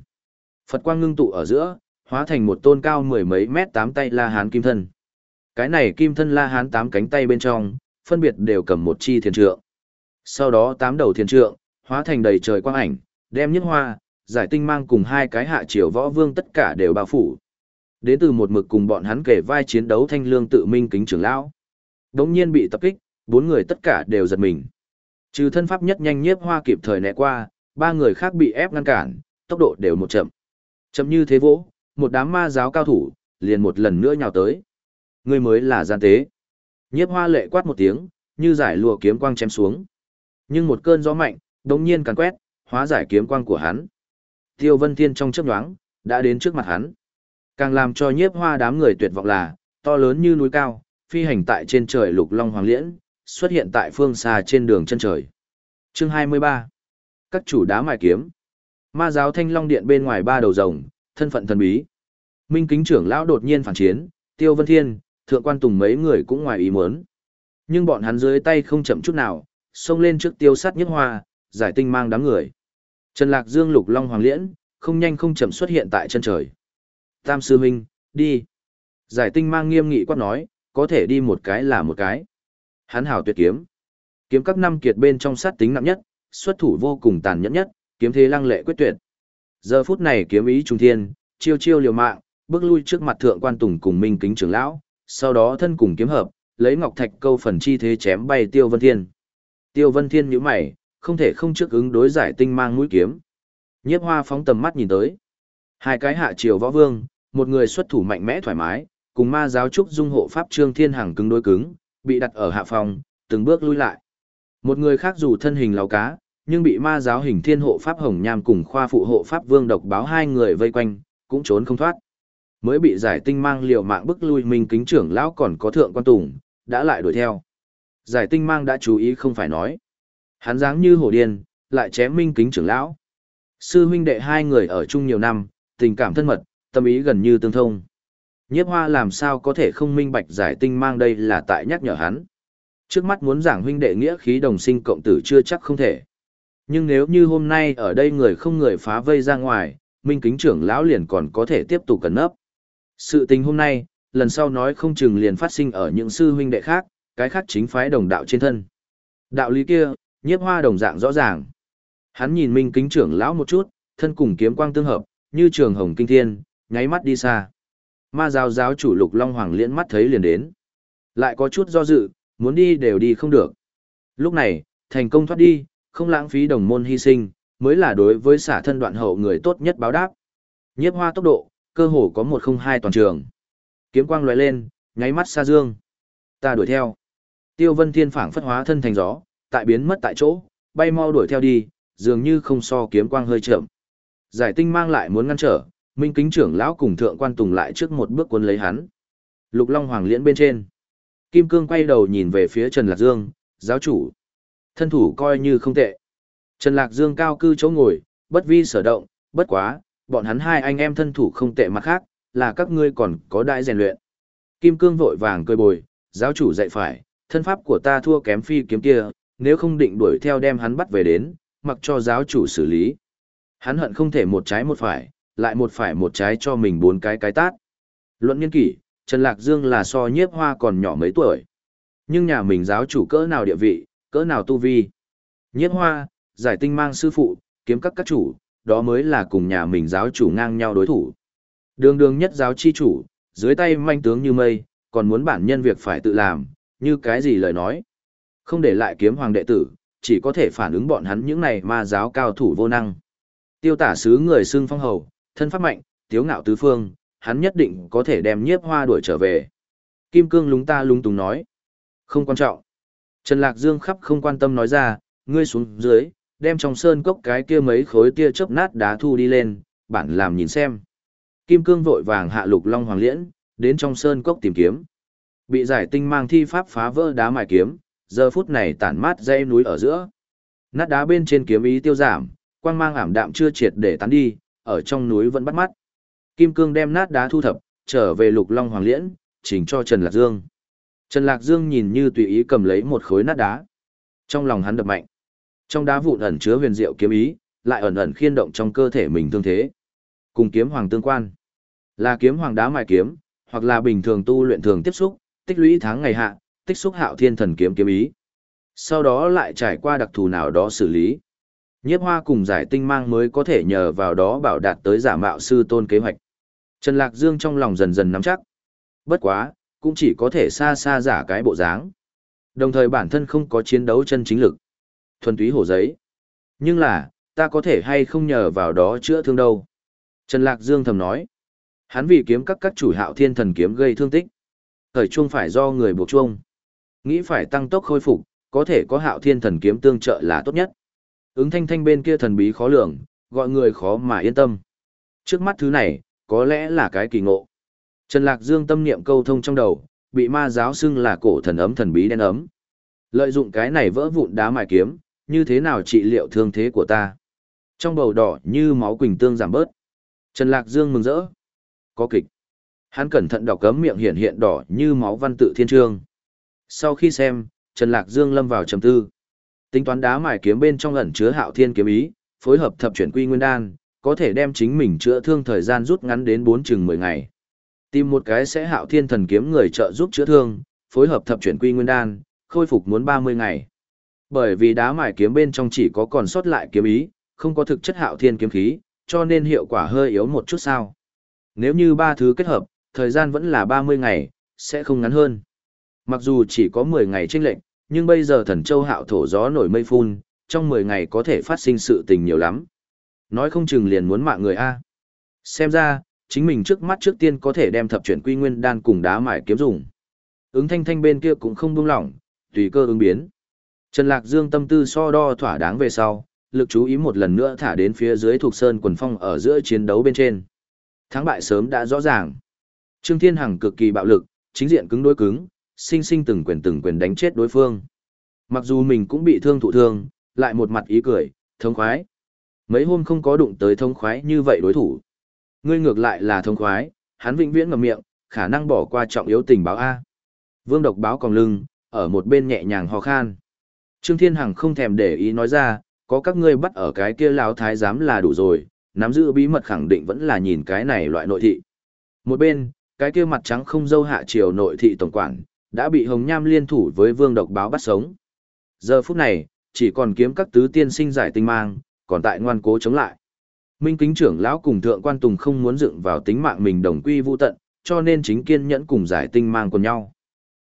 Phật quang ngưng tụ ở giữa, hóa thành một tôn cao mười mấy mét tám tay la hán kim thân. Cái này kim thân la hán tám cánh tay bên trong, phân biệt đều cầm một chi thiên trượng. Sau đó tám đầu thiên trượng, hóa thành đầy trời quang ảnh, đem nhất hoa, giải tinh mang cùng hai cái hạ triều võ vương tất cả đều bao phủ. Đến từ một mực cùng bọn hắn kể vai chiến đấu thanh lương tự minh kính trưởng lão. Đống nhiên bị tập kích, bốn người tất cả đều giật mình. Trừ thân pháp nhất nhanh nhiếp hoa kịp thời né qua, ba người khác bị ép ngăn cản, tốc độ đều một chậm. Chậm như thế vỗ, một đám ma giáo cao thủ, liền một lần nữa nhào tới. Người mới là gian tế. Nhiếp hoa lệ quát một tiếng, như giải lùa kiếm quang chém xuống. Nhưng một cơn gió mạnh, đống nhiên càn quét, hóa giải kiếm quang của hắn. Tiêu Vân Thiên trong chớp nhoáng, đã đến trước mặt hắn. Càng làm cho nhiếp hoa đám người tuyệt vọng là, to lớn như núi cao, phi hành tại trên trời lục long hoàng liễn, xuất hiện tại phương xa trên đường chân trời. Chương 23 Các chủ đá mài kiếm Ma giáo thanh long điện bên ngoài ba đầu rồng, thân phận thần bí. Minh kính trưởng lão đột nhiên phản chiến, Tiêu Vân Thiên, Thượng Quan Tùng mấy người cũng ngoài ý muốn. Nhưng bọn hắn dưới tay không chậm chút nào, xông lên trước tiêu sát nhất hoa, giải tinh mang đám người. Trần Lạc Dương lục long hoàng liễn, không nhanh không chậm xuất hiện tại chân trời. Tam sư huynh, đi. Giải tinh mang nghiêm nghị quát nói, có thể đi một cái là một cái. Hắn hảo tuyệt kiếm. Kiếm các năm kiệt bên trong sát tính nặng nhất, xuất thủ vô cùng tàn nhẫn nhất, kiếm thế lăng lệ quyết tuyệt. Giờ phút này kiếm ý trung thiên, chiêu chiêu liều mạng, bước lui trước mặt thượng quan tùng cùng minh kính trưởng lão, sau đó thân cùng kiếm hợp, lấy ngọc thạch câu phần chi thế chém bay Tiêu Vân Thiên. Tiêu Vân Thiên nhíu mày, không thể không trước ứng đối giải tinh mang mũi kiếm. Nhiếp Hoa phóng tầm mắt nhìn tới. Hai cái hạ triều võ vương, một người xuất thủ mạnh mẽ thoải mái, cùng ma giáo trúc dung hộ pháp Trương Thiên Hằng cứng đối cứng, bị đặt ở hạ phòng, từng bước lui lại. Một người khác dù thân hình lão cá, nhưng bị ma giáo hình thiên hộ pháp Hồng Nham cùng khoa phụ hộ pháp Vương Độc báo hai người vây quanh, cũng trốn không thoát. Mới bị giải tinh mang liều mạng bức lui mình kính trưởng lão còn có thượng quan tùng, đã lại đuổi theo. Giải tinh mang đã chú ý không phải nói. Hắn dáng như hổ điên, lại chém minh kính trưởng lão. Sư huynh đệ hai người ở chung nhiều năm, tình cảm thân mật, tâm ý gần như tương thông. Nhiếp hoa làm sao có thể không minh bạch giải tinh mang đây là tại nhắc nhở hắn. Trước mắt muốn giảng huynh đệ nghĩa khí đồng sinh cộng tử chưa chắc không thể. Nhưng nếu như hôm nay ở đây người không người phá vây ra ngoài, minh kính trưởng lão liền còn có thể tiếp tục cẩn nấp. Sự tình hôm nay, lần sau nói không chừng liền phát sinh ở những sư huynh đệ khác, cái khác chính phái đồng đạo trên thân. Đạo lý kia, nhiếp hoa đồng dạng rõ ràng. Hắn nhìn minh kính trưởng lão một chút, thân cùng kiếm quang tương hợp, như trường hồng kinh thiên, nháy mắt đi xa. Ma giáo giáo chủ lục long hoàng liễn mắt thấy liền đến. Lại có chút do dự, muốn đi đều đi không được. Lúc này, thành công thoát đi, không lãng phí đồng môn hy sinh, mới là đối với xả thân đoạn hậu người tốt nhất báo đáp. Nhiếp hoa tốc độ, cơ hồ có một không hai toàn trường. Kiếm quang lóe lên, nháy mắt xa dương. Ta đuổi theo. Tiêu Vân Thiên phảng phất hóa thân thành gió, tại biến mất tại chỗ, bay mau đuổi theo đi, dường như không so kiếm quang hơi chậm. Giải tinh mang lại muốn ngăn trở, Minh Kính trưởng lão cùng thượng quan tùng lại trước một bước quân lấy hắn. Lục Long Hoàng liễn bên trên. Kim Cương quay đầu nhìn về phía Trần Lạc Dương, giáo chủ. Thân thủ coi như không tệ. Trần Lạc Dương cao cư chỗ ngồi, bất vi sở động, bất quá, bọn hắn hai anh em thân thủ không tệ mặt khác, là các ngươi còn có đại rèn luyện. Kim Cương vội vàng cười bồi, giáo chủ dạy phải, thân pháp của ta thua kém phi kiếm kia, nếu không định đuổi theo đem hắn bắt về đến, mặc cho giáo chủ xử lý. Hắn hận không thể một trái một phải, lại một phải một trái cho mình bốn cái cái tát. Luận nghiên kỷ, Trần Lạc Dương là so nhiếp hoa còn nhỏ mấy tuổi. Nhưng nhà mình giáo chủ cỡ nào địa vị, cỡ nào tu vi. Nhiếp hoa, giải tinh mang sư phụ, kiếm các các chủ, đó mới là cùng nhà mình giáo chủ ngang nhau đối thủ. Đường đường nhất giáo chi chủ, dưới tay manh tướng như mây, còn muốn bản nhân việc phải tự làm, như cái gì lời nói. Không để lại kiếm hoàng đệ tử, chỉ có thể phản ứng bọn hắn những này ma giáo cao thủ vô năng. Tiêu tả sứ người xưng phong hầu, thân pháp mạnh, tiếu ngạo tứ phương, hắn nhất định có thể đem nhiếp hoa đuổi trở về. Kim cương lúng ta lúng túng nói. Không quan trọng. Trần Lạc Dương khắp không quan tâm nói ra, ngươi xuống dưới, đem trong sơn cốc cái kia mấy khối tia chớp nát đá thu đi lên, bản làm nhìn xem. Kim cương vội vàng hạ lục long hoàng liễn, đến trong sơn cốc tìm kiếm. Bị giải tinh mang thi pháp phá vỡ đá mài kiếm, giờ phút này tản mát dây núi ở giữa. Nát đá bên trên kiếm ý tiêu giảm, quang mang ảm đạm chưa triệt để tán đi, ở trong núi vẫn bắt mắt. Kim cương đem nát đá thu thập, trở về lục long hoàng liễn, chỉnh cho Trần Lạc Dương. Trần Lạc Dương nhìn như tùy ý cầm lấy một khối nát đá. Trong lòng hắn đập mạnh. Trong đá vụn ẩn chứa huyền diệu kiếm ý, lại ẩn ẩn khiên động trong cơ thể mình tương thế. Cùng kiếm hoàng tương quan. Là kiếm hoàng đá mài kiếm, hoặc là bình thường tu luyện thường tiếp xúc, tích lũy tháng ngày hạ, tích xúc hạo thiên thần kiếm kiếm ý. Sau đó lại trải qua đặc thù nào đó xử lý. Nhiếp hoa cùng giải tinh mang mới có thể nhờ vào đó bảo đạt tới giả mạo sư tôn kế hoạch. Trần Lạc Dương trong lòng dần dần nắm chắc. Bất quá, cũng chỉ có thể xa xa giả cái bộ dáng. Đồng thời bản thân không có chiến đấu chân chính lực. Thuần túy hổ giấy. Nhưng là, ta có thể hay không nhờ vào đó chữa thương đâu. Trần Lạc Dương thầm nói. Hắn vì kiếm các các chủ hạo thiên thần kiếm gây thương tích. Thời chuông phải do người buộc chuông. Nghĩ phải tăng tốc khôi phục, có thể có hạo thiên thần kiếm tương trợ là tốt nhất. Ứng thanh thanh bên kia thần bí khó lường, gọi người khó mà yên tâm. Trước mắt thứ này, có lẽ là cái kỳ ngộ. Trần Lạc Dương tâm niệm câu thông trong đầu, bị ma giáo xưng là cổ thần ấm thần bí đen ấm. Lợi dụng cái này vỡ vụn đá mài kiếm, như thế nào trị liệu thương thế của ta. Trong bầu đỏ như máu quỳnh tương giảm bớt. Trần Lạc Dương mừng rỡ. Có kịch. Hắn cẩn thận đọc cấm miệng hiện hiện đỏ như máu văn tự thiên trương. Sau khi xem, Trần Lạc Dương lâm vào trầm tư. Tính toán đá mài kiếm bên trong ẩn chứa hạo thiên kiếm ý, phối hợp thập chuyển quy nguyên đan, có thể đem chính mình chữa thương thời gian rút ngắn đến bốn chừng 10 ngày. Tìm một cái sẽ hạo thiên thần kiếm người trợ giúp chữa thương, phối hợp thập chuyển quy nguyên đan, khôi phục muốn 30 ngày. Bởi vì đá mài kiếm bên trong chỉ có còn sót lại kiếm ý, không có thực chất hạo thiên kiếm khí, cho nên hiệu quả hơi yếu một chút sao. Nếu như ba thứ kết hợp, thời gian vẫn là 30 ngày, sẽ không ngắn hơn. Mặc dù chỉ có 10 ngày chênh lệnh, nhưng bây giờ thần châu hạo thổ gió nổi mây phun, trong 10 ngày có thể phát sinh sự tình nhiều lắm. Nói không chừng liền muốn mạng người A. Xem ra, chính mình trước mắt trước tiên có thể đem thập chuyển quy nguyên đan cùng đá mải kiếm dùng. Ứng thanh thanh bên kia cũng không buông lỏng, tùy cơ ứng biến. Trần Lạc Dương tâm tư so đo thỏa đáng về sau, lực chú ý một lần nữa thả đến phía dưới thuộc sơn quần phong ở giữa chiến đấu bên trên. Thắng bại sớm đã rõ ràng. Trương Thiên Hằng cực kỳ bạo lực, chính diện cứng đối cứng, sinh sinh từng quyền từng quyền đánh chết đối phương. Mặc dù mình cũng bị thương thụ thương, lại một mặt ý cười, thông khoái. Mấy hôm không có đụng tới thông khoái như vậy đối thủ. Ngươi ngược lại là thông khoái, hắn vĩnh viễn ngậm miệng, khả năng bỏ qua trọng yếu tình báo A. Vương độc báo còn lưng, ở một bên nhẹ nhàng ho khan. Trương Thiên Hằng không thèm để ý nói ra, có các ngươi bắt ở cái kia lão thái giám là đủ rồi, nắm giữ bí mật khẳng định vẫn là nhìn cái này loại nội thị. Một bên, cái kia mặt trắng không dâu hạ triều nội thị tổng quản, đã bị Hồng Nham liên thủ với vương độc báo bắt sống. Giờ phút này, chỉ còn kiếm các tứ tiên sinh giải tinh mang, còn tại ngoan cố chống lại. Minh kính trưởng lão cùng thượng quan tùng không muốn dựng vào tính mạng mình đồng quy vu tận, cho nên chính kiên nhẫn cùng giải tinh mang cùng nhau.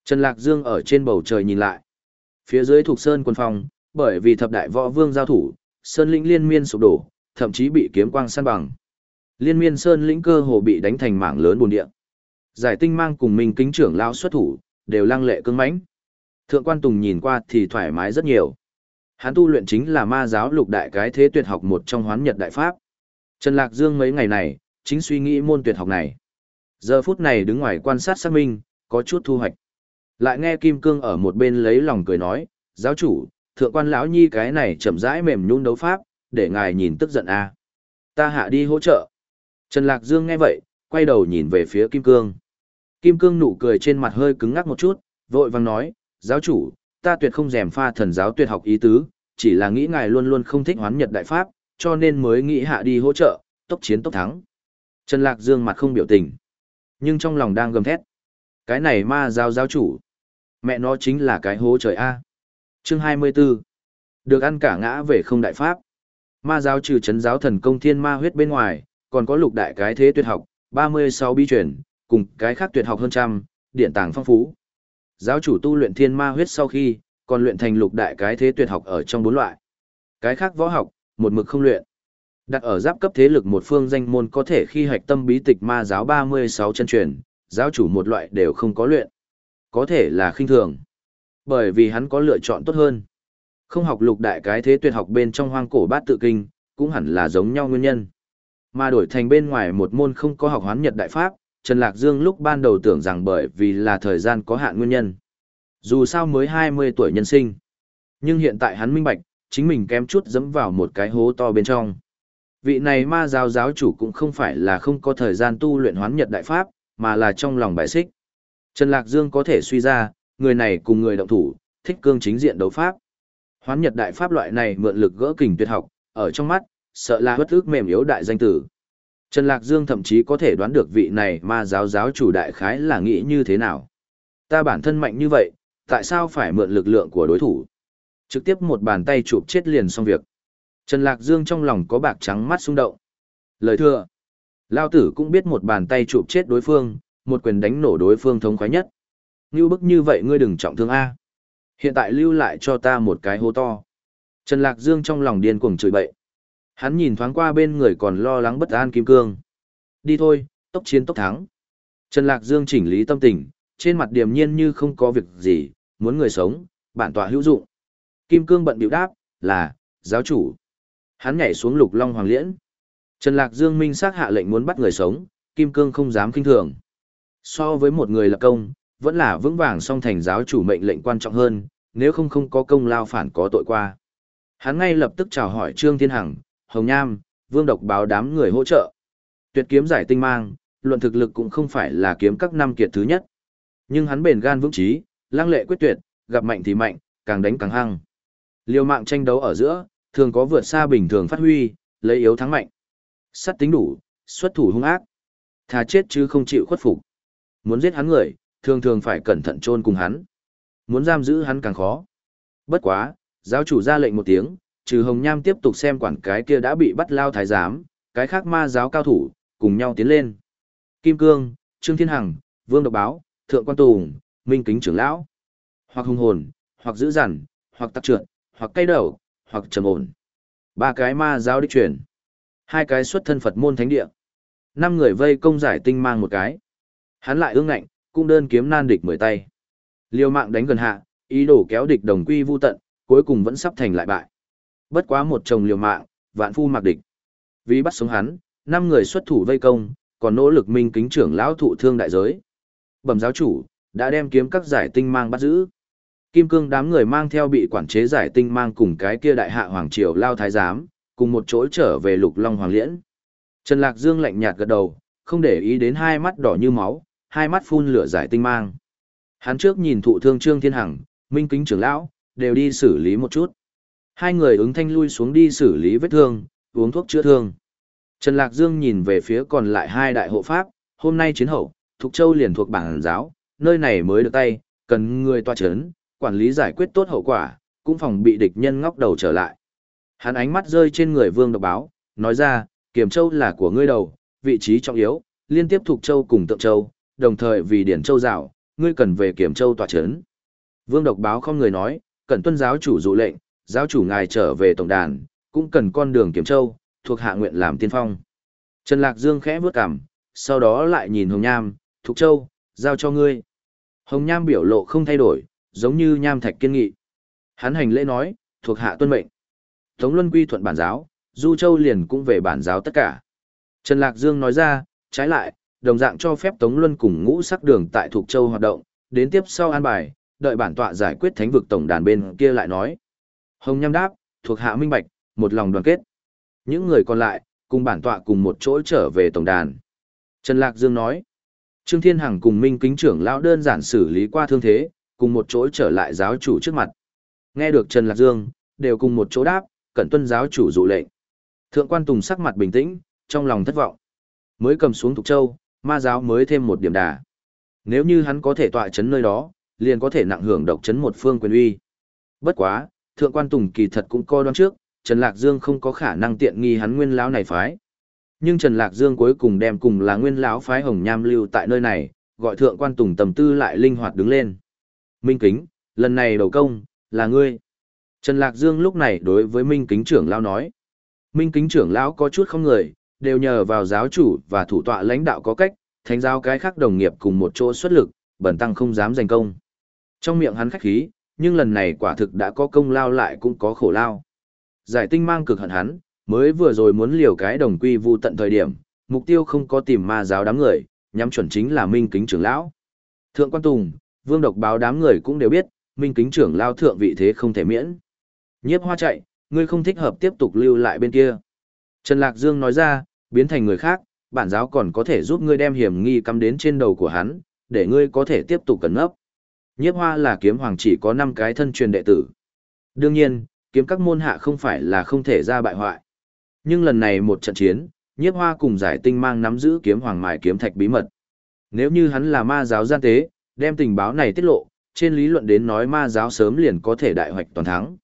Trần Lạc Dương ở trên bầu trời nhìn lại. Phía dưới thuộc sơn quân phòng, bởi vì thập đại võ vương giao thủ, sơn lĩnh liên miên sụp đổ, thậm chí bị kiếm quang san bằng. Liên miên sơn lĩnh cơ hồ bị đánh thành mảng lớn bồn địa. Giải tinh mang cùng Minh kính trưởng lão xuất thủ, đều lăng lệ cứng mãnh. Thượng quan Tùng nhìn qua thì thoải mái rất nhiều. Hắn tu luyện chính là ma giáo lục đại cái thế tuyệt học một trong hoán nhật đại pháp. Trần Lạc Dương mấy ngày này, chính suy nghĩ môn tuyệt học này. Giờ phút này đứng ngoài quan sát xác minh, có chút thu hoạch. Lại nghe Kim Cương ở một bên lấy lòng cười nói, giáo chủ, thượng quan lão nhi cái này chậm rãi mềm nhún đấu pháp, để ngài nhìn tức giận a. À. Ta hạ đi hỗ trợ. Trần Lạc Dương nghe vậy, quay đầu nhìn về phía Kim Cương. Kim Cương nụ cười trên mặt hơi cứng ngắc một chút, vội vàng nói, giáo chủ, ta tuyệt không dèm pha thần giáo tuyệt học ý tứ, chỉ là nghĩ ngài luôn luôn không thích hoán nhật đại pháp, cho nên mới nghĩ hạ đi hỗ trợ, tốc chiến tốc thắng. Trần Lạc Dương mặt không biểu tình, nhưng trong lòng đang gầm thét. Cái này ma giáo giáo chủ. Mẹ nó chính là cái hố trời A. Chương 24. Được ăn cả ngã về không đại pháp. Ma giáo trừ chấn giáo thần công thiên ma huyết bên ngoài, còn có lục đại cái thế tuyệt học, 36 bi truyền, cùng cái khác tuyệt học hơn trăm, điện tàng phong phú. Giáo chủ tu luyện thiên ma huyết sau khi, còn luyện thành lục đại cái thế tuyệt học ở trong bốn loại. Cái khác võ học, một mực không luyện. Đặt ở giáp cấp thế lực một phương danh môn có thể khi hạch tâm bí tịch ma giáo 36 chân truyền, giáo chủ một loại đều không có luyện. Có thể là khinh thường. Bởi vì hắn có lựa chọn tốt hơn. Không học lục đại cái thế tuyệt học bên trong hoang cổ bát tự kinh, cũng hẳn là giống nhau nguyên nhân. Mà đổi thành bên ngoài một môn không có học hoán nhật đại pháp, Trần Lạc Dương lúc ban đầu tưởng rằng bởi vì là thời gian có hạn nguyên nhân. Dù sao mới 20 tuổi nhân sinh. Nhưng hiện tại hắn minh bạch, chính mình kém chút dẫm vào một cái hố to bên trong. Vị này ma giáo giáo chủ cũng không phải là không có thời gian tu luyện hoán nhật đại pháp, mà là trong lòng bài xích. Trần Lạc Dương có thể suy ra, người này cùng người động thủ, thích cương chính diện đấu pháp. Hoán nhật đại pháp loại này mượn lực gỡ kình tuyệt học, ở trong mắt, sợ là bất ước mềm yếu đại danh tử. Trần Lạc Dương thậm chí có thể đoán được vị này ma giáo giáo chủ đại khái là nghĩ như thế nào. Ta bản thân mạnh như vậy, tại sao phải mượn lực lượng của đối thủ? Trực tiếp một bàn tay chụp chết liền xong việc. Trần Lạc Dương trong lòng có bạc trắng mắt xung động. Lời thưa, Lao tử cũng biết một bàn tay chụp chết đối phương, một quyền đánh nổ đối phương thống khoái nhất. Như bức như vậy ngươi đừng trọng thương A. Hiện tại lưu lại cho ta một cái hô to. Trần Lạc Dương trong lòng điên cuồng chửi bậy. Hắn nhìn thoáng qua bên người còn lo lắng bất an Kim Cương. Đi thôi, tốc chiến tốc thắng. Trần Lạc Dương chỉnh lý tâm tình, trên mặt điềm nhiên như không có việc gì, muốn người sống, bản tọa hữu dụng. Kim Cương bận biểu đáp, là, giáo chủ. Hắn nhảy xuống lục long hoàng liễn. Trần Lạc Dương minh xác hạ lệnh muốn bắt người sống, Kim Cương không dám kinh thường. So với một người lập công, vẫn là vững vàng song thành giáo chủ mệnh lệnh quan trọng hơn, nếu không không có công lao phản có tội qua. Hắn ngay lập tức chào hỏi Trương Thiên Hằng, Hồng Nham, Vương Độc báo đám người hỗ trợ. Tuyệt kiếm giải tinh mang, luận thực lực cũng không phải là kiếm các năm kiệt thứ nhất. Nhưng hắn bền gan vững trí, lăng lệ quyết tuyệt, gặp mạnh thì mạnh, càng đánh càng hăng. Liều mạng tranh đấu ở giữa, thường có vượt xa bình thường phát huy, lấy yếu thắng mạnh. Sắt tính đủ, xuất thủ hung ác. Thà chết chứ không chịu khuất phục. Muốn giết hắn người, thường thường phải cẩn thận chôn cùng hắn. Muốn giam giữ hắn càng khó. Bất quá, giáo chủ ra lệnh một tiếng, trừ Hồng Nham tiếp tục xem quản cái kia đã bị bắt lao thái giám, cái khác ma giáo cao thủ, cùng nhau tiến lên. Kim Cương, Trương Thiên Hằng, Vương Độc Báo, Thượng Quan Tùng, Minh Kính Trưởng Lão. Hoặc hung hồn, hoặc dữ dằn, hoặc tắc trượt, hoặc cay đầu, hoặc trầm ổn. Ba cái ma giáo đích truyền. Hai cái xuất thân Phật môn thánh địa. Năm người vây công giải tinh mang một cái. Hắn lại ương ngạnh, cung đơn kiếm nan địch mười tay. liều mạng đánh gần hạ, ý đồ kéo địch đồng quy vu tận, cuối cùng vẫn sắp thành lại bại. Bất quá một chồng liều mạng, vạn phu mặc địch. Vì bắt sống hắn, năm người xuất thủ vây công, còn nỗ lực minh kính trưởng lão thụ thương đại giới. Bẩm giáo chủ, đã đem kiếm các giải tinh mang bắt giữ. Kim cương đám người mang theo bị quản chế giải tinh mang cùng cái kia đại hạ hoàng triều lao thái giám, cùng một chỗ trở về lục long hoàng liễn. Trần Lạc Dương lạnh nhạt gật đầu, không để ý đến hai mắt đỏ như máu, hai mắt phun lửa giải tinh mang. Hắn trước nhìn thụ thương Trương Thiên Hằng, Minh Kính trưởng lão, đều đi xử lý một chút. Hai người ứng thanh lui xuống đi xử lý vết thương, uống thuốc chữa thương. Trần Lạc Dương nhìn về phía còn lại hai đại hộ pháp, hôm nay chiến hậu, Thục Châu liền thuộc bảng giáo, nơi này mới được tay, cần người tòa chấn, quản lý giải quyết tốt hậu quả, cũng phòng bị địch nhân ngóc đầu trở lại. Hắn ánh mắt rơi trên người Vương Độc Báo, nói ra, Kiểm Châu là của ngươi đầu, vị trí trọng yếu, liên tiếp Thục Châu cùng Tượng Châu, đồng thời vì Điển Châu rào, ngươi cần về Kiểm Châu tòa chấn. Vương Độc Báo không người nói, cần tuân giáo chủ dụ lệnh, giáo chủ ngài trở về tổng đàn, cũng cần con đường Kiểm Châu, thuộc hạ nguyện làm tiên phong. Trần Lạc Dương khẽ bước cằm, sau đó lại nhìn Hồng Nham, Thục Châu, giao cho ngươi. Hồng Nham biểu lộ không thay đổi, giống như Nham Thạch kiên nghị. Hắn hành lễ nói, thuộc hạ tuân mệnh. Tống Luân quy thuận bản giáo, Du Châu liền cũng về bản giáo tất cả. Trần Lạc Dương nói ra, trái lại, đồng dạng cho phép Tống Luân cùng ngũ sắc đường tại Thục Châu hoạt động, đến tiếp sau an bài, đợi bản tọa giải quyết thánh vực tổng đàn bên kia lại nói. Hồng Nham đáp, thuộc hạ minh bạch, một lòng đoàn kết. Những người còn lại, cùng bản tọa cùng một chỗ trở về tổng đàn. Trần Lạc Dương nói, Trương Thiên Hằng cùng Minh Kính trưởng lão đơn giản xử lý qua thương thế, cùng một chỗ trở lại giáo chủ trước mặt. Nghe được Trần Lạc Dương, đều cùng một chỗ đáp, cẩn tuân giáo chủ dụ lệnh. Thượng quan Tùng sắc mặt bình tĩnh, trong lòng thất vọng. Mới cầm xuống Thục Châu, ma giáo mới thêm một điểm đà. Nếu như hắn có thể tọa chấn nơi đó, liền có thể nặng hưởng độc chấn một phương quyền uy. Bất quá, thượng quan Tùng kỳ thật cũng coi đoán trước, Trần Lạc Dương không có khả năng tiện nghi hắn nguyên lão này phái. Nhưng Trần Lạc Dương cuối cùng đem cùng là nguyên lão phái Hồng Nham lưu tại nơi này, gọi thượng quan Tùng tầm tư lại linh hoạt đứng lên. Minh Kính, lần này đầu công, là ngươi. Trần Lạc Dương lúc này đối với Minh Kính trưởng lão nói. Minh Kính trưởng lão có chút không người, đều nhờ vào giáo chủ và thủ tọa lãnh đạo có cách, thánh giáo cái khác đồng nghiệp cùng một chỗ xuất lực, bẩn tăng không dám giành công. Trong miệng hắn khách khí, nhưng lần này quả thực đã có công lao lại cũng có khổ lao. Giải tinh mang cực hận hắn, mới vừa rồi muốn liều cái đồng quy vu tận thời điểm, mục tiêu không có tìm ma giáo đám người, nhắm chuẩn chính là Minh Kính trưởng lão. Thượng quan Tùng, Vương Độc báo đám người cũng đều biết, Minh Kính trưởng lao thượng vị thế không thể miễn. Nhiếp Hoa chạy, ngươi không thích hợp tiếp tục lưu lại bên kia. Trần Lạc Dương nói ra, biến thành người khác, bản giáo còn có thể giúp ngươi đem hiểm nghi cắm đến trên đầu của hắn, để ngươi có thể tiếp tục cẩn nấp. Nhiếp Hoa là kiếm hoàng chỉ có 5 cái thân truyền đệ tử. Đương nhiên, kiếm các môn hạ không phải là không thể ra bại hoại. Nhưng lần này một trận chiến, nhiếp hoa cùng giải tinh mang nắm giữ kiếm hoàng mài kiếm thạch bí mật. Nếu như hắn là ma giáo gian tế, đem tình báo này tiết lộ, trên lý luận đến nói ma giáo sớm liền có thể đại hoạch toàn thắng.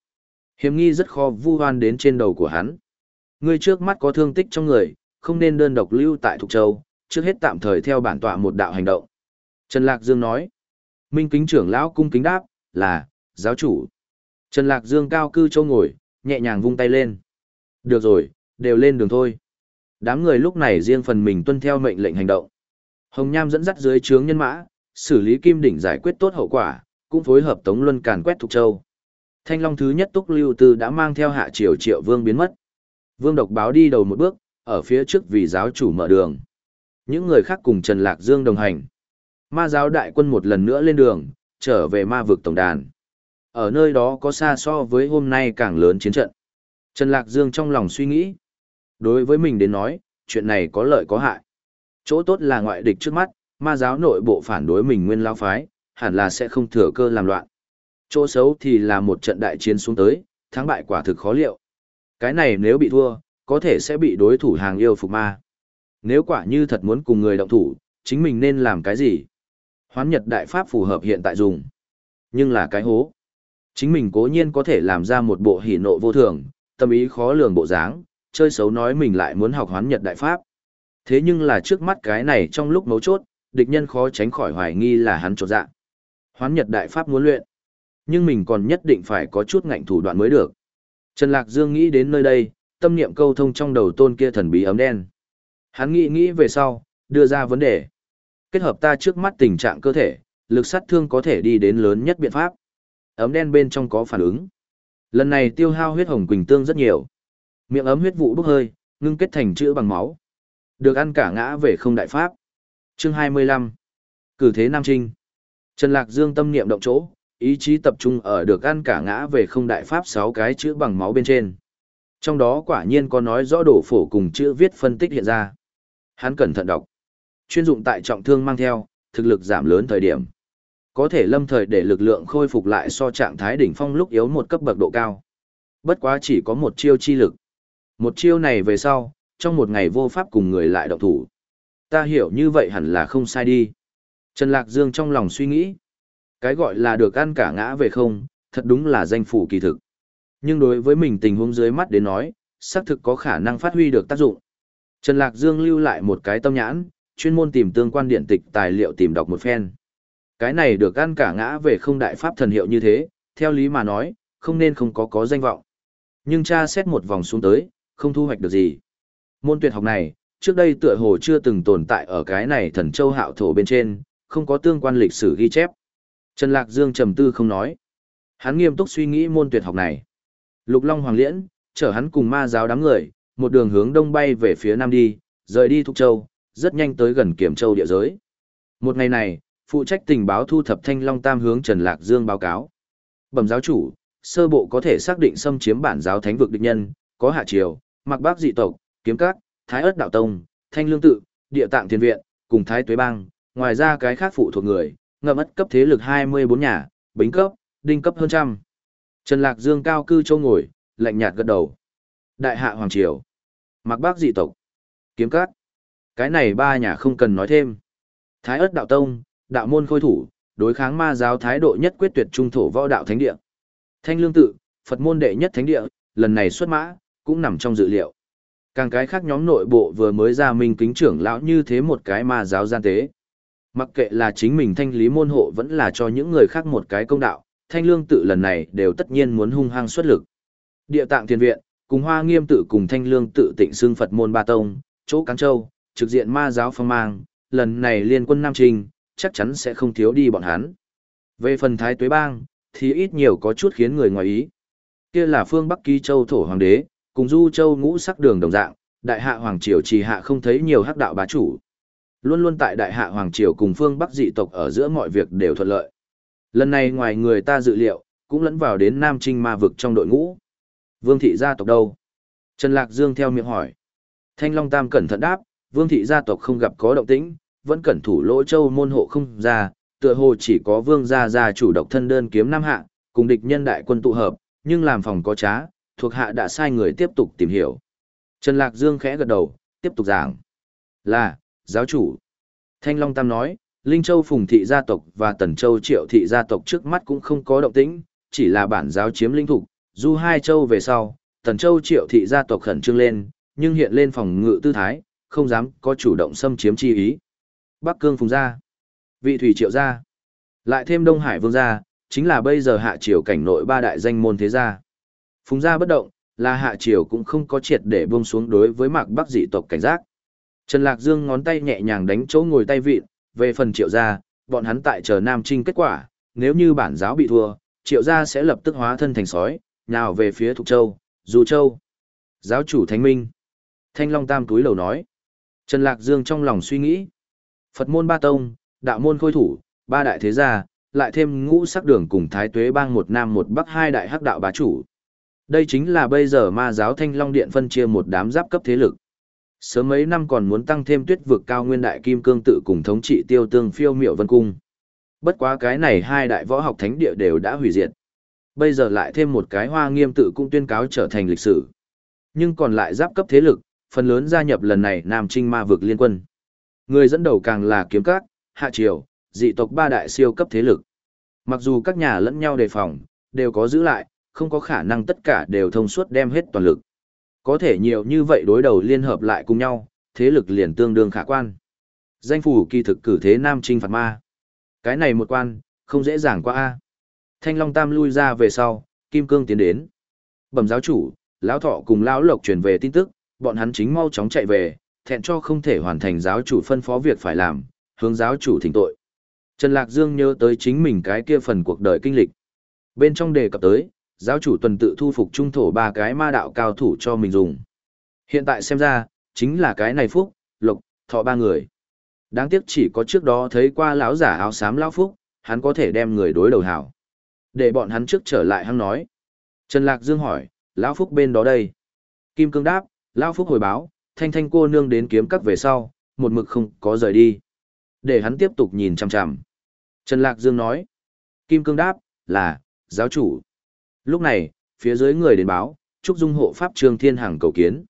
Hiểm nghi rất khó vu hoan đến trên đầu của hắn. Người trước mắt có thương tích trong người, không nên đơn độc lưu tại Thục Châu, trước hết tạm thời theo bản tọa một đạo hành động. Trần Lạc Dương nói. Minh kính trưởng lão cung kính đáp, là, giáo chủ. Trần Lạc Dương cao cư châu ngồi, nhẹ nhàng vung tay lên. Được rồi, đều lên đường thôi. Đám người lúc này riêng phần mình tuân theo mệnh lệnh hành động. Hồng Nham dẫn dắt dưới trướng nhân mã, xử lý kim đỉnh giải quyết tốt hậu quả, cũng phối hợp Tống Luân càn quét Thục Châu. Thanh Long thứ nhất Túc Lưu Tư đã mang theo hạ triều triệu vương biến mất. Vương độc báo đi đầu một bước, ở phía trước vì giáo chủ mở đường. Những người khác cùng Trần Lạc Dương đồng hành. Ma giáo đại quân một lần nữa lên đường, trở về ma vực tổng đàn. Ở nơi đó có xa so với hôm nay càng lớn chiến trận. Trần Lạc Dương trong lòng suy nghĩ. Đối với mình đến nói, chuyện này có lợi có hại. Chỗ tốt là ngoại địch trước mắt, ma giáo nội bộ phản đối mình nguyên lao phái, hẳn là sẽ không thừa cơ làm loạn. Chỗ xấu thì là một trận đại chiến xuống tới, thắng bại quả thực khó liệu. Cái này nếu bị thua, có thể sẽ bị đối thủ hàng yêu phục ma. Nếu quả như thật muốn cùng người động thủ, chính mình nên làm cái gì? Hoán Nhật Đại Pháp phù hợp hiện tại dùng. Nhưng là cái hố. Chính mình cố nhiên có thể làm ra một bộ hỉ nộ vô thường, tâm ý khó lường bộ dáng, chơi xấu nói mình lại muốn học hoán Nhật Đại Pháp. Thế nhưng là trước mắt cái này trong lúc mấu chốt, địch nhân khó tránh khỏi hoài nghi là hắn trột dạ. Hoán Nhật Đại Pháp muốn luyện. Nhưng mình còn nhất định phải có chút ngạnh thủ đoạn mới được. Trần Lạc Dương nghĩ đến nơi đây, tâm niệm câu thông trong đầu tôn kia thần bí ấm đen. Hắn nghĩ nghĩ về sau, đưa ra vấn đề. Kết hợp ta trước mắt tình trạng cơ thể, lực sát thương có thể đi đến lớn nhất biện pháp. Ấm đen bên trong có phản ứng. Lần này tiêu hao huyết hồng quỳnh tương rất nhiều. Miệng ấm huyết vụ bốc hơi, ngưng kết thành chữ bằng máu. Được ăn cả ngã về không đại pháp. Chương 25. Cử thế Nam Trinh. Trần Lạc Dương tâm niệm động chỗ, ý chí tập trung ở được ăn cả ngã về không đại pháp 6 cái chữ bằng máu bên trên. Trong đó quả nhiên có nói rõ đổ phổ cùng chữ viết phân tích hiện ra. Hắn cẩn thận đọc. Chuyên dụng tại trọng thương mang theo, thực lực giảm lớn thời điểm. Có thể lâm thời để lực lượng khôi phục lại so trạng thái đỉnh phong lúc yếu một cấp bậc độ cao. Bất quá chỉ có một chiêu chi lực. Một chiêu này về sau, trong một ngày vô pháp cùng người lại động thủ. Ta hiểu như vậy hẳn là không sai đi. Trần Lạc Dương trong lòng suy nghĩ. Cái gọi là được ăn cả ngã về không, thật đúng là danh phủ kỳ thực. Nhưng đối với mình tình huống dưới mắt đến nói, xác thực có khả năng phát huy được tác dụng. Trần Lạc Dương lưu lại một cái tâm nhãn, chuyên môn tìm tương quan điện tịch tài liệu tìm đọc một phen. Cái này được ăn cả ngã về không đại pháp thần hiệu như thế, theo lý mà nói, không nên không có có danh vọng. Nhưng cha xét một vòng xuống tới, không thu hoạch được gì. Môn tuyệt học này, trước đây tựa hồ chưa từng tồn tại ở cái này thần châu hạo thổ bên trên, không có tương quan lịch sử ghi chép. Trần Lạc Dương trầm tư không nói. Hắn nghiêm túc suy nghĩ môn tuyệt học này. Lục Long Hoàng Liễn, chở hắn cùng ma giáo đám người, một đường hướng đông bay về phía nam đi, rời đi Thục Châu, rất nhanh tới gần Kiểm Châu địa giới. Một ngày này, phụ trách tình báo thu thập Thanh Long Tam hướng Trần Lạc Dương báo cáo. Bẩm giáo chủ, sơ bộ có thể xác định xâm chiếm bản giáo thánh vực địch nhân, có hạ triều, mạc bác dị tộc, kiếm các, thái Ức đạo tông, thanh lương tự, địa tạng thiên viện, cùng thái tuế bang, ngoài ra cái khác phụ thuộc người, ngậm ất cấp thế lực 24 nhà, bính cấp, đinh cấp hơn trăm. Trần Lạc Dương cao cư châu ngồi, lạnh nhạt gật đầu. Đại hạ Hoàng Triều, mạc bác dị tộc, kiếm cát. Cái này ba nhà không cần nói thêm. Thái ớt đạo tông, đạo môn khôi thủ, đối kháng ma giáo thái độ nhất quyết tuyệt trung thổ võ đạo thánh địa. Thanh lương tự, Phật môn đệ nhất thánh địa, lần này xuất mã, cũng nằm trong dự liệu. Càng cái khác nhóm nội bộ vừa mới ra minh kính trưởng lão như thế một cái ma giáo gian tế. Mặc kệ là chính mình thanh lý môn hộ vẫn là cho những người khác một cái công đạo, thanh lương tự lần này đều tất nhiên muốn hung hăng xuất lực. Địa tạng thiên viện, cùng hoa nghiêm tự cùng thanh lương tự tịnh xương Phật môn ba tông, chỗ Cáng Châu, trực diện ma giáo phong mang, lần này liên quân Nam Trình chắc chắn sẽ không thiếu đi bọn hắn. Về phần thái tuế bang, thì ít nhiều có chút khiến người ngoài ý. Kia là phương Bắc Ký Châu thổ hoàng đế, cùng Du Châu ngũ sắc đường đồng dạng, đại hạ hoàng triều trì hạ không thấy nhiều hắc đạo bá chủ. Luôn luôn tại đại hạ hoàng triều cùng phương Bắc dị tộc ở giữa mọi việc đều thuận lợi. Lần này ngoài người ta dự liệu, cũng lẫn vào đến Nam Trinh ma vực trong đội ngũ. Vương thị gia tộc đâu? Trần Lạc Dương theo miệng hỏi. Thanh Long Tam cẩn thận đáp, Vương thị gia tộc không gặp có động tĩnh, vẫn cẩn thủ lỗ châu môn hộ không ra, tựa hồ chỉ có Vương gia gia chủ độc thân đơn kiếm Nam Hạ, cùng địch nhân đại quân tụ hợp, nhưng làm phòng có trá, thuộc hạ đã sai người tiếp tục tìm hiểu. Trần Lạc Dương khẽ gật đầu, tiếp tục giảng. Là, giáo chủ. Thanh Long Tam nói, Linh Châu Phùng thị gia tộc và Tần Châu Triệu thị gia tộc trước mắt cũng không có động tĩnh, chỉ là bản giáo chiếm linh thủ, du hai châu về sau, Tần Châu Triệu thị gia tộc khẩn trương lên, nhưng hiện lên phòng ngự tư thái, không dám có chủ động xâm chiếm chi ý. Bắc Cương Phùng gia, Vị Thủy Triệu gia, lại thêm Đông Hải Vương gia, chính là bây giờ hạ triều cảnh nội ba đại danh môn thế gia. Phùng gia bất động, là hạ triều cũng không có triệt để buông xuống đối với mạc bắc dị tộc cảnh giác. Trần Lạc Dương ngón tay nhẹ nhàng đánh chỗ ngồi tay vịn, về phần triệu gia, bọn hắn tại chờ Nam Trinh kết quả, nếu như bản giáo bị thua, triệu gia sẽ lập tức hóa thân thành sói, nào về phía Thục Châu, Du Châu. Giáo chủ Thánh Minh. Thanh Long Tam túi lầu nói. Trần Lạc Dương trong lòng suy nghĩ. Phật môn ba tông, đạo môn khôi thủ, ba đại thế gia, lại thêm ngũ sắc đường cùng thái tuế bang một nam một bắc hai đại hắc đạo bá chủ. Đây chính là bây giờ ma giáo Thanh Long Điện phân chia một đám giáp cấp thế lực. Sớm mấy năm còn muốn tăng thêm tuyết vực cao nguyên đại kim cương tự cùng thống trị tiêu tương phiêu miệu vân cung. Bất quá cái này hai đại võ học thánh địa đều đã hủy diệt. Bây giờ lại thêm một cái hoa nghiêm tự cũng tuyên cáo trở thành lịch sử. Nhưng còn lại giáp cấp thế lực, phần lớn gia nhập lần này Nam Trinh ma vực liên quân. Người dẫn đầu càng là kiếm các, hạ triều, dị tộc ba đại siêu cấp thế lực. Mặc dù các nhà lẫn nhau đề phòng, đều có giữ lại, không có khả năng tất cả đều thông suốt đem hết toàn lực. Có thể nhiều như vậy đối đầu liên hợp lại cùng nhau, thế lực liền tương đương khả quan. Danh phủ kỳ thực cử thế nam trinh phạt ma. Cái này một quan, không dễ dàng qua a. Thanh Long Tam lui ra về sau, Kim Cương tiến đến. Bẩm giáo chủ, lão thọ cùng lão lộc truyền về tin tức, bọn hắn chính mau chóng chạy về, thẹn cho không thể hoàn thành giáo chủ phân phó việc phải làm, hướng giáo chủ thỉnh tội. Trần Lạc Dương nhớ tới chính mình cái kia phần cuộc đời kinh lịch. Bên trong đề cập tới, giáo chủ tuần tự thu phục trung thổ ba cái ma đạo cao thủ cho mình dùng. Hiện tại xem ra, chính là cái này phúc, lộc, thọ ba người. Đáng tiếc chỉ có trước đó thấy qua lão giả áo xám lão phúc, hắn có thể đem người đối đầu hảo. Để bọn hắn trước trở lại hắn nói. Trần Lạc Dương hỏi, lão phúc bên đó đây. Kim Cương đáp, lão phúc hồi báo, thanh thanh cô nương đến kiếm các về sau, một mực không có rời đi. Để hắn tiếp tục nhìn chằm chằm. Trần Lạc Dương nói. Kim Cương đáp, là, giáo chủ. Lúc này, phía dưới người đến báo, Trúc Dung hộ pháp Trương Thiên Hằng cầu kiến.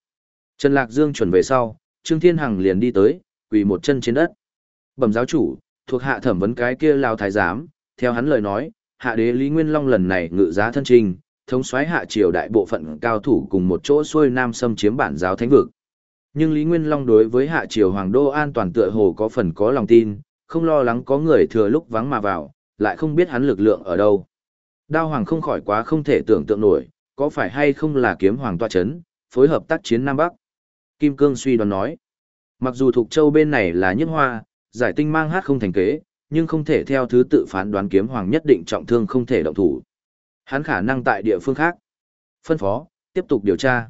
Trần Lạc Dương chuẩn về sau, Trương Thiên Hằng liền đi tới, quỳ một chân trên đất. Bẩm giáo chủ, thuộc hạ thẩm vấn cái kia lao thái giám, theo hắn lời nói, hạ đế Lý Nguyên Long lần này ngự giá thân trình, thống soái hạ triều đại bộ phận cao thủ cùng một chỗ xuôi nam xâm chiếm bản giáo thánh vực. Nhưng Lý Nguyên Long đối với hạ triều hoàng đô an toàn tựa hồ có phần có lòng tin, không lo lắng có người thừa lúc vắng mà vào, lại không biết hắn lực lượng ở đâu. Đao hoàng không khỏi quá không thể tưởng tượng nổi, có phải hay không là kiếm hoàng toa chấn, phối hợp tác chiến Nam Bắc. Kim Cương suy đoán nói, mặc dù thuộc châu bên này là nhất hoa, giải tinh mang hát không thành kế, nhưng không thể theo thứ tự phán đoán kiếm hoàng nhất định trọng thương không thể động thủ. Hắn khả năng tại địa phương khác. Phân phó, tiếp tục điều tra.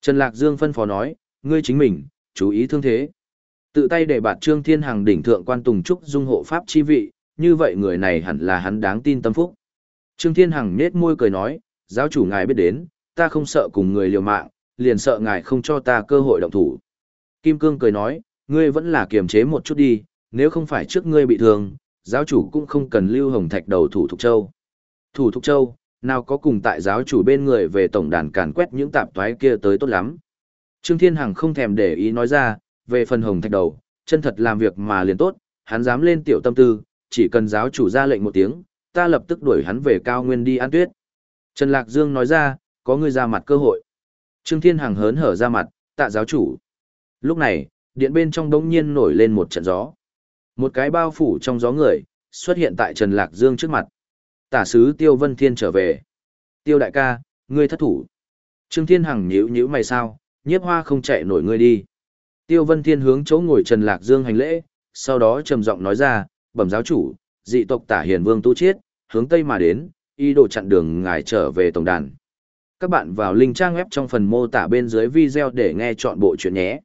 Trần Lạc Dương phân phó nói, ngươi chính mình, chú ý thương thế. Tự tay để bạt Trương Thiên Hằng đỉnh thượng quan tùng trúc dung hộ pháp chi vị, như vậy người này hẳn là hắn đáng tin tâm phúc. Trương Thiên Hằng nết môi cười nói, giáo chủ ngài biết đến, ta không sợ cùng người liều mạng, liền sợ ngài không cho ta cơ hội động thủ. Kim Cương cười nói, ngươi vẫn là kiềm chế một chút đi, nếu không phải trước ngươi bị thương, giáo chủ cũng không cần lưu hồng thạch đầu thủ Thục Châu. Thủ Thục Châu, nào có cùng tại giáo chủ bên người về tổng đàn càn quét những tạp toái kia tới tốt lắm. Trương Thiên Hằng không thèm để ý nói ra, về phần hồng thạch đầu, chân thật làm việc mà liền tốt, hắn dám lên tiểu tâm tư, chỉ cần giáo chủ ra lệnh một tiếng, ta lập tức đuổi hắn về cao nguyên đi an tuyết. Trần Lạc Dương nói ra, có người ra mặt cơ hội. Trương Thiên Hằng hớn hở ra mặt, tạ giáo chủ. Lúc này, điện bên trong đống nhiên nổi lên một trận gió. Một cái bao phủ trong gió người, xuất hiện tại Trần Lạc Dương trước mặt. Tả sứ Tiêu Vân Thiên trở về. Tiêu đại ca, ngươi thất thủ. Trương Thiên Hằng nhíu nhíu mày sao, nhiếp hoa không chạy nổi ngươi đi. Tiêu Vân Thiên hướng chỗ ngồi Trần Lạc Dương hành lễ, sau đó trầm giọng nói ra, bẩm giáo chủ, dị tộc tả hiền vương tu chiết, hướng tây mà đến, ý đồ chặn đường ngài trở về tổng đàn. Các bạn vào link trang web trong phần mô tả bên dưới video để nghe chọn bộ chuyện nhé.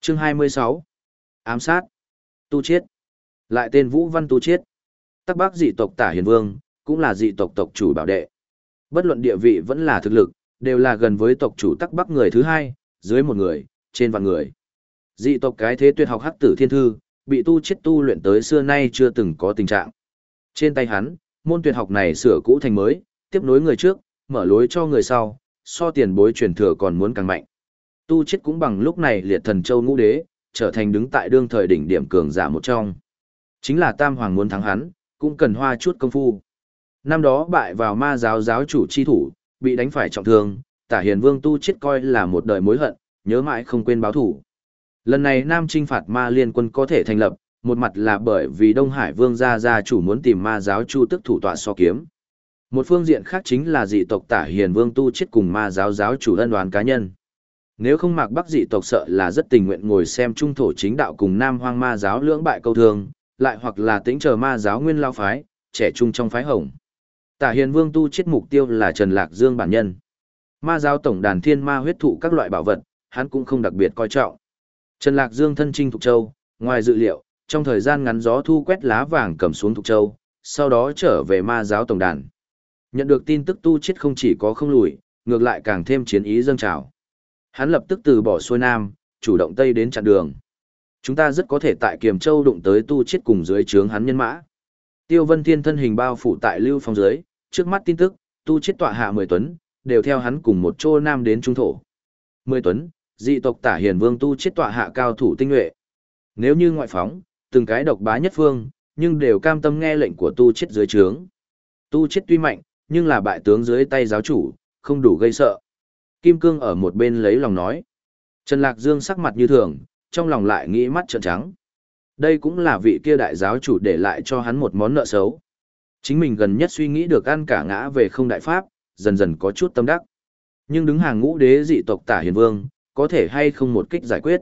Chương 26 Ám sát Tu chiết Lại tên Vũ Văn Tu chiết Tắc bác dị tộc tả hiền vương, cũng là dị tộc tộc chủ bảo đệ. Bất luận địa vị vẫn là thực lực, đều là gần với tộc chủ tắc bắc người thứ hai, dưới một người, trên vạn người. Dị tộc cái thế tuyệt học hắc tử thiên thư, bị tu chết tu luyện tới xưa nay chưa từng có tình trạng. Trên tay hắn, môn tuyệt học này sửa cũ thành mới, tiếp nối người trước, mở lối cho người sau, so tiền bối truyền thừa còn muốn càng mạnh. Tu chết cũng bằng lúc này liệt thần châu ngũ đế, trở thành đứng tại đương thời đỉnh điểm cường giả một trong. Chính là Tam Hoàng muốn thắng hắn, cũng cần hoa chút công phu. Năm đó bại vào ma giáo giáo chủ chi thủ, bị đánh phải trọng thương, tả hiền vương tu chết coi là một đời mối hận, nhớ mãi không quên báo thủ. Lần này Nam Trinh phạt ma liên quân có thể thành lập, một mặt là bởi vì Đông Hải Vương gia gia chủ muốn tìm ma giáo chu tức thủ tọa so kiếm. Một phương diện khác chính là dị tộc tả hiền vương tu chết cùng ma giáo giáo chủ ân đoán cá nhân. Nếu không mạc bắc dị tộc sợ là rất tình nguyện ngồi xem trung thổ chính đạo cùng nam hoang ma giáo lưỡng bại câu thương, lại hoặc là tính chờ ma giáo nguyên lao phái, trẻ trung trong phái hồng. Tả hiền vương tu chết mục tiêu là Trần Lạc Dương bản nhân. Ma giáo tổng đàn thiên ma huyết thụ các loại bảo vật, hắn cũng không đặc biệt coi trọng. Trần Lạc Dương thân trinh Thục Châu, ngoài dự liệu, trong thời gian ngắn gió thu quét lá vàng cầm xuống Thục Châu, sau đó trở về ma giáo tổng đàn. Nhận được tin tức tu chết không chỉ có không lùi, ngược lại càng thêm chiến ý dâng trào. Hắn lập tức từ bỏ xuôi nam, chủ động tây đến chặn đường. Chúng ta rất có thể tại Kiềm Châu đụng tới tu chết cùng dưới trướng hắn nhân mã. Tiêu Vân Thiên thân hình bao phủ tại lưu phong dưới, trước mắt tin tức, tu chết tọa hạ mười tuấn, đều theo hắn cùng một chỗ nam đến trung thổ. Mười tuấn, dị tộc tả hiền vương tu chết tọa hạ cao thủ tinh nhuệ. Nếu như ngoại phóng, từng cái độc bá nhất phương, nhưng đều cam tâm nghe lệnh của tu chết dưới trướng. Tu chết tuy mạnh, nhưng là bại tướng dưới tay giáo chủ, không đủ gây sợ. Kim Cương ở một bên lấy lòng nói. Trần Lạc Dương sắc mặt như thường, trong lòng lại nghĩ mắt trợn trắng. Đây cũng là vị kia đại giáo chủ để lại cho hắn một món nợ xấu. Chính mình gần nhất suy nghĩ được ăn cả ngã về không đại pháp, dần dần có chút tâm đắc. Nhưng đứng hàng ngũ đế dị tộc tả hiền vương, có thể hay không một kích giải quyết.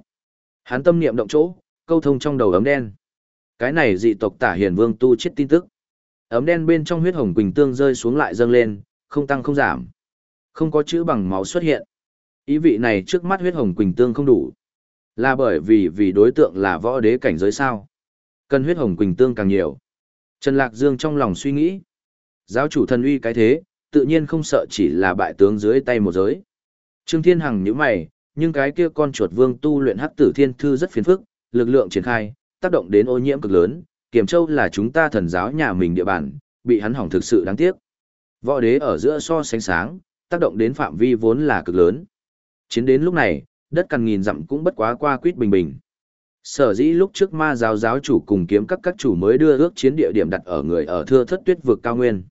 Hắn tâm niệm động chỗ, câu thông trong đầu ấm đen. Cái này dị tộc tả hiền vương tu chết tin tức. Ấm đen bên trong huyết hồng quỳnh tương rơi xuống lại dâng lên, không tăng không giảm. Không có chữ bằng máu xuất hiện. Ý vị này trước mắt huyết hồng quỳnh tương không đủ. Là bởi vì vì đối tượng là võ đế cảnh giới sao. Cần huyết hồng quỳnh tương càng nhiều. Trần Lạc Dương trong lòng suy nghĩ. Giáo chủ thần uy cái thế, tự nhiên không sợ chỉ là bại tướng dưới tay một giới. Trương Thiên Hằng nhíu mày, nhưng cái kia con chuột vương tu luyện hắc tử thiên thư rất phiền phức, lực lượng triển khai, tác động đến ô nhiễm cực lớn, Kiểm Châu là chúng ta thần giáo nhà mình địa bàn, bị hắn hỏng thực sự đáng tiếc. Võ đế ở giữa so sánh sáng, tác động đến phạm vi vốn là cực lớn. Chiến đến lúc này, đất cằn nghìn dặm cũng bất quá qua quýt bình bình. Sở dĩ lúc trước ma giáo giáo chủ cùng kiếm các các chủ mới đưa ước chiến địa điểm đặt ở người ở thưa thất tuyết vực cao nguyên.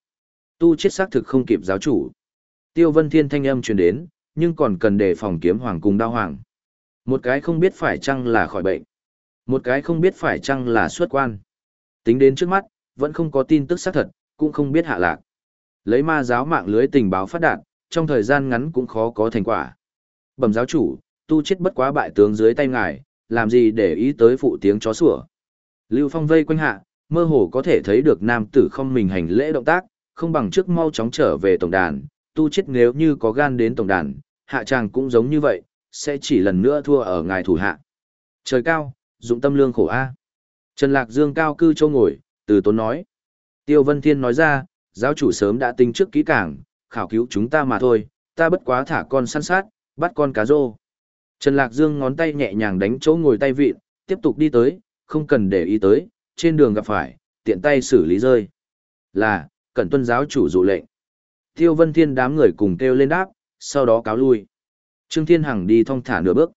Tu chết xác thực không kịp giáo chủ. Tiêu Vân Thiên thanh âm truyền đến, nhưng còn cần đề phòng kiếm hoàng cùng đao hoàng. Một cái không biết phải chăng là khỏi bệnh. Một cái không biết phải chăng là xuất quan. Tính đến trước mắt, vẫn không có tin tức xác thật, cũng không biết hạ lạc. Lấy ma giáo mạng lưới tình báo phát đạt, trong thời gian ngắn cũng khó có thành quả. Bẩm giáo chủ, tu chết bất quá bại tướng dưới tay ngài, làm gì để ý tới phụ tiếng chó sủa. Lưu Phong vây quanh hạ, mơ hồ có thể thấy được nam tử không mình hành lễ động tác, không bằng trước mau chóng trở về tổng đàn, tu chết nếu như có gan đến tổng đàn, hạ chàng cũng giống như vậy, sẽ chỉ lần nữa thua ở ngài thủ hạ. Trời cao, dụng tâm lương khổ A. Trần Lạc Dương cao cư châu ngồi, từ tốn nói. Tiêu Vân Thiên nói ra, giáo chủ sớm đã tính trước kỹ càng, khảo cứu chúng ta mà thôi, ta bất quá thả con săn sát, bắt con cá rô. Trần Lạc Dương ngón tay nhẹ nhàng đánh chỗ ngồi tay vịn, tiếp tục đi tới, không cần để ý tới, trên đường gặp phải, tiện tay xử lý rơi. Là, cẩn tuân giáo chủ dụ lệnh. Tiêu Vân Thiên đám người cùng kêu lên đáp, sau đó cáo lui. Trương Thiên Hằng đi thong thả nửa bước.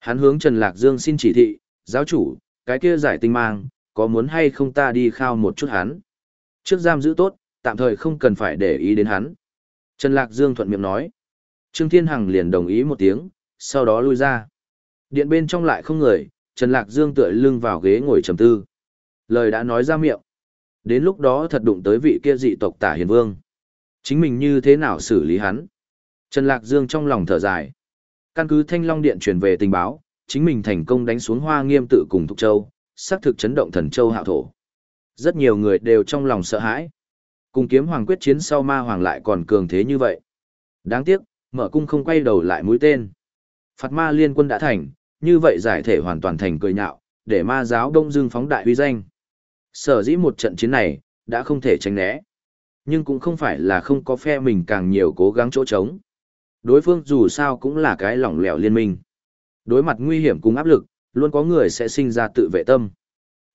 Hắn hướng Trần Lạc Dương xin chỉ thị, giáo chủ, cái kia giải tinh mang, có muốn hay không ta đi khao một chút hắn. Trước giam giữ tốt, tạm thời không cần phải để ý đến hắn. Trần Lạc Dương thuận miệng nói. Trương Thiên Hằng liền đồng ý một tiếng, sau đó lui ra. Điện bên trong lại không người, Trần Lạc Dương tựa lưng vào ghế ngồi trầm tư. Lời đã nói ra miệng. Đến lúc đó thật đụng tới vị kia dị tộc tả hiền vương. Chính mình như thế nào xử lý hắn? Trần Lạc Dương trong lòng thở dài. Căn cứ Thanh Long Điện truyền về tình báo, chính mình thành công đánh xuống hoa nghiêm tự cùng Thục Châu, xác thực chấn động thần châu hạo thổ. Rất nhiều người đều trong lòng sợ hãi. Cùng kiếm hoàng quyết chiến sau ma hoàng lại còn cường thế như vậy. Đáng tiếc, mở cung không quay đầu lại mũi tên. Phạt ma liên quân đã thành, như vậy giải thể hoàn toàn thành cười nhạo, để ma giáo đông dương phóng đại uy danh. Sở dĩ một trận chiến này, đã không thể tránh né. Nhưng cũng không phải là không có phe mình càng nhiều cố gắng chỗ trống. Đối phương dù sao cũng là cái lỏng lẻo liên minh. Đối mặt nguy hiểm cùng áp lực, luôn có người sẽ sinh ra tự vệ tâm.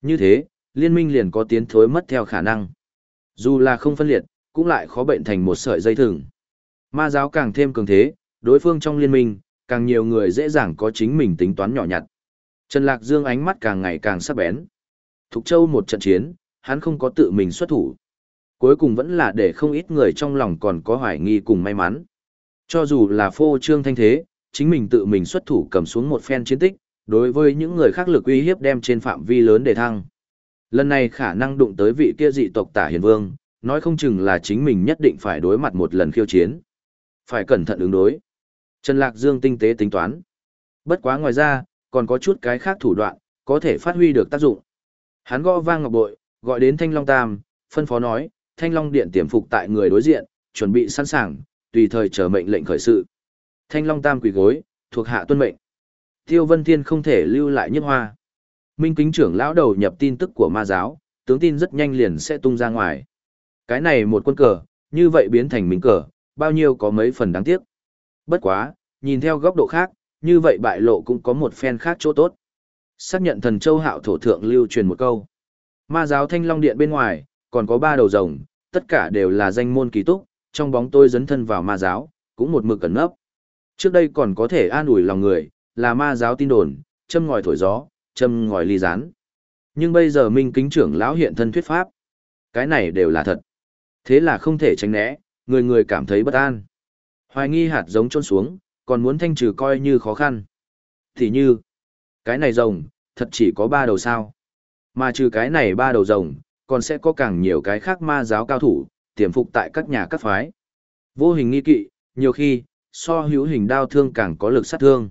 Như thế, liên minh liền có tiến thối mất theo khả năng. Dù là không phân liệt, cũng lại khó bệnh thành một sợi dây thừng. Ma giáo càng thêm cường thế, đối phương trong liên minh, càng nhiều người dễ dàng có chính mình tính toán nhỏ nhặt. Trần Lạc Dương ánh mắt càng ngày càng sắc bén. Thục Châu một trận chiến, hắn không có tự mình xuất thủ. Cuối cùng vẫn là để không ít người trong lòng còn có hoài nghi cùng may mắn. Cho dù là phô trương thanh thế, chính mình tự mình xuất thủ cầm xuống một phen chiến tích, đối với những người khác lực uy hiếp đem trên phạm vi lớn để thăng. Lần này khả năng đụng tới vị kia dị tộc tả hiền vương, nói không chừng là chính mình nhất định phải đối mặt một lần khiêu chiến. Phải cẩn thận ứng đối. Trần Lạc Dương tinh tế tính toán. Bất quá ngoài ra, còn có chút cái khác thủ đoạn, có thể phát huy được tác dụng. Hắn gõ vang ngọc bội, gọi đến Thanh Long Tam, phân phó nói, Thanh Long Điện tiềm phục tại người đối diện, chuẩn bị sẵn sàng, tùy thời chờ mệnh lệnh khởi sự. Thanh Long Tam quỳ gối, thuộc hạ tuân mệnh. Tiêu Vân Thiên không thể lưu lại nhiếp hoa. Minh kính trưởng lão đầu nhập tin tức của ma giáo, tướng tin rất nhanh liền sẽ tung ra ngoài. Cái này một quân cờ, như vậy biến thành minh cờ, bao nhiêu có mấy phần đáng tiếc. Bất quá, nhìn theo góc độ khác, như vậy bại lộ cũng có một phen khác chỗ tốt. Xác nhận thần châu hạo thổ thượng lưu truyền một câu. Ma giáo thanh long điện bên ngoài, còn có ba đầu rồng, tất cả đều là danh môn kỳ túc, trong bóng tôi dấn thân vào ma giáo, cũng một mực cẩn nấp. Trước đây còn có thể an ủi lòng người, là ma giáo tin đồn, châm ngòi thổi gió, châm ngòi ly rán. Nhưng bây giờ Minh Kính trưởng lão hiện thân thuyết pháp. Cái này đều là thật. Thế là không thể tránh né, người người cảm thấy bất an. Hoài nghi hạt giống trôn xuống, còn muốn thanh trừ coi như khó khăn. Thì như, cái này rồng, thật chỉ có ba đầu sao. Mà trừ cái này ba đầu rồng, còn sẽ có càng nhiều cái khác ma giáo cao thủ, tiềm phục tại các nhà các phái. Vô hình nghi kỵ, nhiều khi, so hữu hình đao thương càng có lực sát thương.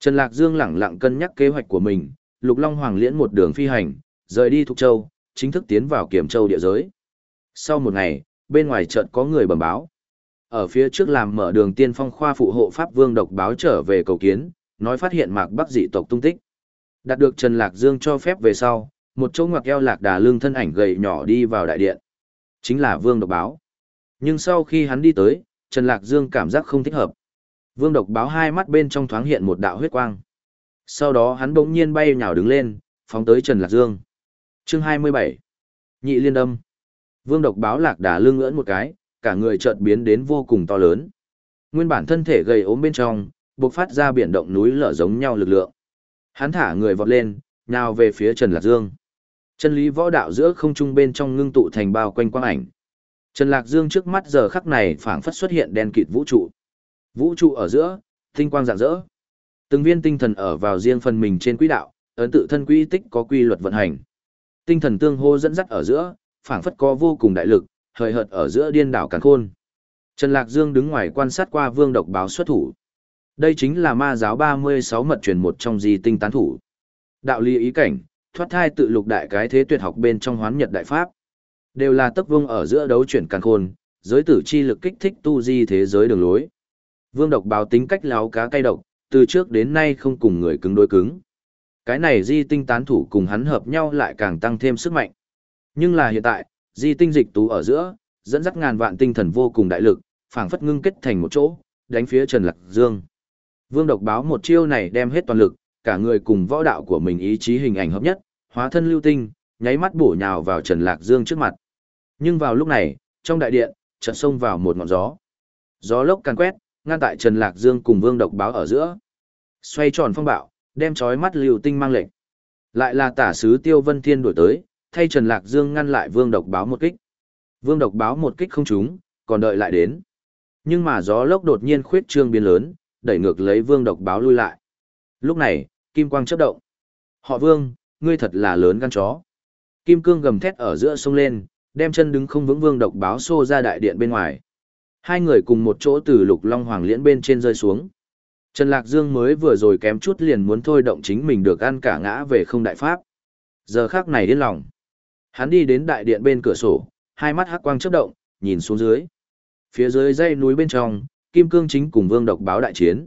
Trần Lạc Dương lẳng lặng cân nhắc kế hoạch của mình, Lục Long Hoàng liễn một đường phi hành, rời đi Thục Châu, chính thức tiến vào Kiểm Châu địa giới. Sau một ngày, bên ngoài chợt có người bẩm báo. Ở phía trước làm mở đường tiên phong khoa phụ hộ Pháp Vương độc báo trở về cầu kiến, nói phát hiện mạc bắc dị tộc tung tích. Đạt được Trần Lạc Dương cho phép về sau, một chỗ ngoặc eo lạc đà lương thân ảnh gầy nhỏ đi vào đại điện. Chính là Vương độc báo. Nhưng sau khi hắn đi tới, Trần Lạc Dương cảm giác không thích hợp. Vương độc báo hai mắt bên trong thoáng hiện một đạo huyết quang. Sau đó hắn bỗng nhiên bay nhào đứng lên, phóng tới Trần Lạc Dương. Chương 27 Nhị liên âm Vương độc báo lạc đà lương ưỡn một cái, cả người chợt biến đến vô cùng to lớn. Nguyên bản thân thể gầy ốm bên trong, bộc phát ra biển động núi lở giống nhau lực lượng. Hắn thả người vọt lên, nhào về phía Trần Lạc Dương. Chân lý võ đạo giữa không trung bên trong ngưng tụ thành bao quanh quang ảnh. Trần Lạc Dương trước mắt giờ khắc này phảng phất xuất hiện đen kịt vũ trụ. Vũ trụ ở giữa, tinh quang rạng rỡ. Từng viên tinh thần ở vào riêng phần mình trên quỹ đạo, ấn tự thân quỹ tích có quy luật vận hành. Tinh thần tương hô dẫn dắt ở giữa, phảng phất có vô cùng đại lực, hời hợt ở giữa điên đảo càn khôn. Trần Lạc Dương đứng ngoài quan sát qua vương độc báo xuất thủ. Đây chính là ma giáo 36 mật truyền một trong di tinh tán thủ. Đạo lý ý cảnh, thoát thai tự lục đại cái thế tuyệt học bên trong hoán nhật đại pháp. Đều là tấp vương ở giữa đấu chuyển càn khôn, giới tử chi lực kích thích tu di thế giới đường lối. Vương độc báo tính cách láo cá cay độc, từ trước đến nay không cùng người cứng đối cứng. Cái này di tinh tán thủ cùng hắn hợp nhau lại càng tăng thêm sức mạnh. Nhưng là hiện tại, di tinh dịch tú ở giữa, dẫn dắt ngàn vạn tinh thần vô cùng đại lực, phảng phất ngưng kết thành một chỗ, đánh phía Trần Lạc Dương. Vương độc báo một chiêu này đem hết toàn lực, cả người cùng võ đạo của mình ý chí hình ảnh hợp nhất, hóa thân lưu tinh, nháy mắt bổ nhào vào Trần Lạc Dương trước mặt. Nhưng vào lúc này, trong đại điện, chợt xông vào một ngọn gió. Gió lốc càn quét, ngăn tại Trần Lạc Dương cùng Vương độc báo ở giữa. Xoay tròn phong bạo, đem chói mắt lưu tinh mang lệnh. Lại là tả sứ Tiêu Vân Thiên đổi tới, thay Trần Lạc Dương ngăn lại Vương độc báo một kích. Vương độc báo một kích không trúng, còn đợi lại đến. Nhưng mà gió lốc đột nhiên khuyết trương biến lớn, đẩy ngược lấy Vương độc báo lui lại. Lúc này, kim quang chớp động. Họ Vương, ngươi thật là lớn gan chó. Kim cương gầm thét ở giữa sông lên, đem chân đứng không vững Vương độc báo xô ra đại điện bên ngoài. Hai người cùng một chỗ từ lục long hoàng liễn bên trên rơi xuống. Trần Lạc Dương mới vừa rồi kém chút liền muốn thôi động chính mình được ăn cả ngã về không đại pháp. Giờ khác này điên lòng. Hắn đi đến đại điện bên cửa sổ, hai mắt hắc quang chớp động, nhìn xuống dưới. Phía dưới dãy núi bên trong, Kim Cương chính cùng Vương Độc báo đại chiến.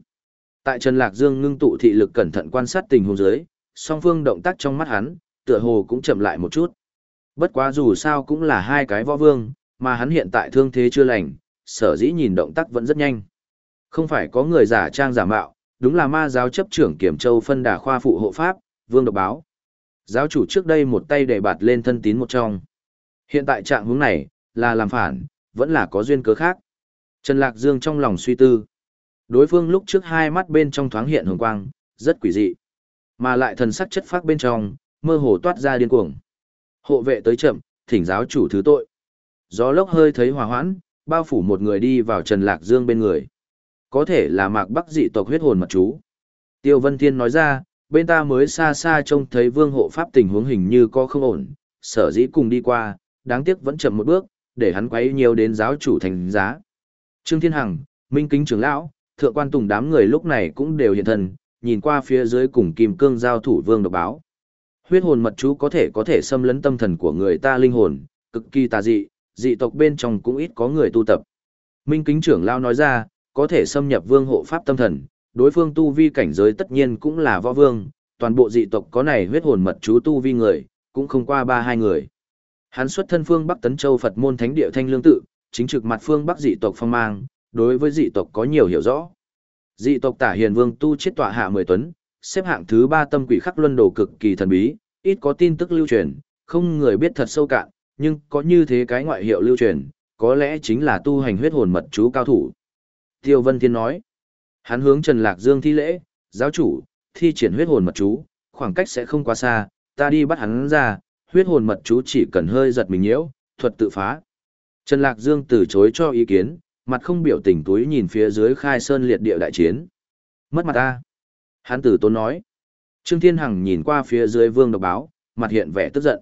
Tại Trần Lạc Dương ngưng tụ thị lực cẩn thận quan sát tình huống dưới, song phương động tác trong mắt hắn, tựa hồ cũng chậm lại một chút. Bất quá dù sao cũng là hai cái võ vương, mà hắn hiện tại thương thế chưa lành, sở dĩ nhìn động tác vẫn rất nhanh. Không phải có người giả trang giả mạo, đúng là ma giáo chấp trưởng Kiểm Châu phân đà khoa phụ hộ pháp, Vương Độc báo. Giáo chủ trước đây một tay để bạt lên thân tín một trong. Hiện tại trạng hướng này, là làm phản, vẫn là có duyên cớ khác. Trần Lạc Dương trong lòng suy tư. Đối phương lúc trước hai mắt bên trong thoáng hiện hồng quang, rất quỷ dị. Mà lại thần sắc chất phác bên trong, mơ hồ toát ra điên cuồng. Hộ vệ tới chậm, thỉnh giáo chủ thứ tội. Gió lốc hơi thấy hòa hoãn, bao phủ một người đi vào Trần Lạc Dương bên người. Có thể là mạc bắc dị tộc huyết hồn mật chú. Tiêu Vân Thiên nói ra, bên ta mới xa xa trông thấy vương hộ pháp tình huống hình như có không ổn, sở dĩ cùng đi qua, đáng tiếc vẫn chậm một bước, để hắn quấy nhiều đến giáo chủ thành giá. Trương Thiên Hằng, Minh Kính trưởng lão, thượng quan tùng đám người lúc này cũng đều hiện thân, nhìn qua phía dưới cùng kim cương giao thủ vương độc báo. Huyết hồn mật chú có thể có thể xâm lấn tâm thần của người ta linh hồn, cực kỳ tà dị, dị tộc bên trong cũng ít có người tu tập. Minh Kính trưởng lão nói ra, có thể xâm nhập vương hộ pháp tâm thần, đối phương tu vi cảnh giới tất nhiên cũng là võ vương, toàn bộ dị tộc có này huyết hồn mật chú tu vi người, cũng không qua ba hai người. Hắn xuất thân phương Bắc Tấn Châu Phật môn thánh địa thanh lương tự, chính trực mặt phương Bắc dị tộc phong mang, đối với dị tộc có nhiều hiểu rõ. Dị tộc Tả Hiền Vương tu chết tọa hạ mười tuấn, xếp hạng thứ ba tâm quỷ khắc luân đồ cực kỳ thần bí, ít có tin tức lưu truyền, không người biết thật sâu cạn, nhưng có như thế cái ngoại hiệu lưu truyền, có lẽ chính là tu hành huyết hồn mật chú cao thủ. Tiêu Vân Thiên nói, hắn hướng Trần Lạc Dương thi lễ, giáo chủ, thi triển huyết hồn mật chú, khoảng cách sẽ không quá xa, ta đi bắt hắn ra, huyết hồn mật chú chỉ cần hơi giật mình nhiễu, thuật tự phá. Trần Lạc Dương từ chối cho ý kiến, mặt không biểu tình túi nhìn phía dưới khai sơn liệt địa đại chiến. Mất mặt ta. Hắn tử tốn nói. Trương Thiên Hằng nhìn qua phía dưới vương độc báo, mặt hiện vẻ tức giận.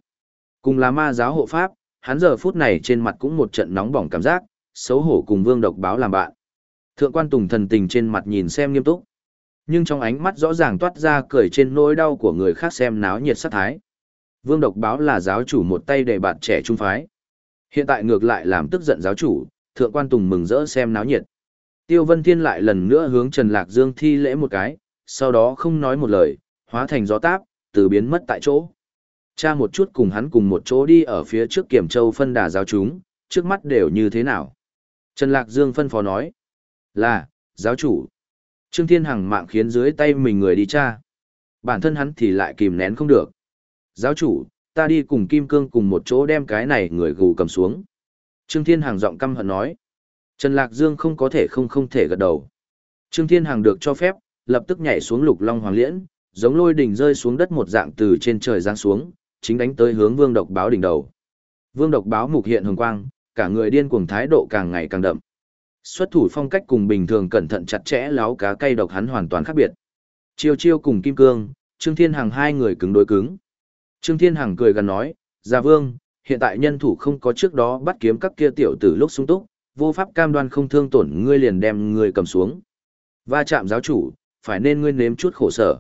Cùng là ma giáo hộ pháp, hắn giờ phút này trên mặt cũng một trận nóng bỏng cảm giác, xấu hổ cùng vương độc báo làm bạn. Thượng quan Tùng thần tình trên mặt nhìn xem nghiêm túc. Nhưng trong ánh mắt rõ ràng toát ra cười trên nỗi đau của người khác xem náo nhiệt sát thái. Vương độc báo là giáo chủ một tay để bạn trẻ trung phái. Hiện tại ngược lại làm tức giận giáo chủ, thượng quan Tùng mừng rỡ xem náo nhiệt. Tiêu Vân Thiên lại lần nữa hướng Trần Lạc Dương thi lễ một cái, sau đó không nói một lời, hóa thành gió táp, từ biến mất tại chỗ. Cha một chút cùng hắn cùng một chỗ đi ở phía trước Kiểm Châu phân đà giáo chúng, trước mắt đều như thế nào. Trần Lạc Dương phân phó nói. Là, giáo chủ. Trương Thiên Hằng mạng khiến dưới tay mình người đi cha. Bản thân hắn thì lại kìm nén không được. Giáo chủ, ta đi cùng Kim Cương cùng một chỗ đem cái này người gù cầm xuống. Trương Thiên Hàng giọng căm hận nói. Trần Lạc Dương không có thể không không thể gật đầu. Trương Thiên Hàng được cho phép, lập tức nhảy xuống lục long hoàng liễn, giống lôi đỉnh rơi xuống đất một dạng từ trên trời giáng xuống, chính đánh tới hướng Vương Độc Báo đỉnh đầu. Vương Độc Báo mục hiện hồng quang, cả người điên cuồng thái độ càng ngày càng đậm. Xuất thủ phong cách cùng bình thường cẩn thận chặt chẽ láo cá cây độc hắn hoàn toàn khác biệt. Chiêu chiêu cùng Kim Cương, Trương Thiên Hằng hai người cứng đối cứng. Trương Thiên Hằng cười gần nói, Gia Vương, hiện tại nhân thủ không có trước đó bắt kiếm các kia tiểu tử lúc sung túc, vô pháp cam đoan không thương tổn ngươi liền đem ngươi cầm xuống. Va chạm giáo chủ, phải nên ngươi nếm chút khổ sở.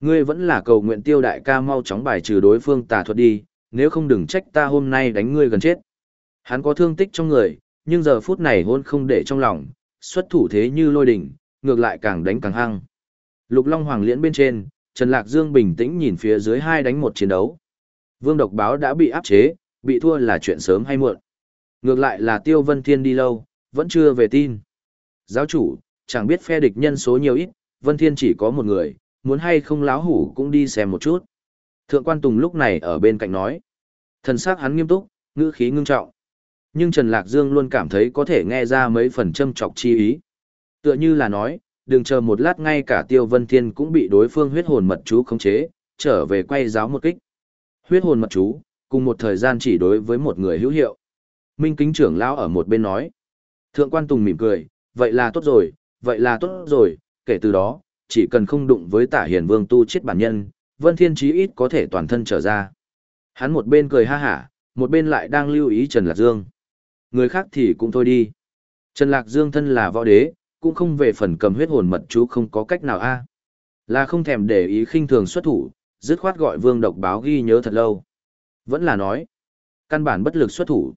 Ngươi vẫn là cầu nguyện tiêu đại ca mau chóng bài trừ đối phương tà thuật đi, nếu không đừng trách ta hôm nay đánh ngươi gần chết. Hắn có thương tích trong người, nhưng giờ phút này hôn không để trong lòng, xuất thủ thế như lôi đỉnh, ngược lại càng đánh càng hăng. Lục Long Hoàng liễn bên trên, Trần Lạc Dương bình tĩnh nhìn phía dưới hai đánh một chiến đấu. Vương độc báo đã bị áp chế, bị thua là chuyện sớm hay muộn. Ngược lại là Tiêu Vân Thiên đi lâu, vẫn chưa về tin. Giáo chủ, chẳng biết phe địch nhân số nhiều ít, Vân Thiên chỉ có một người, muốn hay không láo hủ cũng đi xem một chút. Thượng quan Tùng lúc này ở bên cạnh nói. Thần sắc hắn nghiêm túc, ngữ khí ngưng trọng. Nhưng Trần Lạc Dương luôn cảm thấy có thể nghe ra mấy phần châm chọc chi ý. Tựa như là nói, đừng chờ một lát ngay cả Tiêu Vân Thiên cũng bị đối phương huyết hồn mật chú khống chế, trở về quay giáo một kích. Huyết hồn mật chú, cùng một thời gian chỉ đối với một người hữu hiệu. Minh kính trưởng lão ở một bên nói. Thượng quan Tùng mỉm cười, vậy là tốt rồi, vậy là tốt rồi, kể từ đó, chỉ cần không đụng với tả hiền vương tu chết bản nhân, Vân Thiên chí ít có thể toàn thân trở ra. Hắn một bên cười ha hả, một bên lại đang lưu ý Trần Lạc Dương. Người khác thì cũng thôi đi. Trần Lạc Dương thân là võ đế, cũng không về phần cầm huyết hồn mật chú không có cách nào a Là không thèm để ý khinh thường xuất thủ, dứt khoát gọi vương độc báo ghi nhớ thật lâu. Vẫn là nói, căn bản bất lực xuất thủ.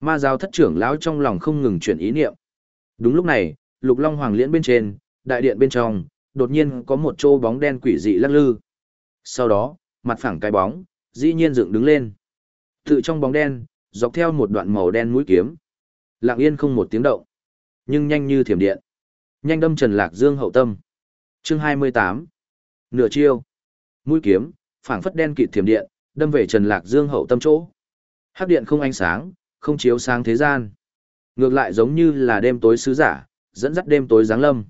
Ma giáo thất trưởng lão trong lòng không ngừng chuyển ý niệm. Đúng lúc này, lục long hoàng liễn bên trên, đại điện bên trong, đột nhiên có một chỗ bóng đen quỷ dị lắc lư. Sau đó, mặt phẳng cái bóng, dĩ nhiên dựng đứng lên. Tự trong bóng đen, dọc theo một đoạn màu đen mũi kiếm. Lặng yên không một tiếng động, nhưng nhanh như thiểm điện. Nhanh đâm Trần Lạc Dương hậu tâm. Chương 28. Nửa chiêu. Mũi kiếm, phảng phất đen kịt thiểm điện, đâm về Trần Lạc Dương hậu tâm chỗ. Hắc điện không ánh sáng, không chiếu sáng thế gian. Ngược lại giống như là đêm tối sứ giả, dẫn dắt đêm tối giáng lâm.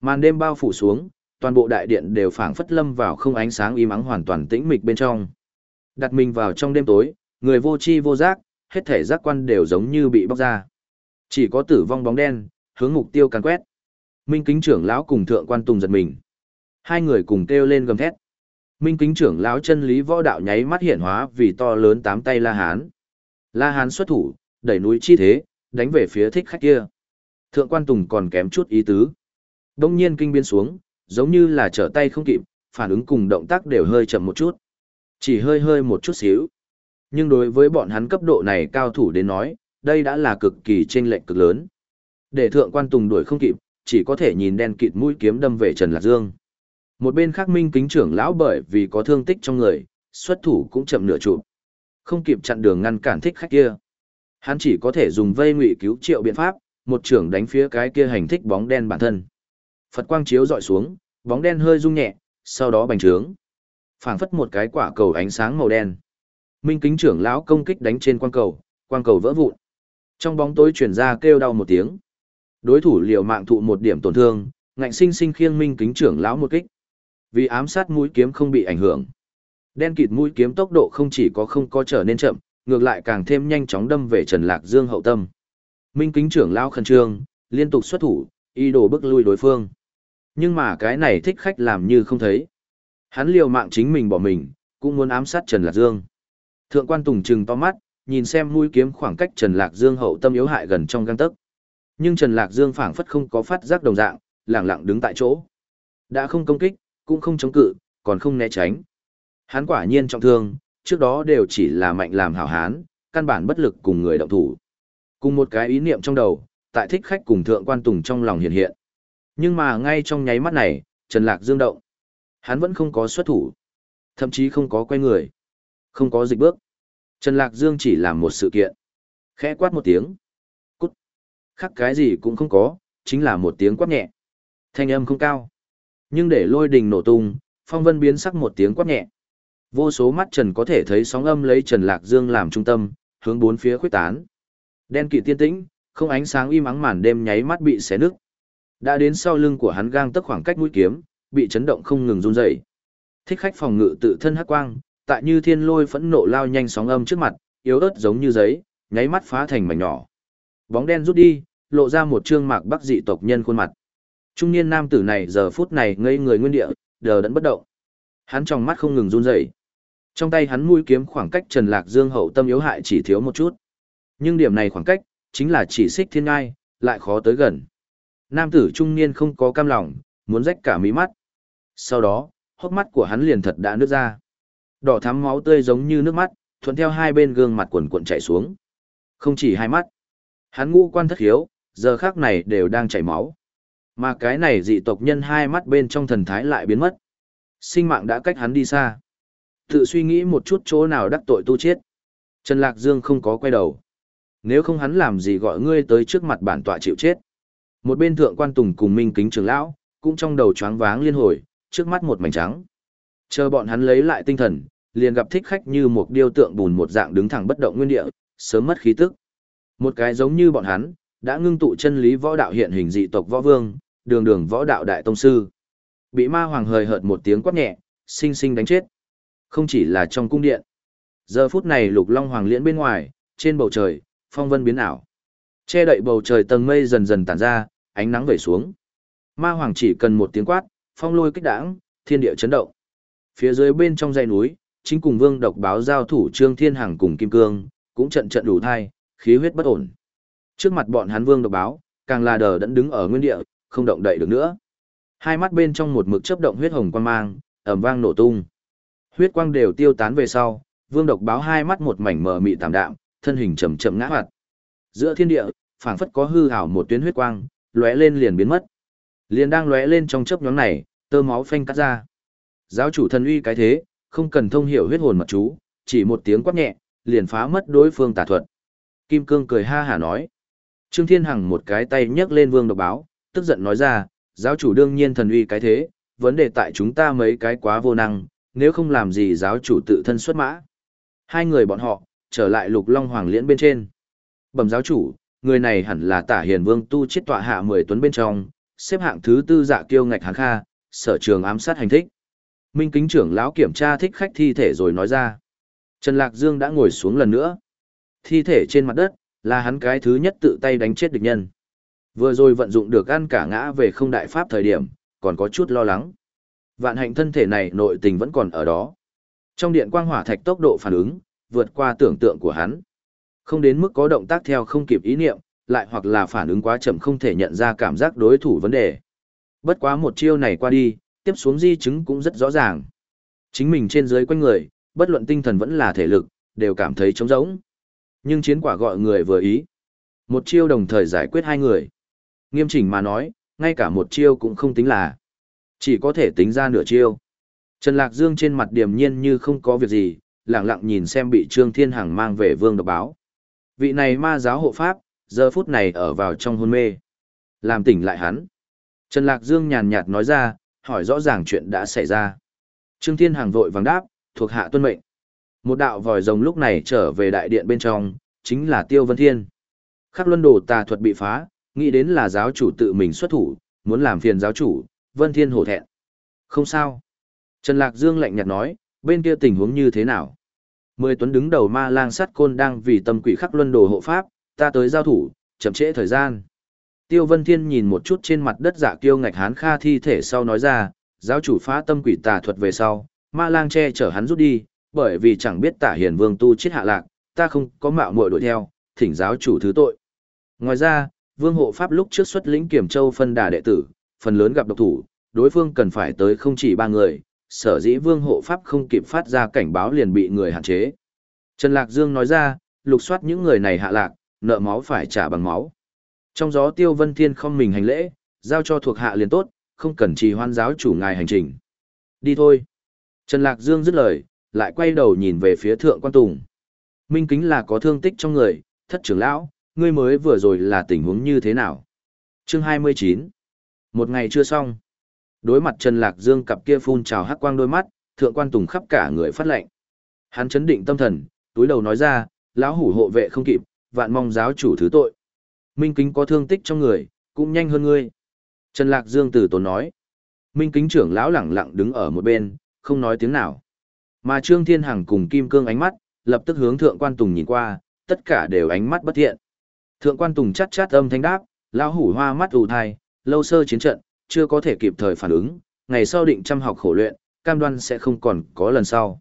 Màn đêm bao phủ xuống, toàn bộ đại điện đều phảng phất lâm vào không ánh sáng im ắng hoàn toàn tĩnh mịch bên trong. Đặt mình vào trong đêm tối, người vô chi vô giác, hết thể giác quan đều giống như bị bóc ra. Chỉ có tử vong bóng đen, hướng mục tiêu càn quét. Minh kính trưởng lão cùng thượng quan tùng giật mình. Hai người cùng kêu lên gầm thét. Minh kính trưởng lão chân lý võ đạo nháy mắt hiện hóa vì to lớn tám tay La Hán. La Hán xuất thủ, đẩy núi chi thế, đánh về phía thích khách kia. Thượng quan tùng còn kém chút ý tứ. Đông nhiên kinh biên xuống, giống như là trở tay không kịp, phản ứng cùng động tác đều hơi chậm một chút. Chỉ hơi hơi một chút xíu. Nhưng đối với bọn hắn cấp độ này cao thủ đến nói, đây đã là cực kỳ chênh lệch cực lớn. Để thượng quan tùng đuổi không kịp, chỉ có thể nhìn đen kịt mũi kiếm đâm về Trần Lạc Dương. Một bên khác minh kính trưởng lão bởi vì có thương tích trong người, xuất thủ cũng chậm nửa chụp. Không kịp chặn đường ngăn cản thích khách kia. Hắn chỉ có thể dùng vây ngụy cứu triệu biện pháp, một trưởng đánh phía cái kia hành thích bóng đen bản thân. Phật quang chiếu dọi xuống, bóng đen hơi rung nhẹ, sau đó bành trướng. phảng phất một cái quả cầu ánh sáng màu đen. Minh kính trưởng lão công kích đánh trên quang cầu, quang cầu vỡ vụn. Trong bóng tối truyền ra kêu đau một tiếng. Đối thủ liều mạng thụ một điểm tổn thương, ngạnh sinh sinh khiêng minh kính trưởng lão một kích. Vì ám sát mũi kiếm không bị ảnh hưởng. Đen kịt mũi kiếm tốc độ không chỉ có không có trở nên chậm, ngược lại càng thêm nhanh chóng đâm về Trần Lạc Dương hậu tâm. Minh kính trưởng lão khẩn trương, liên tục xuất thủ, ý đồ bức lui đối phương. Nhưng mà cái này thích khách làm như không thấy. Hắn liều mạng chính mình bỏ mình, cũng muốn ám sát Trần Lạc Dương. Thượng quan Tùng trừng to mắt, nhìn xem mũi kiếm khoảng cách Trần Lạc Dương hậu tâm yếu hại gần trong gang tấc. Nhưng Trần Lạc Dương phảng phất không có phát giác đồng dạng, lẳng lặng đứng tại chỗ. Đã không công kích, cũng không chống cự, còn không né tránh. Hắn quả nhiên trọng thương, trước đó đều chỉ là mạnh làm hảo hán, căn bản bất lực cùng người động thủ. Cùng một cái ý niệm trong đầu, tại thích khách cùng thượng quan tùng trong lòng hiện hiện. Nhưng mà ngay trong nháy mắt này, Trần Lạc Dương động. Hắn vẫn không có xuất thủ. Thậm chí không có quay người. Không có dịch bước. Trần Lạc Dương chỉ làm một sự kiện. Khẽ quát một tiếng. Cút. Khác cái gì cũng không có, chính là một tiếng quát nhẹ. Thanh âm không cao. Nhưng để lôi đình nổ tung, phong vân biến sắc một tiếng quát nhẹ. Vô số mắt trần có thể thấy sóng âm lấy Trần Lạc Dương làm trung tâm, hướng bốn phía khuếch tán. Đen kỵ tiên tĩnh, không ánh sáng im ắng màn đêm nháy mắt bị xé nứt. Đã đến sau lưng của hắn gang tức khoảng cách mũi kiếm, bị chấn động không ngừng run rẩy. Thích khách phòng ngự tự thân hắc quang, tại như thiên lôi phẫn nộ lao nhanh sóng âm trước mặt, yếu ớt giống như giấy, nháy mắt phá thành mảnh nhỏ. Bóng đen rút đi, lộ ra một trương mạc bắc dị tộc nhân khuôn mặt. Trung niên nam tử này giờ phút này ngây người nguyên địa, đờ đẫn bất động. Hắn trong mắt không ngừng run rẩy. Trong tay hắn mũi kiếm khoảng cách Trần Lạc Dương hậu tâm yếu hại chỉ thiếu một chút. Nhưng điểm này khoảng cách, chính là chỉ xích thiên ngai, lại khó tới gần. Nam tử trung niên không có cam lòng, muốn rách cả mí mắt. Sau đó, hốc mắt của hắn liền thật đã nước ra. Đỏ thắm máu tươi giống như nước mắt, thuận theo hai bên gương mặt quần cuộn chảy xuống. Không chỉ hai mắt. Hắn ngũ quan thất hiếu, giờ khác này đều đang chảy máu. Mà cái này dị tộc nhân hai mắt bên trong thần thái lại biến mất. Sinh mạng đã cách hắn đi xa. Tự suy nghĩ một chút chỗ nào đắc tội tu chết. Trần Lạc Dương không có quay đầu. Nếu không hắn làm gì gọi ngươi tới trước mặt bản tọa chịu chết. Một bên thượng quan tùng cùng minh kính trường lão, cũng trong đầu choáng váng liên hồi, trước mắt một mảnh trắng. Chờ bọn hắn lấy lại tinh thần, liền gặp thích khách như một điêu tượng bùn một dạng đứng thẳng bất động nguyên địa, sớm mất khí tức. Một cái giống như bọn hắn, đã ngưng tụ chân lý võ đạo hiện hình dị tộc võ vương, đường đường võ đạo đại tông sư. Bị ma hoàng hời hợt một tiếng quát nhẹ, sinh sinh đánh chết. Không chỉ là trong cung điện. Giờ phút này lục long hoàng liễn bên ngoài, trên bầu trời, phong vân biến ảo. Che đậy bầu trời tầng mây dần dần tản ra, ánh nắng về xuống. Ma hoàng chỉ cần một tiếng quát, phong lôi kích đãng, thiên địa chấn động. Phía dưới bên trong dãy núi, chính cùng vương độc báo giao thủ trương thiên hằng cùng kim cương, cũng trận trận đủ thai, khí huyết bất ổn. Trước mặt bọn hắn vương độc báo, càng là đờ đẫn đứng ở nguyên địa, không động đậy được nữa. Hai mắt bên trong một mực chớp động huyết hồng quang mang, ầm vang nổ tung. Huyết quang đều tiêu tán về sau, vương độc báo hai mắt một mảnh mờ mị tạm đạm, thân hình chậm chậm ngã hoạt. Giữa thiên địa, phảng phất có hư ảo một tuyến huyết quang, lóe lên liền biến mất. Liền đang lóe lên trong chớp nhoáng này, tơ máu phanh cắt ra. Giáo chủ thần uy cái thế, không cần thông hiểu huyết hồn mật chú, chỉ một tiếng quát nhẹ, liền phá mất đối phương tà thuật. Kim Cương cười ha hả nói. Trương Thiên Hằng một cái tay nhấc lên vương độc báo, tức giận nói ra, giáo chủ đương nhiên thần uy cái thế, vấn đề tại chúng ta mấy cái quá vô năng, nếu không làm gì giáo chủ tự thân xuất mã. Hai người bọn họ, trở lại lục long hoàng liễn bên trên. Bẩm giáo chủ, người này hẳn là tả hiền vương tu chiết tọa hạ mười tuấn bên trong, xếp hạng thứ tư dạ kiêu ngạch hán kha, sở trường ám sát hành thích. Minh kính trưởng lão kiểm tra thích khách thi thể rồi nói ra. Trần Lạc Dương đã ngồi xuống lần nữa. Thi thể trên mặt đất, là hắn cái thứ nhất tự tay đánh chết địch nhân. Vừa rồi vận dụng được ăn cả ngã về không đại pháp thời điểm, còn có chút lo lắng. Vạn hạnh thân thể này nội tình vẫn còn ở đó. Trong điện quang hỏa thạch tốc độ phản ứng, vượt qua tưởng tượng của hắn. Không đến mức có động tác theo không kịp ý niệm, lại hoặc là phản ứng quá chậm không thể nhận ra cảm giác đối thủ vấn đề. Bất quá một chiêu này qua đi, tiếp xuống di chứng cũng rất rõ ràng. Chính mình trên dưới quanh người, bất luận tinh thần vẫn là thể lực, đều cảm thấy trống rỗng. Nhưng chiến quả gọi người vừa ý. Một chiêu đồng thời giải quyết hai người. Nghiêm chỉnh mà nói, ngay cả một chiêu cũng không tính là. Chỉ có thể tính ra nửa chiêu. Trần Lạc Dương trên mặt điềm nhiên như không có việc gì, lặng lặng nhìn xem bị Trương Thiên Hằng mang về vương độc báo. Vị này ma giáo hộ pháp, giờ phút này ở vào trong hôn mê. Làm tỉnh lại hắn. Trần Lạc Dương nhàn nhạt nói ra, hỏi rõ ràng chuyện đã xảy ra. Trương Thiên hàng vội vàng đáp, thuộc hạ tuân mệnh. Một đạo vòi rồng lúc này trở về đại điện bên trong, chính là Tiêu Vân Thiên. Khắc luân đồ tà thuật bị phá, nghĩ đến là giáo chủ tự mình xuất thủ, muốn làm phiền giáo chủ, Vân Thiên hổ thẹn. Không sao. Trần Lạc Dương lạnh nhạt nói, bên kia tình huống như thế nào? Mười tuấn đứng đầu ma lang sắt côn đang vì tâm quỷ khắc luân đồ hộ pháp, ta tới giao thủ, chậm trễ thời gian. Tiêu Vân Thiên nhìn một chút trên mặt đất giả kiêu ngạch hán kha thi thể sau nói ra, giáo chủ phá tâm quỷ tà thuật về sau, ma lang che chở hắn rút đi, bởi vì chẳng biết tả hiền vương tu chết hạ lạc, ta không có mạo muội đuổi theo, thỉnh giáo chủ thứ tội. Ngoài ra, vương hộ pháp lúc trước xuất lĩnh kiểm châu phân đà đệ tử, phần lớn gặp độc thủ, đối phương cần phải tới không chỉ ba người, sở dĩ vương hộ pháp không kịp phát ra cảnh báo liền bị người hạn chế. Trần Lạc Dương nói ra, lục soát những người này hạ lạc, nợ máu phải trả bằng máu. Trong gió Tiêu Vân Thiên không mình hành lễ, giao cho thuộc hạ liền tốt, không cần trì hoan giáo chủ ngài hành trình. Đi thôi. Trần Lạc Dương dứt lời, lại quay đầu nhìn về phía thượng quan tùng. Minh kính là có thương tích trong người, thất trưởng lão, ngươi mới vừa rồi là tình huống như thế nào? Chương 29 Một ngày chưa xong. Đối mặt Trần Lạc Dương cặp kia phun trào hắc quang đôi mắt, thượng quan tùng khắp cả người phát lệnh. Hắn chấn định tâm thần, túi đầu nói ra, lão hủ hộ vệ không kịp, vạn mong giáo chủ thứ tội. Minh kính có thương tích trong người, cũng nhanh hơn ngươi. Trần Lạc Dương từ tốn nói. Minh kính trưởng lão lẳng lặng đứng ở một bên, không nói tiếng nào. Mà Trương Thiên Hằng cùng Kim Cương ánh mắt, lập tức hướng Thượng Quan Tùng nhìn qua, tất cả đều ánh mắt bất thiện. Thượng Quan Tùng chát chát âm thanh đáp, lão hủ hoa mắt ù thai, lâu sơ chiến trận, chưa có thể kịp thời phản ứng, ngày sau định chăm học khổ luyện, cam đoan sẽ không còn có lần sau.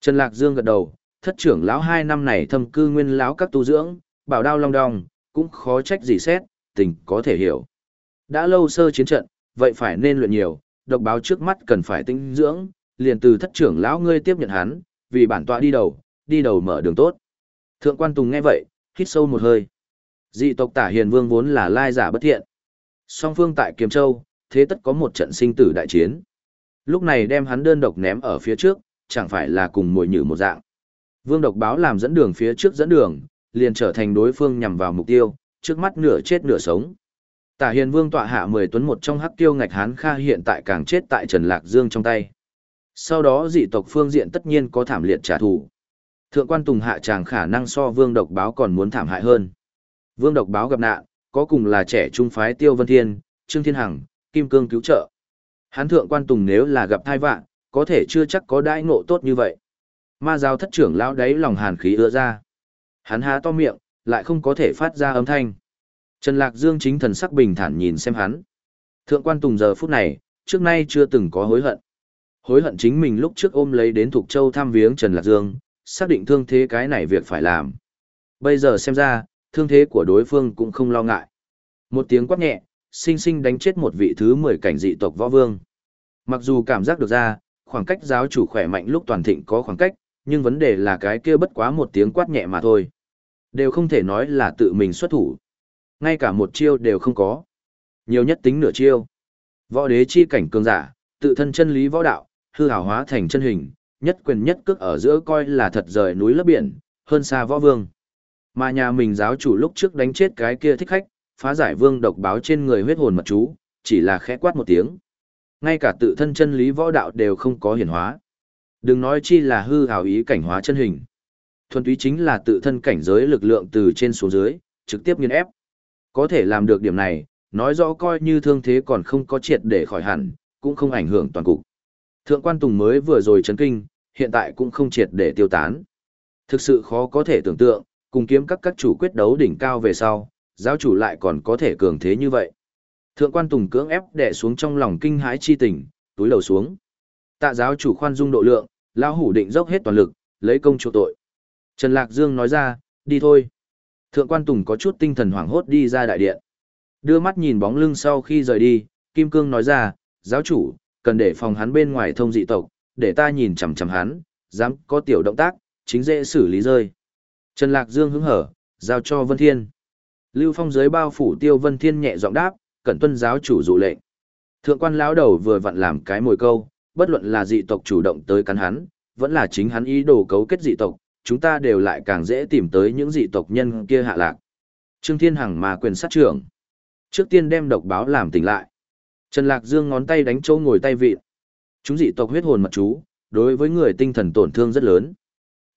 Trần Lạc Dương gật đầu, thất trưởng lão hai năm này thâm cư nguyên lão các tu dưỡng, bảo đao long đong, cũng khó trách gì xét, tình có thể hiểu. Đã lâu sơ chiến trận, vậy phải nên luyện nhiều, độc báo trước mắt cần phải tinh dưỡng, liền từ thất trưởng lão ngươi tiếp nhận hắn, vì bản tọa đi đầu, đi đầu mở đường tốt. Thượng quan Tùng nghe vậy, hít sâu một hơi. Dị tộc tả hiền vương vốn là lai giả bất thiện. Song phương tại Kiềm Châu, thế tất có một trận sinh tử đại chiến. Lúc này đem hắn đơn độc ném ở phía trước, chẳng phải là cùng mồi nhử một dạng. Vương độc báo làm dẫn đường phía trước dẫn đường, liền trở thành đối phương nhằm vào mục tiêu, trước mắt nửa chết nửa sống. Tả Hiền Vương tọa hạ 10 tuấn một trong hắc tiêu ngạch hán kha hiện tại càng chết tại Trần Lạc Dương trong tay. Sau đó dị tộc phương diện tất nhiên có thảm liệt trả thù. Thượng quan Tùng hạ chàng khả năng so Vương độc báo còn muốn thảm hại hơn. Vương độc báo gặp nạn, có cùng là trẻ trung phái Tiêu Vân Thiên, Trương Thiên Hằng, Kim Cương cứu trợ. Hán thượng quan Tùng nếu là gặp thai vạn, có thể chưa chắc có đãi ngộ tốt như vậy. Ma giáo thất trưởng lão đáy lòng hàn khí ưa ra. Hắn há to miệng, lại không có thể phát ra âm thanh. Trần Lạc Dương chính thần sắc bình thản nhìn xem hắn. Thượng quan Tùng giờ phút này, trước nay chưa từng có hối hận. Hối hận chính mình lúc trước ôm lấy đến Thục Châu thăm viếng Trần Lạc Dương, xác định thương thế cái này việc phải làm. Bây giờ xem ra, thương thế của đối phương cũng không lo ngại. Một tiếng quát nhẹ, sinh sinh đánh chết một vị thứ 10 cảnh dị tộc võ vương. Mặc dù cảm giác được ra, khoảng cách giáo chủ khỏe mạnh lúc toàn thịnh có khoảng cách, nhưng vấn đề là cái kia bất quá một tiếng quát nhẹ mà thôi. Đều không thể nói là tự mình xuất thủ. Ngay cả một chiêu đều không có. Nhiều nhất tính nửa chiêu. Võ đế chi cảnh cường giả, tự thân chân lý võ đạo, hư hảo hóa thành chân hình, nhất quyền nhất cước ở giữa coi là thật rời núi lấp biển, hơn xa võ vương. Mà nhà mình giáo chủ lúc trước đánh chết cái kia thích khách, phá giải vương độc báo trên người huyết hồn mật chú, chỉ là khẽ quát một tiếng. Ngay cả tự thân chân lý võ đạo đều không có hiển hóa. Đừng nói chi là hư hào ý cảnh hóa chân hình. Thuần túy chính là tự thân cảnh giới lực lượng từ trên xuống dưới, trực tiếp nghiên ép. Có thể làm được điểm này, nói rõ coi như thương thế còn không có triệt để khỏi hẳn, cũng không ảnh hưởng toàn cục. Thượng quan Tùng mới vừa rồi chấn kinh, hiện tại cũng không triệt để tiêu tán. Thực sự khó có thể tưởng tượng, cùng kiếm các các chủ quyết đấu đỉnh cao về sau, giáo chủ lại còn có thể cường thế như vậy. Thượng quan Tùng cưỡng ép đè xuống trong lòng kinh hãi chi tình, túi lầu xuống. Tạ giáo chủ khoan dung độ lượng, lão hủ định dốc hết toàn lực, lấy công chu tội. Trần Lạc Dương nói ra, đi thôi. Thượng quan Tùng có chút tinh thần hoảng hốt đi ra đại điện. Đưa mắt nhìn bóng lưng sau khi rời đi, Kim Cương nói ra, giáo chủ, cần để phòng hắn bên ngoài thông dị tộc, để ta nhìn chằm chằm hắn, dám có tiểu động tác, chính dễ xử lý rơi. Trần Lạc Dương hứng hở, giao cho Vân Thiên. Lưu Phong dưới bao phủ Tiêu Vân Thiên nhẹ giọng đáp, cẩn tuân giáo chủ dụ lệnh. Thượng quan lão đầu vừa vặn làm cái mồi câu, bất luận là dị tộc chủ động tới cắn hắn, vẫn là chính hắn ý đồ cấu kết dị tộc, chúng ta đều lại càng dễ tìm tới những dị tộc nhân kia hạ lạc. Trương Thiên Hằng mà quyền sát trưởng. Trước tiên đem độc báo làm tỉnh lại. Trần Lạc Dương ngón tay đánh chỗ ngồi tay vị. Chúng dị tộc huyết hồn mật chú, đối với người tinh thần tổn thương rất lớn.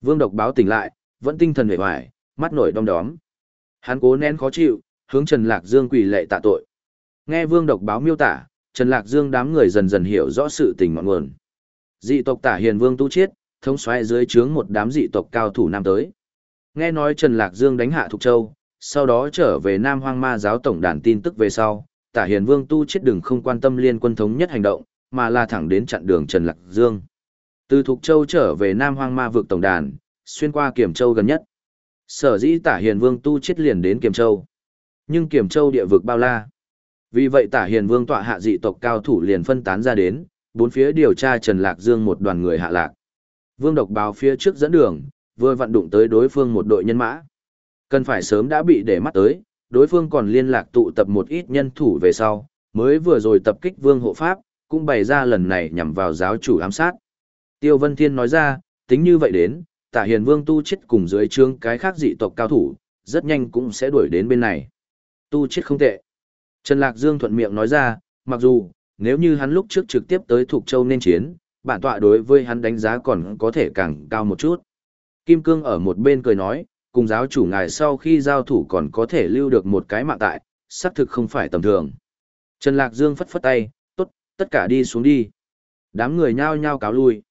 Vương độc báo tỉnh lại, vẫn tinh thần hề hoài, mắt nổi đom đóm. Hắn cố nén khó chịu, hướng Trần Lạc Dương quỳ lệ tạ tội. Nghe Vương độc báo miêu tả, Trần Lạc Dương đám người dần dần hiểu rõ sự tình ngọn nguồn. Dị tộc Tả Hiền Vương tu chết thống xoáy dưới trướng một đám dị tộc cao thủ nam tới. Nghe nói Trần Lạc Dương đánh hạ Thục Châu, sau đó trở về Nam Hoang Ma giáo tổng đàn tin tức về sau, Tả Hiền Vương tu chết đừng không quan tâm liên quân thống nhất hành động, mà là thẳng đến chặn đường Trần Lạc Dương. Từ Thục Châu trở về Nam Hoang Ma vực tổng đàn, xuyên qua Kiểm Châu gần nhất. Sở dĩ Tả Hiền Vương tu chết liền đến Kiểm Châu. Nhưng Kiểm Châu địa vực bao la. Vì vậy Tả Hiền Vương tọa hạ dị tộc cao thủ liền phân tán ra đến, bốn phía điều tra Trần Lạc Dương một đoàn người hạ lạc. Vương độc báo phía trước dẫn đường, vừa vận đụng tới đối phương một đội nhân mã. Cần phải sớm đã bị để mắt tới, đối phương còn liên lạc tụ tập một ít nhân thủ về sau, mới vừa rồi tập kích vương hộ pháp, cũng bày ra lần này nhằm vào giáo chủ ám sát. Tiêu Vân Thiên nói ra, tính như vậy đến, tả hiền vương tu chết cùng dưới trương cái khác dị tộc cao thủ, rất nhanh cũng sẽ đuổi đến bên này. Tu chết không tệ. Trần Lạc Dương thuận miệng nói ra, mặc dù, nếu như hắn lúc trước trực tiếp tới Thục Châu nên chiến, bản tọa đối với hắn đánh giá còn có thể càng cao một chút. Kim Cương ở một bên cười nói, cùng giáo chủ ngài sau khi giao thủ còn có thể lưu được một cái mạng tại, xác thực không phải tầm thường. Trần Lạc Dương phất phất tay, tốt, tất cả đi xuống đi. Đám người nhao nhao cáo lui.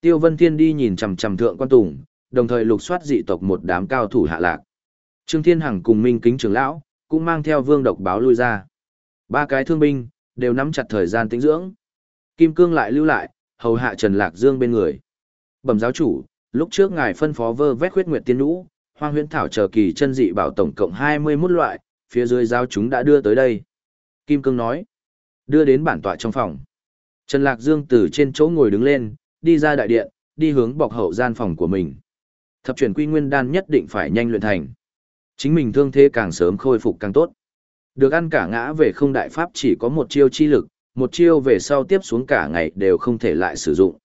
Tiêu Vân Thiên đi nhìn chằm chằm thượng quan tùng, đồng thời lục soát dị tộc một đám cao thủ hạ lạc. Trương Thiên Hằng cùng Minh Kính trưởng lão, cũng mang theo vương độc báo lui ra. Ba cái thương binh, đều nắm chặt thời gian tĩnh dưỡng. Kim Cương lại lưu lại, hầu hạ Trần Lạc Dương bên người. Bẩm giáo chủ, lúc trước ngài phân phó vơ vét khuyết nguyệt tiên nhũ, hoang huyễn thảo chờ kỳ chân dị bảo tổng cộng 21 loại, phía dưới giáo chúng đã đưa tới đây. Kim Cương nói, đưa đến bản tọa trong phòng. Trần Lạc Dương từ trên chỗ ngồi đứng lên, đi ra đại điện, đi hướng bọc hậu gian phòng của mình. Thập chuyển quy nguyên đan nhất định phải nhanh luyện thành. Chính mình thương thế càng sớm khôi phục càng tốt. Được ăn cả ngã về không đại pháp chỉ có một chiêu chi lực, một chiêu về sau tiếp xuống cả ngày đều không thể lại sử dụng.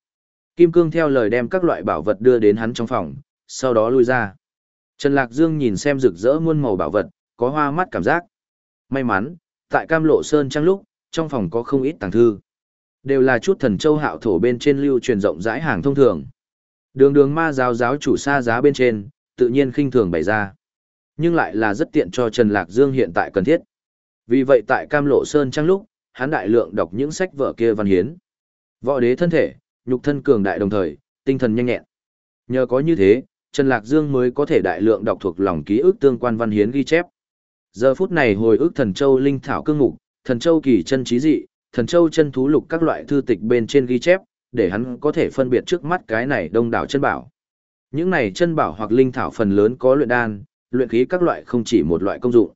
Kim Cương theo lời đem các loại bảo vật đưa đến hắn trong phòng, sau đó lui ra. Trần Lạc Dương nhìn xem rực rỡ muôn màu bảo vật, có hoa mắt cảm giác. May mắn, tại Cam Lộ Sơn trăng lúc, trong phòng có không ít tàng thư. Đều là chút thần châu hạo thổ bên trên lưu truyền rộng rãi hàng thông thường. Đường đường ma giáo giáo chủ xa giá bên trên, tự nhiên khinh thường bày ra. Nhưng lại là rất tiện cho Trần Lạc Dương hiện tại cần thiết. Vì vậy tại Cam Lộ Sơn trăng lúc, hắn đại lượng đọc những sách vở kia văn hiến. Võ đế thân thể, nhục thân cường đại đồng thời, tinh thần nhanh nhẹn. Nhờ có như thế, Trần Lạc Dương mới có thể đại lượng đọc thuộc lòng ký ức tương quan văn hiến ghi chép. Giờ phút này hồi ức thần châu linh thảo cương ngục, thần châu kỳ chân trí dị, thần châu chân thú lục các loại thư tịch bên trên ghi chép, để hắn có thể phân biệt trước mắt cái này đông đảo chân bảo. Những này chân bảo hoặc linh thảo phần lớn có luyện đan, luyện khí các loại không chỉ một loại công dụng.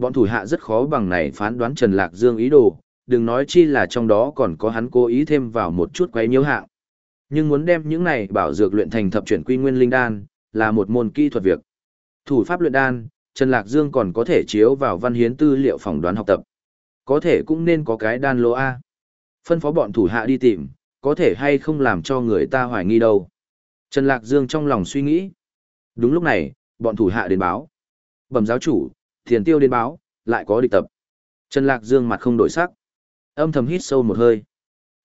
Bọn thủ hạ rất khó bằng này phán đoán Trần Lạc Dương ý đồ, đừng nói chi là trong đó còn có hắn cố ý thêm vào một chút quấy nhiễu hạng. Nhưng muốn đem những này bảo dược luyện thành thập chuyển quy nguyên linh đan, là một môn kỹ thuật việc. Thủ pháp luyện đan, Trần Lạc Dương còn có thể chiếu vào văn hiến tư liệu phỏng đoán học tập. Có thể cũng nên có cái đan lô A. Phân phó bọn thủ hạ đi tìm, có thể hay không làm cho người ta hoài nghi đâu. Trần Lạc Dương trong lòng suy nghĩ. Đúng lúc này, bọn thủ hạ đến báo. Bẩm giáo chủ, tiền tiêu đến báo, lại có địch tập. Trần Lạc Dương mặt không đổi sắc. Âm thầm hít sâu một hơi.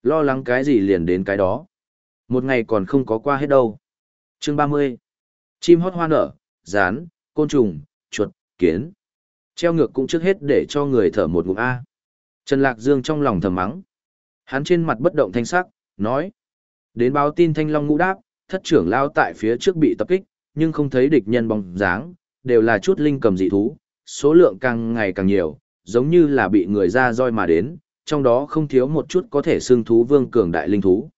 Lo lắng cái gì liền đến cái đó. Một ngày còn không có qua hết đâu. Chương 30. Chim hót hoa nở, rán, côn trùng, chuột, kiến. Treo ngược cũng trước hết để cho người thở một ngụm A. Trần Lạc Dương trong lòng thầm mắng. Hắn trên mặt bất động thanh sắc, nói. Đến báo tin thanh long ngũ đáp, thất trưởng lao tại phía trước bị tập kích, nhưng không thấy địch nhân bóng dáng, đều là chút linh cầm dị thú, số lượng càng ngày càng nhiều, giống như là bị người ra roi mà đến, trong đó không thiếu một chút có thể xưng thú vương cường đại linh thú.